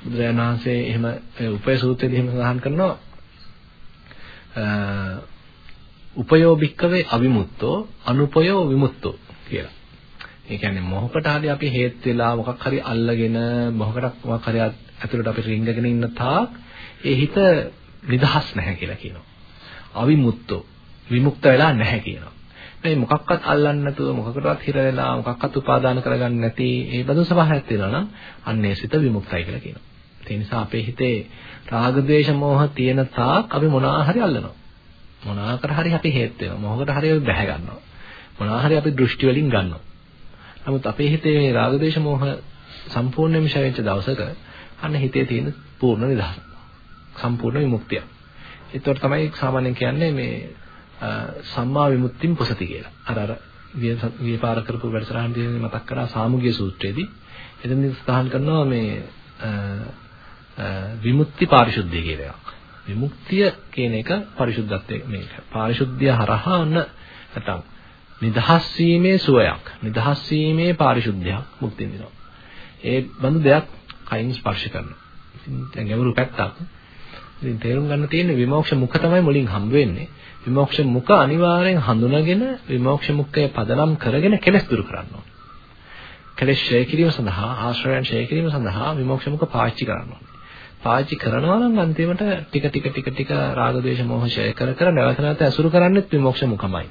බුදුරජාණන් වහන්සේ එහෙම උපය සූත්‍රයේදී එහෙම සඳහන් කරනවා උපයෝ භික්කවේ අවිමුත්තෝ අනුපයෝ විමුත්තෝ කියලා. ඒ කියන්නේ මොහොකට හරි අපි හේත් වෙලා මොකක් හරි අල්ලගෙන මොහොකට මොකක් හරි ඇතුළට අපි රිංගගෙන ඉන්න තාක් ඒ හිත නිදහස් නැහැ කියලා කියනවා. අවිමුත්තෝ විමුක්ත වෙලා නැහැ කියනවා. මේ මොකක්වත් අල්ලන්න නැතුව මොකකටවත් හිර වෙලා මොකක්වත් උපාදාන කරගන්න නැති ඒ බඳු ස්වභාවයක් තියෙනවා නම් අන්නේ සිත විමුක්තයි කියලා කියනවා. ඒ නිසා අපේ හිතේ රාග ద్వේෂ මෝහ තියෙන තාක් අපි මොනවා හරි අල්ලනවා. මොනාකට හරි අපි හේත් වෙනවා. මොහොකට හරි අපි බැහැ ගන්නවා. මොනවා හරි අපි දෘෂ්ටි වලින් ගන්නවා. නමුත් අපේ හිතේ මේ රාග දේශ මොහ සම්පූර්ණයෙන්ම ෂය වෙච්ච දවසක අන්න හිතේ තියෙන පූර්ණ නිදහස. සම්පූර්ණ විමුක්තිය. ඒතකොට තමයි සාමාන්‍යයෙන් කියන්නේ මේ සම්මා විමුක්තිම් පොසති කියලා. අර අර විපාර කරපු වැඩසටහනදී මතක් කරා සාමුග්‍ය සූත්‍රයේදී එතනදී සඳහන් කරනවා මේ විමුක්ති පාරිශුද්ධිය කියලා එකක්. විමුක්තිය කියන එක පරිශුද්ධත්වයේ මේක. පාරිශුද්ධිය හරහා ඔන්න නැතනම් නිදහස් වීමේ සුවයක්, නිදහස් වීමේ පාරිශුද්ධයක් මුක්ති විඳිනවා. ඒ බඳු දෙයක් කයින් ස්පර්ශ කරනවා. ඉතින් ගැඹුරු පැත්තක්. ඉතින් තේරුම් ගන්න තියෙන්නේ විමෝක්ෂ මුඛ තමයි මුලින් හම්බ වෙන්නේ. විමෝක්ෂ මුඛ අනිවාර්යෙන් හඳුනාගෙන විමෝක්ෂ මුඛය පදනම් කරගෙන කෙලස් දුරු කරන්න ඕනේ. කෙලස් ඡය කිරීම සඳහා ආශ්‍රයයන් ඡය කිරීම සඳහා විමෝක්ෂ මුඛ පාවිච්චි කරන්න ඕනේ. පාවිච්චි කරනවා නම් අන්තිමට ටික ටික ටික ටික රාග ద్వේෂ මොහ ෂය කර කර නැවත නැවත ඇසුරු කරන්නේත් විමෝක්ෂ මුඛමයි.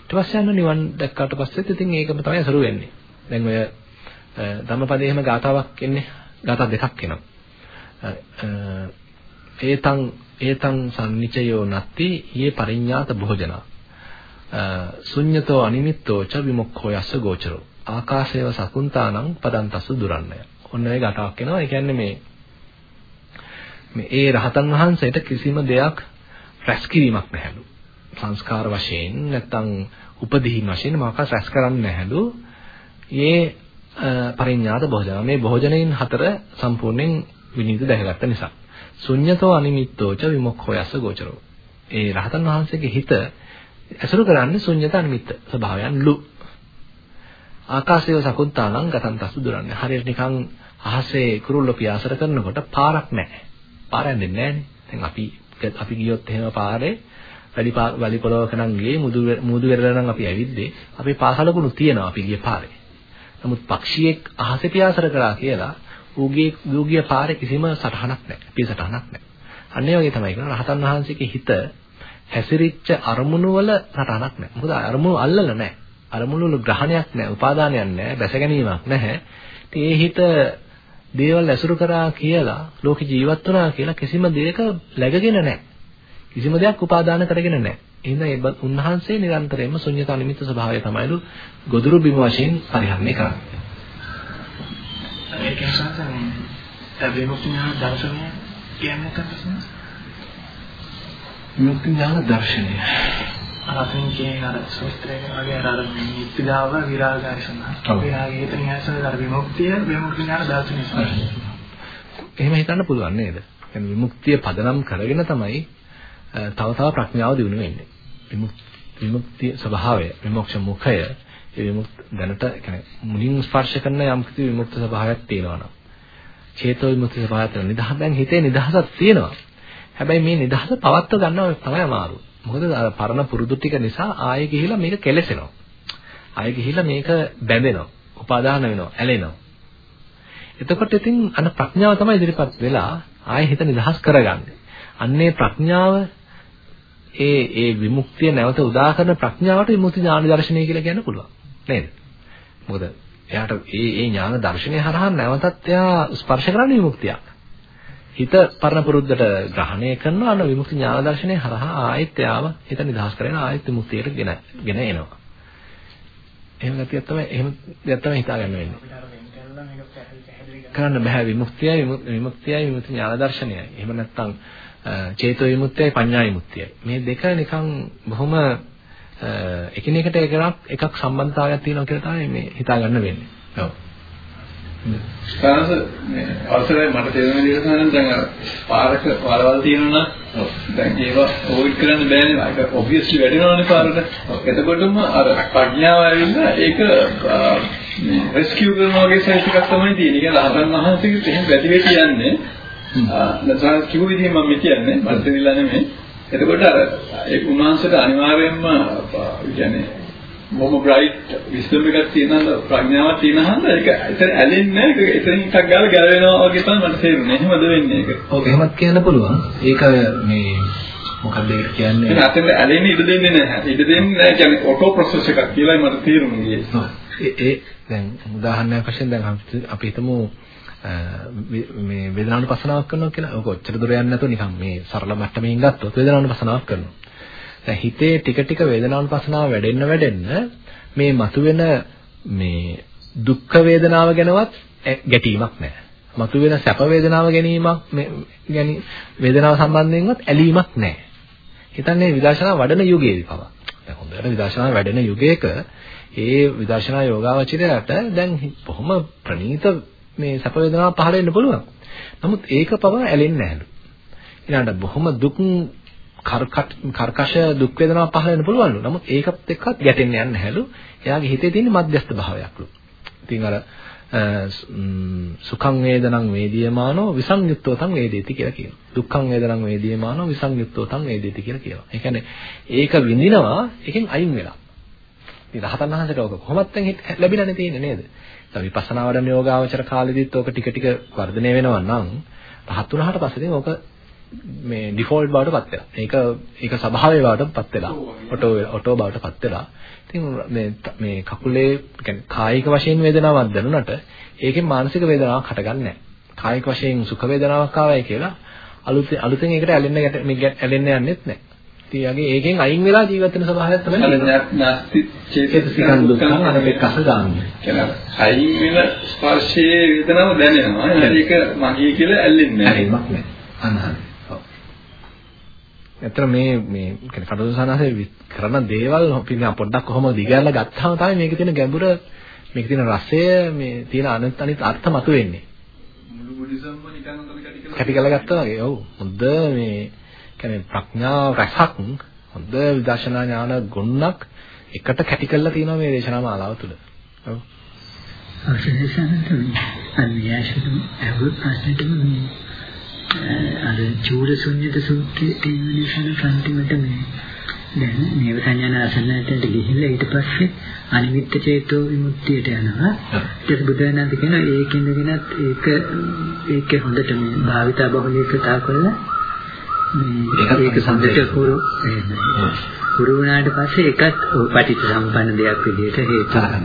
ඊට පස්සේ යන නිවන් දැක්කාට පස්සෙත් ඉතින් ඒකම තමයි ඇසුරු වෙන්නේ. දැන් ඔය ධම්මපදයේ එහෙම ගාතාවක් එන්නේ ගාතා දෙකක් එනවා. ඒතං ඒතං සම්නිචයෝ නත්ති යේ පරිඤ්ඤාත භෝජන. ශුඤ්ඤතෝ අනිමිත්තෝ ච විමුක්ඛෝ යස්ස ගෝචරෝ. ආකාශේව සකුන්තානං පදන්තසු දුරන්නය. ඔන්න ඒ ගාතාවක් එනවා. ඒ කියන්නේ මේ මේ ඒ රහතන් වහන්සේට කිසිම දෙයක් රැස් කිරීමක් නැහැලු. සංස්කාර වශයෙන් නැත්තම් උපදීන් වශයෙන් මොකක්වත් රැස් කරන්නේ නැහැලු. මේ පරිඥාත භෝජන. මේ භෝජනයින් හතර සම්පූර්ණයෙන් විනීත දැකගත්ත නිසා. ශුඤ්ඤතෝ අනිමිත්තෝ ච විමුක්ඛෝ යස ගෝචරෝ. ඒ රහතන් වහන්සේගේ හිත ඇසුරු කරන්නේ ශුඤ්ඤත අනිමිත්ත ස්වභාවයන්ලු. ආකාශයේ සකුත්තාලං ගතන් තසු දුරන්නේ. හරියට නිකන් අහසේ කුරුල්ල පියාසර කරනකොට පාරක් නැහැ. පාර යන්නේ නැහනේ. දැන් අපි අපි ගියොත් එහෙම පාරේ වැඩි වැලි පොලවක නම් ගියේ මුදු මුදු වෙරළ නම් අපි ඇවිද්දේ. අපේ පාසලකුණු තියෙනවා අපි ගිය පාරේ. නමුත් පක්ෂියෙක් අහසේ පියාසර කරා කියලා ඌගේ ඌගේ පාරේ කිසිම සටහනක් නැහැ. පිය සටහනක් නැහැ. අන්න ඒ වගේ තමයි කියන රහතන් වහන්සේගේ හිත හැසිරිච්ච අරමුණු වල සටහනක් නැහැ. මොකද අරමුණු අල්ලලා නැහැ. අරමුණු වල ග්‍රහණයක් නැහැ, උපාදානයක් නැහැ, බැස ගැනීමක් නැහැ. ඉතින් ඒ හිත දේවල් ඇසුරු කරා කියලා ලෝක ජීවත් වුණා කියලා කිසිම දෙයක läගගෙන නැහැ. කිසිම දෙයක් උපාදාන කරගෙන නැහැ. එහෙනම් ඒ උන්වහන්සේ නිරන්තරයෙන්ම ශුන්‍යතා නිමිත්ත ස්වභාවය තමයිලු ගොදුරු බිම වශයෙන් පරිහරණය කරන්නේ. ඒක නිසා විමුක්ති ඥාන දර්ශනය කියන්නේ මොකක්ද? විමුක්ති ඥාන දර්ශනය. අරකින් කියන අර සූත්‍රයේ වගේ අර නිත්‍යදාව විරාගය සඳහා. විරාගය හිතන හැසෙන අර විමුක්තිය විමුක්ති ඥාන දර්ශනය සඳහා. එහෙම හිතන්න පුළුවන් නේද? يعني විමුක්තිය පදනම් කරගෙන තමයි තව තව ප්‍රඥාව දිනු වෙන්නේ. විමුක්තිය ස්වභාවය, විමුක්ෂ මුඛය, ඒ විමුක්ත දැනට يعني මුලින් ස්පර්ශ කරන යම් කිසි විමුක්ත ස්වභාවයක් තියෙනවා නම් චේතෝ විමුක්ති ස්වභාවයක් තියෙනවා. නිදහස දැන් හිතේ නිදහසක් තියෙනවා. හැබැයි මේ නිදහස පවත්ව ගන්නව තමයි අමාරු. මොකද අර පරණ පුරුදු ටික නිසා ආයෙ ගිහිලා මේක කෙලසෙනවා. ආයෙ ගිහිලා මේක බැඳෙනවා. උපාදාන වෙනවා, ඇලෙනවා. එතකොට ඉතින් අන ප්‍රඥාව තමයි ඉදිරිපත් වෙලා ආයෙ හිත නිදහස් කරගන්නේ. අන්නේ ප්‍රඥාව ඒ ඒ විමුක්තිය නැවත උදා කරන ප්‍රඥාවට විමුක්ති ඥාන දර්ශනය කියලා කියන්න පුළුවන්. නේද? මොකද එයාට ඒ ඒ ඥාන දර්ශනය හරහා නැවතත් එයා ස්පර්ශ කරන්නේ විමුක්තියක්. හිත පරණ පුරුද්දට ග්‍රහණය කරනවා අන්න විමුක්ති ඥාන දර්ශනය හරහා ආයෙත් එයාව හිත නිදහස් කරගෙන ආයෙත් විමුක්තියට ගෙන ගෙන එනවා. එහෙම නැතිව තමයි එහෙම දෙයක් තමයි හිතාගන්න වෙන්නේ. කරන්න බෑ විමුක්තියයි විමුක්තියයි විමුක්ති ඥාන දර්ශනයයි. එහෙම නැත්නම් චේතෝ විමුක්තියයි පඤ්ඤා විමුක්තියයි. මේ දෙක නිකන් බොහොම එකිනෙකට එකක් එකක් සම්බන්ධතාවයක් තියෙනවා කියලා තමයි මේ හිතාගන්න වෙන්නේ. ඔව්. ස්ථානස අවසරයි මට තේරෙන විදිහට නම් දැන් පාරක වලවල් තියෙනවා නම් දැන් ඒවා අවොයිඩ් කරන්න බෑනේ ඒක ඔබ්වියස්ලි වැඩෙනවනේ පාරට එතකොටම අර ප්‍රඥාව ඇවිල්ලා ඒක මේ රෙස්කියු කරනවා වගේ සයිස් එකක් තමයි තියෙන්නේ. ඒක රහතන් වහන්සේගෙත් එහෙම වැඩි වෙටි යන්නේ. නැත්නම් කිව්ව විදිහ මම කියන්නේ මට තේරිලා නෙමෙයි. එතකොට අර ඒ උන්වහන්සේට අනිවාර්යයෙන්ම කියන්නේ බොහොම බ්‍රයිට් විස්ඩම් එකක් තියෙනවා ප්‍රඥාවක් තියෙනහම ඒක එතන ඇලෙන්නේ නැහැ. ඒක එතනින් එකක් ගාලා ගැලවෙනවා වගේ තමයි මට තේරුනේ. එහෙමද වෙන්නේ ඒක? ඔව් එහෙමත් කියන්න පුළුවන්. ඒක මේ මොකක්ද ඒකට කියන්නේ? ඒක අතෙන් ඇලෙන්නේ ඉඩ දෙන්නේ නැහැ. ඉඩ දෙන්නේ නැහැ. කියන්නේ ඔටෝ ප්‍රොසෙස් එකක් කියලායි මට තේරුනේ ඒ ඒ දැන් උදාහරණයක් වශයෙන් දැන් අපි හිතමු මේ වේදනානුපසනාවක් කරනවා කියලා. ඔක ඔච්චර දුර යන්නේ නැතුව නිකන් මේ සරල මට්ටමින් ගත්තොත් වේදනානුපසනාවක් කරනවා. දැන් හිතේ ටික ටික වේදනානුපසනාව වැඩෙන්න වැඩෙන්න මේ මතුවෙන මේ දුක්ඛ වේදනාව ගැනවත් ගැටීමක් නැහැ. මතුවෙන සැප වේදනාව ගැනීමක් ගැනීම වේදනාව සම්බන්ධයෙන්වත් ඇලීමක් නැහැ. හිතන්නේ විදර්ශනා වඩන යුගයේදී පවා. දැන් හොඳට විදර්ශනා වැඩෙන යුගයක ඒ විදර්ශනා යෝගාවචරයට දැන් බොහොම ප්‍රණීත මේ සැප වේදනාව පහළ වෙන්න පුළුවන්. නමුත් ඒක පවා ඇලෙන්නේ නැහැලු. ඊළඟට බොහොම දුක් කර්කශ දුක් වේදනාවක් පහළ වෙන්න පුළුවන්ලු. නමුත් ඒකත් එක්කත් ගැටෙන්න යන්නේ නැහැලු. එයාගේ හිතේ තියෙන මධ්‍යස්ථ භාවයක්ලු. ඉතින් අර සුඛං වේදනං වේදියමානෝ විසංයුක්තෝ තං වේදේති කියලා කියනවා. දුක්ඛං වේදනං වේදියමානෝ විසංයුක්තෝ තං වේදේති කියලා කියනවා. ඒ කියන්නේ ඒක විඳිනවා එකෙන් අයින් වෙලා. ඉතින් රහතන් වහන්සේට ඔක කොහොමද දැන් ලැබිලානේ තියෙන්නේ නේද? දැන් විපස්සනා වඩන යෝගාවචර කාලෙදිත් ඔක ටික ටික වර්ධනය වෙනවා නම් රහත් වුණාට පස්සේ ඉතින් ඔක මේ ඩිෆෝල්ට් බවට පත් වෙලා. ඒක ඒක ස්වභාවය බවට පත් වෙලා. ඔටෝ ඔටෝ බවට පත් වෙලා. ඉතින් මේ මේ කකුලේ කියන්නේ කායික වශයෙන් වේදනාවක් දැනුණට ඒකෙන් මානසික වේදනාවක් හටගන්නේ නැහැ. කායික වශයෙන් සුඛ වේදනාවක් ආවයි කියලා අලුතෙන් අලුතෙන් ඒකට ඇලෙන්න මේ ඇලෙන්න යන්නෙත් නැහැ. ඉතින් යගේ ඒකෙන් අයින් වෙලා ජීවත් වෙන ස්වභාවයක් තමයි නැස්ති චේතසිකං දුක්ඛං අනපේක්ඛස ගාමි. කියලා අයින් වෙන ස්පර්ශයේ වේදනාව දැනෙනවා. ඒක මගේ කියලා ඇල්ලෙන්නේ නැහැ. නැහැ. අනහරි. ඇත්තට මේ මේ කියන්නේ කටුසු සානහසේ කරන දේවල් පිටින් පොඩ්ඩක් කොහොම දිගහැරලා ගත්තාම තමයි මේකේ තියෙන ගැඹුර මේකේ තියෙන රසය මේ තියෙන අනිත් අනිත් අර්ථ මතුවෙන්නේ. මුළු බුද්ධිසම්ම නිකන් උතන කැටි කරලා කැටි කරලා ගත්තා වගේ. ඔව්. හොඳ මේ කියන්නේ ප්‍රඥා රසක් හොඳ විදර්ශනා ඥාන ගුණක් එකට කැටි කරලා තියෙනවා මේ දේශනා මාලාව තුළ. ඔව්. අවශ්‍ය සම්පූර්ණ අන්‍යයන්ට අහුව ප්‍රශ්නෙටම මේ අර චූල ශුන්්‍යත සූත්‍රයේ තියෙන නිසා අන්තිමට මේ දැන් මේව සංඥාන අසන්නට ගිහිල්ලා ඊට පස්සේ අනිමිත්ත චේතෝ විමුක්තියට යනවා. ඊට බුදුරජාණන් කියනවා ඒකින්දගෙනත් ඒක ඒක හොඳට මේ භාවිතා බහුලීකතා කරලා ඒක සම්පූර්ණ කුරු කුරු වුණාට පස්සේ ඒකත් පටිච්ච සම්පන්න දෙයක් විදිහට හේතු ගන්න.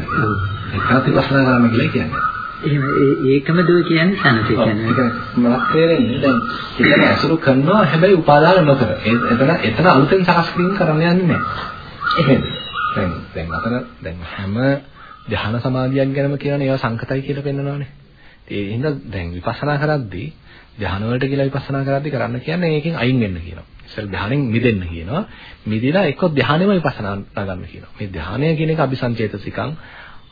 ඒකත් විපස්සනා කරන්න කියලා කියන්නේ. එහෙම ඒකම දුව කියන්නේ සනස කියන්නේ. ඒක මලක් තේරෙන්නේ දැන් එතන අසුරු කරනවා හැබැයි උපාදාන නොකර. එතන එතන අලුතෙන් සකස් කිරීම කරන්න යන්නේ නැහැ. එහෙනම් දැන් දැන් අතන දැන් හැම ධ්‍යාන සමාධියක් ගැනම කියන්නේ ඒවා සංකතයි කියලා පෙන්නනවානේ. ඒ හින්දා දැන් විපස්සනා කරද්දී ධ්‍යාන වලට කියලා විපස්සනා කරද්දී කරන්න කියන්නේ ඒකෙන් අයින් වෙන්න කියනවා. ඉතින් ධ්‍යානෙන් මිදෙන්න කියනවා. මිදිලා එක්ක ධ්‍යානෙම විපස්සනා ගන්න කියනවා. මේ ධ්‍යානය කියන එක අபிසංචේතසිකං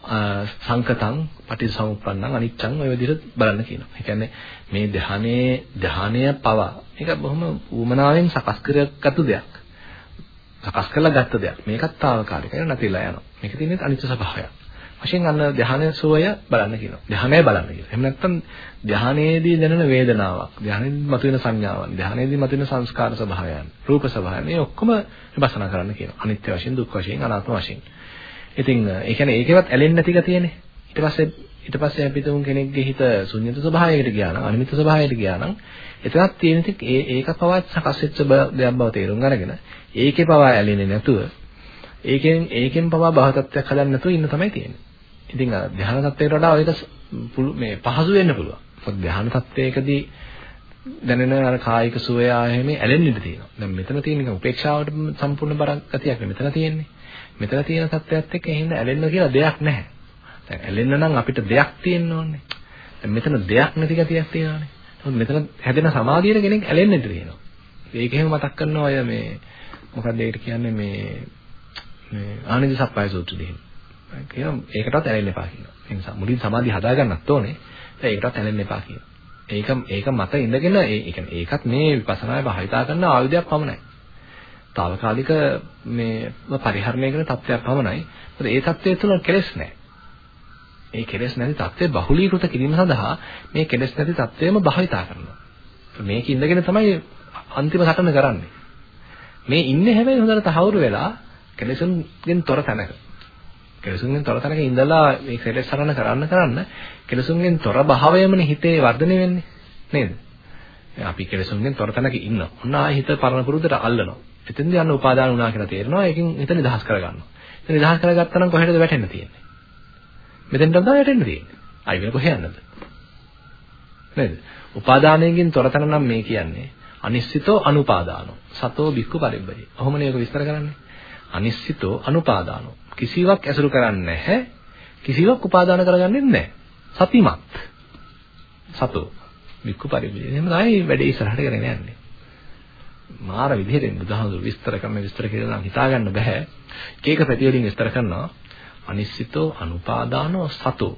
සංකතං පටිසමුප්පන්නං අනිච්චං ඔය විදිහට බලන්න කියනවා. ඒ කියන්නේ මේ ධ්‍යානයේ ධ්‍යානය පවා මේක බොහොම ඌමනාවෙන් සකස් කරගත්තු දෙයක්. සකස් කරලා ගත්ත දෙයක්. මේකත් తాවකාලිකයි නැතිලා යනවා. මේක තියෙන්නේ අනිත්‍ය ස්වභාවයක්. වශයෙන් අන්න ධ්‍යානයේ සෝය බලන්න කියනවා. ධ්‍යානය බලන්න කියනවා. එහෙම නැත්නම් ධ්‍යානයේදී දැනෙන වේදනාවක්, ධ්‍යානයේදී මතුවෙන සංඥාවන්, ධ්‍යානයේදී මතුවෙන සංස්කාර ස්වභාවයන්, රූප ස්වභාවයන් මේ ඔක්කොම විපස්සනා කරන්න කියනවා. අනිත්‍ය වශයෙන්, දුක් වශයෙන්, අනාත්ම වශයෙන්. ඉතින් ඒ කියන්නේ ඒකෙවත් ඇලෙන්නේ නැති ගතියනේ. ඊට පස්සේ ඊට පස්සේ අපි තුන් කෙනෙක්ගේ හිත ශුන්‍යත ස්වභාවයකට ගියා නම්, අනිමිත් ස්වභාවයකට ගියා නම් එතනක් තියෙන ඉතින් ඒ ඒක පවා සකස් වෙච්ච දෙයක් බව තේරුම් අරගෙන ඒකේ පවා ඇලෙන්නේ නැතුව ඒකෙන් ඒකෙන් පවා භවතත්වයක් හදන්න නැතුව ඉන්න තමයි තියෙන්නේ. ඉතින් ධ්‍යාන තත්ත්වයට වඩා ඒක මේ පහසු වෙන්න පුළුවන්. මොකද ධ්‍යාන තත්ත්වයකදී දැනෙන අර කායික සුවය ආයෙමේ ඇලෙන්න ඉඩ තියෙනවා. දැන් මෙතන තියෙන එක උපේක්ෂාවට සම්පූර්ණ බරක් ගතියක් නෙමෙයි මෙතන තියෙන්නේ. මෙතන තියෙන තත්ත්වයක් එක්ක එහෙම ඇලෙන්න කියලා දෙයක් නැහැ. දැන් ඇලෙන්න නම් අපිට දෙයක් තියෙන්න ඕනේ. දැන් මෙතන දෙයක් නැති ගතියක් තියෙනවානේ. නමුත් මෙතන හැදෙන සමාධියට කෙනෙක් ඇලෙන්න ඉඩ තියෙනවා. ඒක එහෙම මතක් කරනවා අය මේ මොකක්ද ඒකට කියන්නේ මේ මේ ආනන්ද සප්පයි සූත්‍රයේදී. කියනවා ඒකටත් ඇලෙන්න එපා කියනවා. ඒ නිසා මුලින් සමාධිය හදාගන්නත් ඕනේ. ඒකටත් ඇලෙන්න එපා කියනවා. ඒක ඒක මත ඉඳගෙන ඒ කියන්නේ ඒකත් මේ විපස්සනායේ භාවිතා කරන ආයුධයක් පමණයි. తాවකාලික මේ පරිහරණය කරන තත්ත්වයක් පමණයි. මොකද ඒ තත්ත්වය තුළ කෙලෙස් නැහැ. ඒ කෙලෙස් නැති තත්ත්වය බහුලීකృత කිරීම සඳහා මේ කෙලෙස් නැති තත්ත්වයම භාවිතා කරනවා. මේක ඉඳගෙන තමයි අන්තිම සටන කරන්නේ. මේ ඉන්නේ හැබැයි හොඳට තහවුරු වෙලා කෙලෙසුන්ගෙන් තොර තැනක. කෙලසුන්ගෙන් තොර තැනක ඉඳලා මේ කෙලෙස් සරණ කරන්න කරන්න කෙලසුන්ගෙන් තොර භාවයමනේ හිතේ වර්ධනය වෙන්නේ නේද? අපි කෙලසුන්ගෙන් තොර තැනක ඉන්නවා. ඔන්න ආයෙ හිත පරණ පුරුද්දට අල්ලනවා. එතෙන්ද යන්න උපාදාන වුණා කියලා තේරෙනවා. ඒකෙන් හිත නිදහස් කරගන්නවා. ඒක නිදහස් කරගත්තා නම් කොහෙටද වැටෙන්න තියෙන්නේ? මෙතෙන්ට තමයි වැටෙන්න තියෙන්නේ. ආයෙ වෙන කොහෙ යන්නද? නේද? උපාදානයෙන් තොර තැන නම් මේ කියන්නේ අනිශ්චිතෝ අනුපාදානෝ සතෝ බික්කු පරිබ්බයි. ඔහොමනේ ඒක විස්තර කරන්නේ. අනිශ්චිතෝ අනුපාදානෝ කිසිවක් ඇසුරු කරන්නේ නැහැ. කිසිවක් උපාදාන කරගන්නේ නැහැ. සතිමත්. සතෝ වික්කු පරිවිදේ. එහෙම තමයි වැඩේ ඉස්සරහට කරගෙන යන්නේ. මාර විදිහට බුදුහාමුදුරු විස්තර කරන විස්තර කියලා නම් හිතා ගන්න බෑ. එක එක පැති වලින් විස්තර කරනවා. අනිශ්චිතෝ අනුපාදානෝ සතෝ.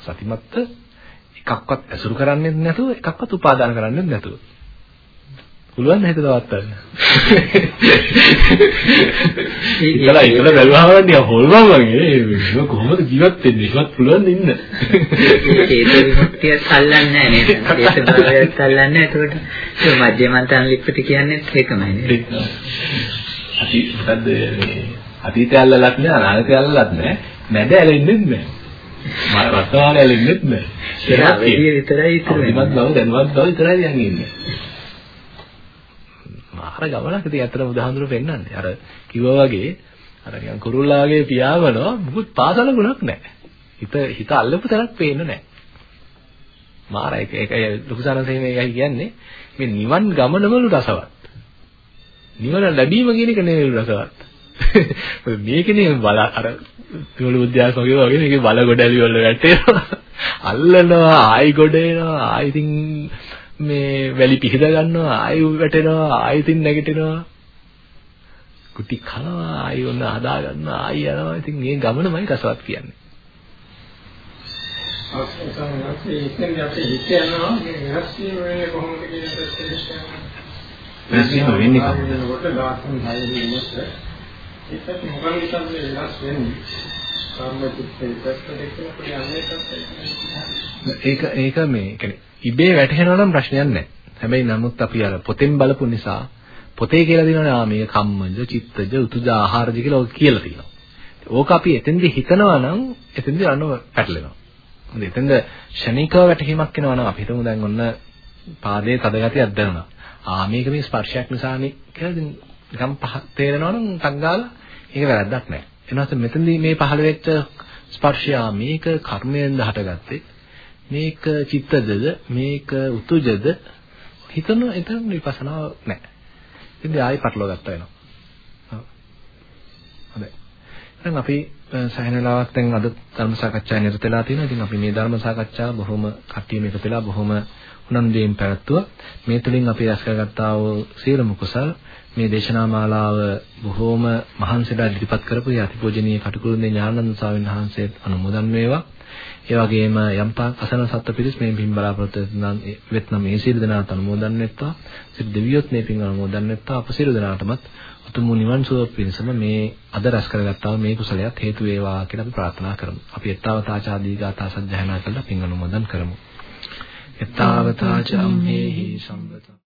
සතිමත්ත එකක්වත් ඇසුරු කරන්නේ නැතුව එකක්වත් උපාදාන කරන්නේ නැතුව. පුළුවන් නේද නවත්තන්න? ඒකලා ඒකලා බැලුවාම නිකන් හොල්මන් වගේ ඒක කොහොමද ජීවත් වෙන්නේ? ඒවත් පුළුවන් ඉන්න. ඒක විමුක්තිය අල්ලන්නේ නැහැ නේද? ඒක බලයක් අල්ලන්නේ නැහැ. ඒකට ඒ මධ්‍යමන්තන ලිප්පිට කියන්නේ ඒකමයි නේද? අපි මොකද්ද මේ අතීතය අල්ලලත් නැහැ අනාගතය අල්ලලත් නැහැ. මැද ඇලෙන්නේ නැහැ. මම වර්තමානය ඇලෙන්නේ නැහැ. ඒක විතරයි ඉතුරු වෙන්නේ. දැනුවත් බව දැනුවත් බව විතරයි යන් ඉන්නේ. මාර ගමනක් ඉතින් ඇත්තටම උදාහරණ පෙන්නන්නේ. අර කිව්වා වගේ අර නිකන් කුරුල්ලාගේ පියාඹනවා මුකුත් පාසල ගුණක් නැහැ. හිත හිත අල්ලපු තරක් පේන්නේ නැහැ. මාර ඒක ඒක ලොකු සාරසෙම මේකයි කියන්නේ මේ නිවන් ගමනවලු රසවත්. නිවන ලැබීම කියන එක නෙවෙයි රසවත්. මේකනේ බල අර තුළු උද්‍යාස වගේ වගේ මේකේ බල ගොඩලි වල වැටෙනවා. අල්ලනවා ආයි ගොඩ එනවා ආයි ඉතින් මේ වැලි පිහිද ගන්නවා ආයි වැටෙනවා ආයි තින් නැගිටිනවා කුටි කනවා ආයි ඔන්න හදා ගන්නවා ආයි යනවා ඉතින් මේ ගමනමයි රසවත් කියන්නේ වෙනස් වීම වෙන්නේ කොහොමද? ඒකත් මොකක්ද නිසාද වෙනස් වෙන්නේ? කර්ම චිත්ත විපස්සක ඒක ඒක මේ කියන්නේ ඉබේ වැටහෙනවා නම් ප්‍රශ්නයක් නැහැ. හැබැයි නමුත් අපි අර පොතෙන් බලපු නිසා පොතේ කියලා දිනවනේ ආ මේක කම්මජ, චිත්තජ, උතුජ, ආහාරජ කියලා ඔක කියලා තියෙනවා. ඕක අපි එතෙන්දි හිතනවා නම් එතෙන්දි අනව පැටලෙනවා. මොකද එතෙන්ද ෂණිකව වැටහීමක් එනවා නම් අපි හිතමු දැන් ඔන්න පාදයේ තද ගතියක් දැනුණා. ආ මේක මේ ස්පර්ශයක් නිසානේ කියලා ඉතින් නිකන් පහ තේරෙනවනම් ටක් ගාලා ඒක වැරද්දක් නෑ. එනවාත් මෙතනදී මේ පහළ වෙච්ච ස්පර්ශය මේක කර්මයෙන් හටගත්තේ. මේක චිත්තදද මේක උතුජද හිතන එතන විපස්සනාව නැහැ. ඉතින් ආයෙ පටලවා ගන්න වෙනවා. හරි. හොඳයි. දැන් අපි සෑහෙන වෙලාවක් දැන් අද ධර්ම සාකච්ඡාවේ නිරත වෙලා තියෙනවා. ඉතින් අපි මේ ධර්ම සාකච්ඡාව බොහොම කට්ටියම එකතු වෙලා බොහොම උනන්දුවෙන් පැවැත්වුවා. මේ තුලින් අපි රැස් කරගත්තා වූ සියලුම කුසල් මේ දේශනා මාලාව බොහොම මහන්සියට ඉදිරිපත් කරපු යතිපෝජනීය කටුකුරුන්දේ ඥානানন্দ සාවින් වහන්සේත් අනුමෝදන් වේවා. ඒ වගේම යම්තාක් අසන සත්ත්ව පිරිස් මේ පින් බලාපොරොත්තු වෙත්නම් මේ සියලු දෙනාට අනුමෝදන් වෙත්තා. සියලු දෙවියොත් මේ පින් අනුමෝදන් වෙත්තා. අප සියලු දෙනාටමත් උතුම් නිවන් සුව පිණසම මේ අද රැස් කරගත්තා මේ කුසලයක් හේතු වේවා කියලා අපි ප්‍රාර්ථනා කරමු. අපි ettavataචාදී ගාථා සජ්ජායනා කළා පින් අනුමෝදන් කරමු. ettavataචම්හේහි සම්බත